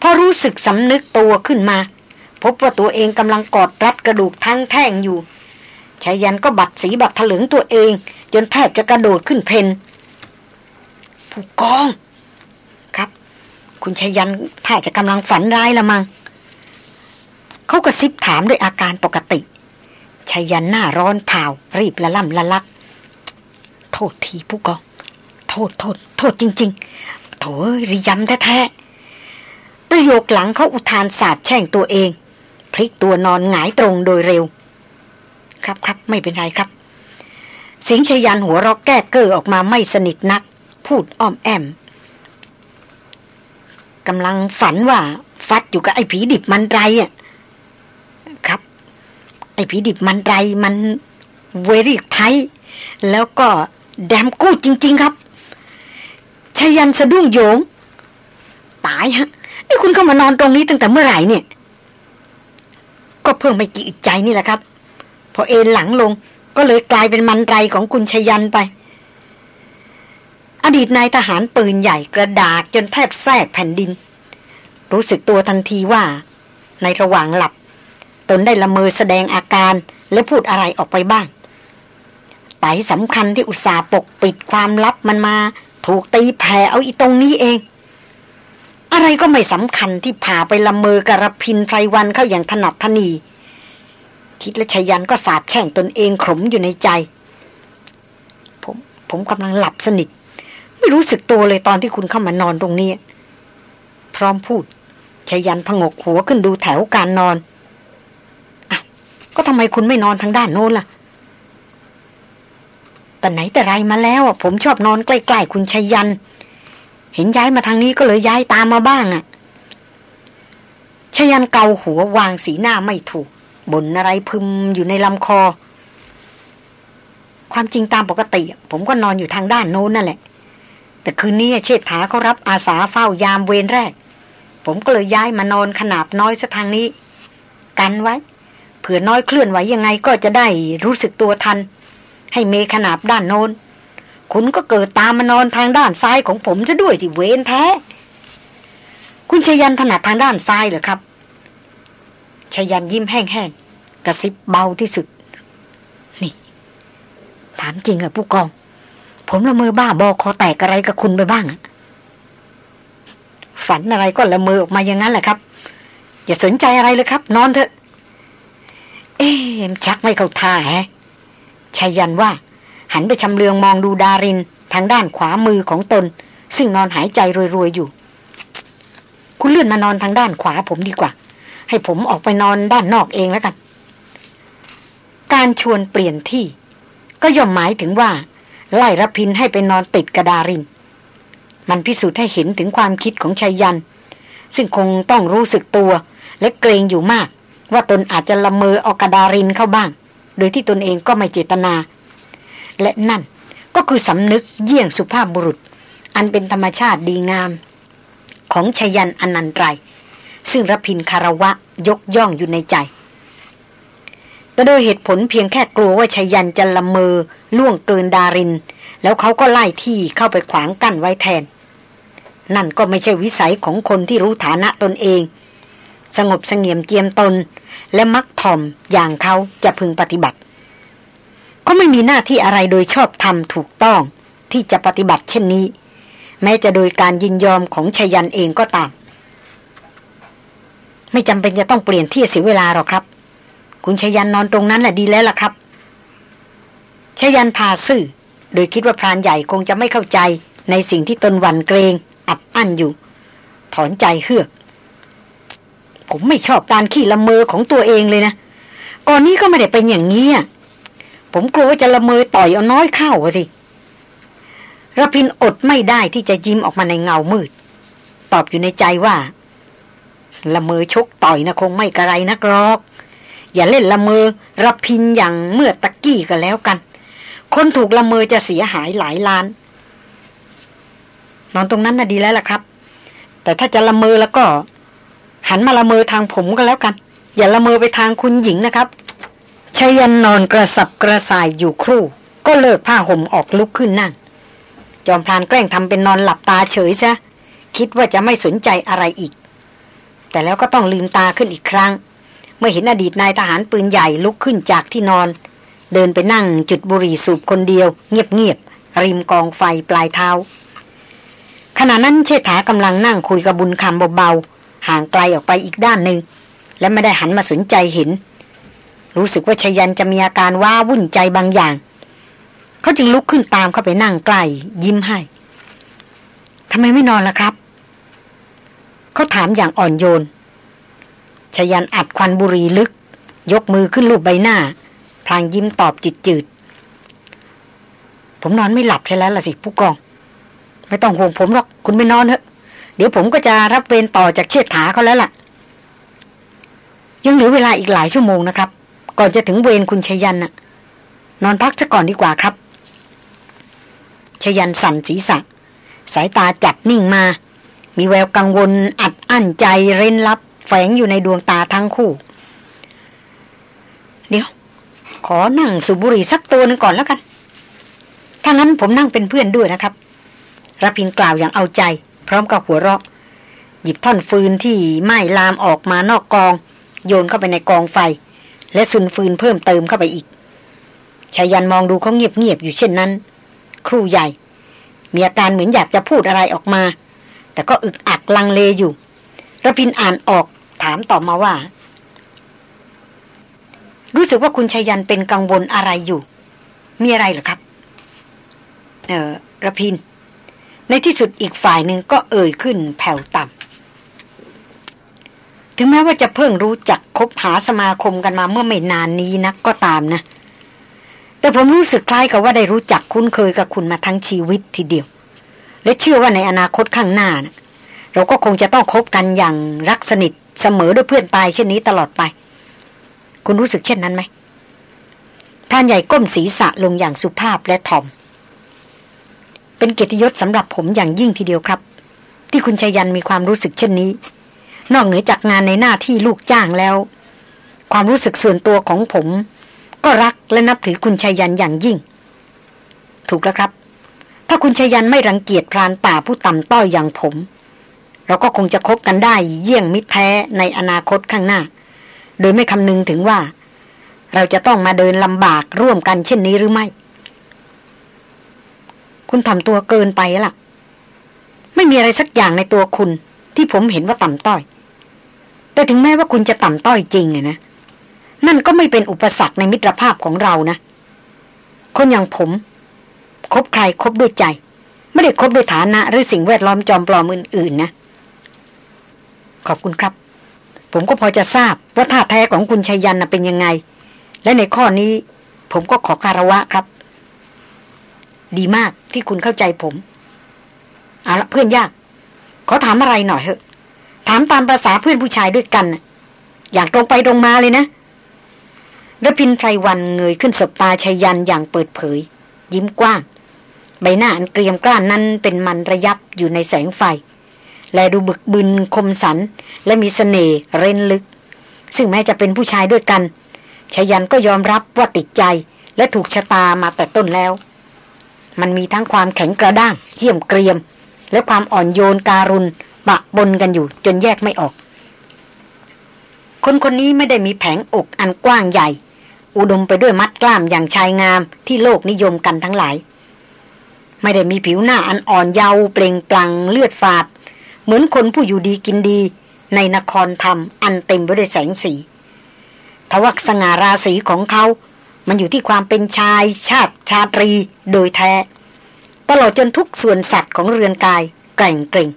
พอรู้สึกสำนึกตัวขึ้นมา พบว่าตัวเองกำลังกอดรัดกระดูกทั้งแท่งอยู่ชายันก็บัดสีบัดถลึงตัวเอง จนแทบจะกระโดดขึ้นเพนผู้กองครับ คุณชายันถ้าจะกำลังฝันร้ายละมังเขากระซิบถามด้วยอาการปกติชายันหน้าร้อนเผารีบละล่ำละลัก โทษทีผู้กอง โทษโทษ โทษจริง ๆ โถริยำแท้ๆประโยคหลังเขาอุทานสาบแช่งตัวเอง พลิกตัวนอนหงายตรงโดยเร็ว ครับครับไม่เป็นไรครับ สิงชยันหัวรอกแก้เกอออกมาไม่สนิทนัก พูดอ้อมแอมกำลังฝันว่า ฟัดอยู่กับไอ้ผีดิบมันไรอะครับ ไอ้ผีดิบมันไรมันเวรีไทยแล้วก็แดมกู้จริง ๆ ครับชยันสะดุ้งโยง ตายฮะ นี่คุณเข้ามานอนตรงนี้ตั้งแต่เมื่อไหร่เนี่ย ก็เพิ่งไม่กี่ใจนี่แหละครับ พอเอนหลังลงก็เลยกลายเป็นมันไรของคุณชยันไป อดีตนายทหารปืนใหญ่กระดากจนแทบแทรกแผ่นดิน รู้สึกตัวทันทีว่า ในระหว่างหลับ ตนได้ละเมอแสดงอาการและพูดอะไรออกไปบ้างไตสำคัญที่อุตส่าห์ปกปิดความลับมันมา ถูกตีแผ่เอาอีตรงนี้เอง อะไรก็ไม่สำคัญที่ผ่าไปละเมอกระพินไพรวันเข้าอย่างถนัดทนี คิดและชยันก็สาบแช่งตนเองขมอยู่ในใจ ผมผมกำลังหลับสนิท ไม่รู้สึกตัวเลยตอนที่คุณเข้ามานอนตรงนี้ พร้อมพูดชยันพงกหัวขึ้นดูแถวการนอนอะก็ทำไมคุณไม่นอนทางด้านโน้นล่ะแต่ไหนแต่ไรมาแล้วอะผมชอบนอนใกล้ๆคุณชยัน เห็นย้ายมาทางนี้ก็เลยย้ายตามมาบ้างอะชยันเกาหัววางสีหน้าไม่ถูกบ่นอะไรพึมอยู่ในลำคอ ความจริงตามปกติ ผมก็นอนอยู่ทางด้านโน้นนั่นแหละ แต่คืนนี้เชษฐาเขารับอาสาเฝ้ายามเวรแรก ผมก็เลยย้ายมานอนขนาบน้อยสักทางนี้ กันไว้ เผื่อน้อยเคลื่อนไหวยังไงก็จะได้รู้สึกตัวทัน ให้เมขนาบด้านโน้น คุณก็เกิดตามมานอนทางด้านซ้ายของผมจะด้วยที่เวนแท้ คุณชยันถนัดทางด้านซ้ายเหรอครับชยันยิ้มแห้งๆกระซิบเบาที่สุด นี่ ถามจริงอะผู้กอง ผมละเมอบ้าบอคอแตกอะไรกับคุณไปบ้าง ฝันอะไรก็ละเมอออกมาอย่างนั้นแหละครับ อย่าสนใจอะไรเลยครับ นอนเถอะ เอ๊มชักไม่เข้าท่าแฮะชายันว่า หันไปชำเลืองมองดูดารินทางด้านขวามือของตน ซึ่งนอนหายใจรวยๆอยู่ คุณเลื่อนมานอนทางด้านขวาผมดีกว่า ให้ผมออกไปนอนด้านนอกเองแล้วกัน การชวนเปลี่ยนที่ ก็ย่อมหมายถึงว่า ไล่รพินให้ไปนอนติดกระดาริน มันพิสูจน์ให้เห็นถึงความคิดของชายยัน ซึ่งคงต้องรู้สึกตัว และเกรงอยู่มาก ว่าตนอาจจะละเมอออกกระดารินเข้าบ้าง โดยที่ตนเองก็ไม่เจตนา และนั่นก็คือสำนึกเยี่ยงสุภาพบุรุษ อันเป็นธรรมชาติดีงาม ของชยันอนันตรายซึ่งรพินคารวะยกย่องอยู่ในใจ แต่โดยเหตุผลเพียงแค่กลัวว่าชยันจะละเมอล่วงเกินดาริน แล้วเขาก็ไล่ที่เข้าไปขวางกั้นไว้แทน นั่นก็ไม่ใช่วิสัยของคนที่รู้ฐานะตนเอง สงบสงเงียมเจียมตน และมักถ่อมอย่างเขาจะพึงปฏิบัติ เขาไม่มีหน้าที่อะไรโดยชอบธรรมถูกต้อง ที่จะปฏิบัติเช่นนี้ แม้จะโดยการยินยอมของชยันเองก็ตาม ไม่จำเป็นจะต้องเปลี่ยนที่เสียเวลาหรอกครับ คุณชยันนอนตรงนั้นแหละดีแล้วล่ะครับชยันพาซื่อ โดยคิดว่าพรานใหญ่คงจะไม่เข้าใจในสิ่งที่ตนหวันเกรง อัดอั้นอยู่ ถอนใจเฮือกผมไม่ชอบการขี้ละเมอของตัวเองเลยนะ ก่อนนี้ก็ไม่ได้เป็นอย่างนี้ ผมกลัวว่าจะละเมอต่อยเอาน้อยเข้าสิระพินอดไม่ได้ที่จะยิ้มออกมาในเงามืด ตอบอยู่ในใจว่า ละเมอชกต่อยนะคงไม่กระไรนักหรอก อย่าเล่นละเมอรับพินอย่างเมื่อตะกี้ก็แล้วกัน คนถูกละเมอจะเสียหายหลายล้าน นอนตรงนั้นน่ะดีแล้วล่ะครับ แต่ถ้าจะละเมอแล้วก็ หันมาละเมอทางผมก็แล้วกัน อย่าละเมอไปทางคุณหญิงนะครับ ชายันนอนกระสับกระส่ายอยู่ครู่ ก็เลิกผ้าห่มออกลุกขึ้นนั่ง จอมพลานแกล้งทำเป็นนอนหลับตาเฉยซะ คิดว่าจะไม่สนใจอะไรอีก แต่แล้วก็ต้องลืมตาขึ้นอีกครั้ง เมื่อเห็นอดีตนายทหารปืนใหญ่ลุกขึ้นจากที่นอน เดินไปนั่งจุดบุหรี่สูบคนเดียว เงียบๆริมกองไฟปลายเท้า ขณะนั้นเชษฐากำลังนั่งคุยกับบุญคำเบาๆห่างไกลออกไปอีกด้านหนึ่งและไม่ได้หันมาสนใจเห็น รู้สึกว่าชยันจะมีอาการว้าวุ่นใจบางอย่าง เขาจึงลุกขึ้นตามเข้าไปนั่งใกล้ยิ้มให้ทำไมไม่นอนล่ะครับ เขาถามอย่างอ่อนโยนชยันอัดควันบุหรี่ลึก ยกมือขึ้นลูบใบหน้า พลางยิ้มตอบจิตจืดผมนอนไม่หลับใช่แล้วล่ะสิผู้กอง ไม่ต้องห่วงผมหรอกคุณไม่นอนเถอะ เดี๋ยวผมก็จะรับเวรต่อจากเชิดถาเขาแล้วล่ะ ยังเหลือเวลาอีกหลายชั่วโมงนะครับ ก่อนจะถึงเวรคุณชยันน่ะ นอนพักซะก่อนดีกว่าครับ ชยันสั่นศีรษะ สายตาจับนิ่งมา มีแววกังวล อัดอั้นใจเร้นลับ แฝงอยู่ในดวงตาทั้งคู่ เดี๋ยว ขอนั่งสูบบุหรี่สักตัวหนึ่งก่อนแล้วกัน ถ้างั้นผมนั่งเป็นเพื่อนด้วยนะครับรพินกล่าวอย่างเอาใจ พร้อมกับหัวเราะ หยิบท่อนฟืนที่ไหม้ลามออกมานอกกอง โยนเข้าไปในกองไฟ และสุนฟืนเพิ่มเติมเข้าไปอีกชายันมองดูเขาเงียบๆอยู่เช่นนั้น ครูใหญ่ มีอาการเหมือนอยากจะพูดอะไรออกมา แต่ก็อึกอักลังเลอยู่ระพินอ่านออกถามต่อมาว่า รู้สึกว่าคุณชายันเป็นกังวลอะไรอยู่ มีอะไรหรอครับ เออระพิน ในที่สุดอีกฝ่ายหนึ่งก็เอ่ยขึ้นแผ่วต่ำ ถึงแม้ว่าจะเพิ่งรู้จักคบหาสมาคมกันมาเมื่อไม่นานนี้นักก็ตามนะ แต่ผมรู้สึกคล้ายกับว่าได้รู้จักคุ้นเคยกับคุณมาทั้งชีวิตทีเดียว และเชื่อว่าในอนาคตข้างหน้านะเราก็คงจะต้องคบกันอย่างรักสนิทเสมอด้วยเพื่อนตายเช่นนี้ตลอดไป คุณรู้สึกเช่นนั้นไหมพรานใหญ่ก้มศีรษะลงอย่างสุภาพและถ่อม เป็นเกียรติยศสำหรับผมอย่างยิ่งทีเดียวครับ ที่คุณชยันมีความรู้สึกเช่นนี้ นอกเหนือจากงานในหน้าที่ลูกจ้างแล้ว ความรู้สึกส่วนตัวของผม ก็รักและนับถือคุณชัยยันอย่างยิ่ง ถูกแล้วครับ ถ้าคุณชัยยันไม่รังเกียจพรานป่าผู้ต่ำต้อยอย่างผม เราก็คงจะคบกันได้เยี่ยงมิตรแท้ในอนาคตข้างหน้า โดยไม่คำนึงถึงว่า เราจะต้องมาเดินลำบากร่วมกันเช่นนี้หรือไม่ คุณทำตัวเกินไปล่ะ ไม่มีอะไรสักอย่างในตัวคุณที่ผมเห็นว่าต่ำต้อย แต่ถึงแม้ว่าคุณจะต่ำต้อยจริงนะ นั่นก็ไม่เป็นอุปสรรคในมิตรภาพของเรานะ คนอย่างผม คบใครคบด้วยใจ ไม่ได้คบด้วยฐานะ หรือสิ่งแวดล้อมจอมปลอมอื่น ๆ นะ ขอบคุณครับ ผมก็พอจะทราบว่าท่าแท้ของคุณชัยยันเป็นยังไง และในข้อนี้ ผมก็ขอคารวะครับ ดีมากที่คุณเข้าใจผม เอาละเพื่อนยาก ขอถามอะไรหน่อยเถอะ ถามตามภาษาเพื่อนผู้ชายด้วยกัน อย่างตรงไปตรงมาเลยนะระพินไพรวันเงยขึ้นสบตาชายันอย่างเปิดเผย ยิ้มกว้าง ใบหน้าอันเกรียมกล้านนั้นเป็นมันระยับอยู่ในแสงไฟ และดูบึกบึนคมสัน และมีสเสน่ห์เร้นลึก ซึ่งแม้จะเป็นผู้ชายด้วยกันชายันก็ยอมรับว่าติดใจและถูกชะตามาแต่ต้นแล้ว มันมีทั้งความแข็งกระด้างเหี้ยมเกรียม และความอ่อนโยนการุณ ปะบนกันอยู่จนแยกไม่ออก คนคนนี้ไม่ได้มีแผงอกอันกว้างใหญ่ อุดมไปด้วยมัดกล้ามอย่างชายงามที่โลกนิยมกันทั้งหลาย ไม่ได้มีผิวหน้าอันอ่อนเยาว์เปล่งปลั่งเลือดฝาด เหมือนคนผู้อยู่ดีกินดี ในนครธรรมอันเต็มไปด้วยแสงสีทวักสง่าราศีของเขา มันอยู่ที่ความเป็นชายชาติชาตรีโดยแท้ ตลอดจนทุกส่วนสัตว์ของเรือนกายแกร่งเกรง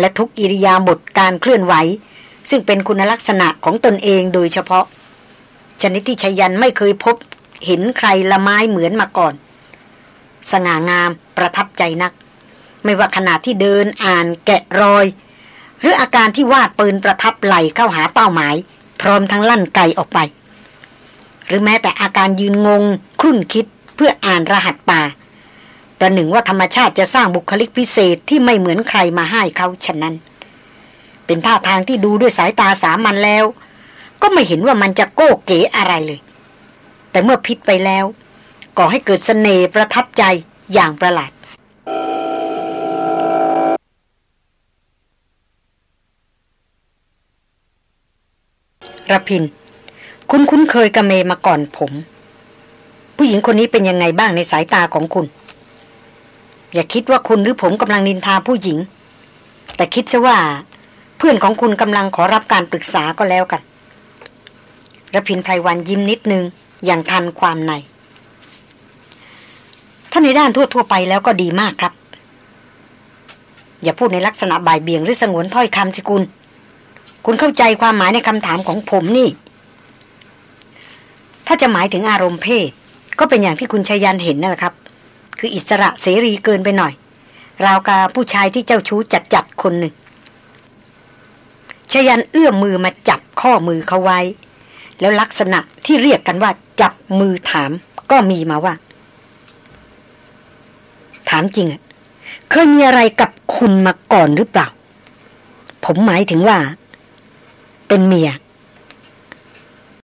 และทุกอิริยาบถการเคลื่อนไหว ซึ่งเป็นคุณลักษณะของตนเองโดยเฉพาะ ชนิดที่ชยันไม่เคยพบเห็นใครละไม้เหมือนมาก่อน สง่างามประทับใจนัก ไม่ว่าขณะที่เดินอ่านแกะรอย หรืออาการที่วาดปืนประทับไหลเข้าหาเป้าหมาย พร้อมทั้งลั่นไกออกไป หรือแม้แต่อาการยืนงง ครุ่นคิดเพื่ออ่านรหัสป่า ประหนึ่งว่าธรรมชาติจะสร้างบุคลิกพิเศษที่ไม่เหมือนใครมาให้เขาฉะนั้น เป็นท่าทางที่ดูด้วยสายตาสามัญแล้ว ก็ไม่เห็นว่ามันจะโก้เก๋อะไรเลย แต่เมื่อพิษไปแล้วก่อให้เกิดสเสน่ห์ประทับใจอย่างประหลาดระพิน คุณคุ้นเคยกับเมมาก่อนผม ผู้หญิงคนนี้เป็นยังไงบ้างในสายตาของคุณ อย่าคิดว่าคุณหรือผมกำลังนินทาผู้หญิง แต่คิดซะว่า เพื่อนของคุณกำลังขอรับการปรึกษาก็แล้วกันระพินไพรวันยิ้มนิดนึง อย่างทันความในถ้าในด้านทั่วๆไปแล้วก็ดีมากครับ อย่าพูดในลักษณะบ่ายเบี่ยงหรือสงวนถ้อยคำสิคุณ คุณเข้าใจความหมายในคำถามของผมนี่ ถ้าจะหมายถึงอารมณ์เพศ ก็เป็นอย่างที่คุณชายันเห็นนั่นแหละครับ คืออิสระเสรีเกินไปหน่อย ราวกาผู้ชายที่เจ้าชู้จัดจัดคนหนึ่งชยันเอื้อมมือมาจับข้อมือเขาไว้ แล้วลักษณะที่เรียกกันว่า จับมือถามก็มีมาว่า ถามจริงอะเคยมีอะไรกับคุณมาก่อนหรือเปล่า ผมหมายถึงว่า เป็นเมีย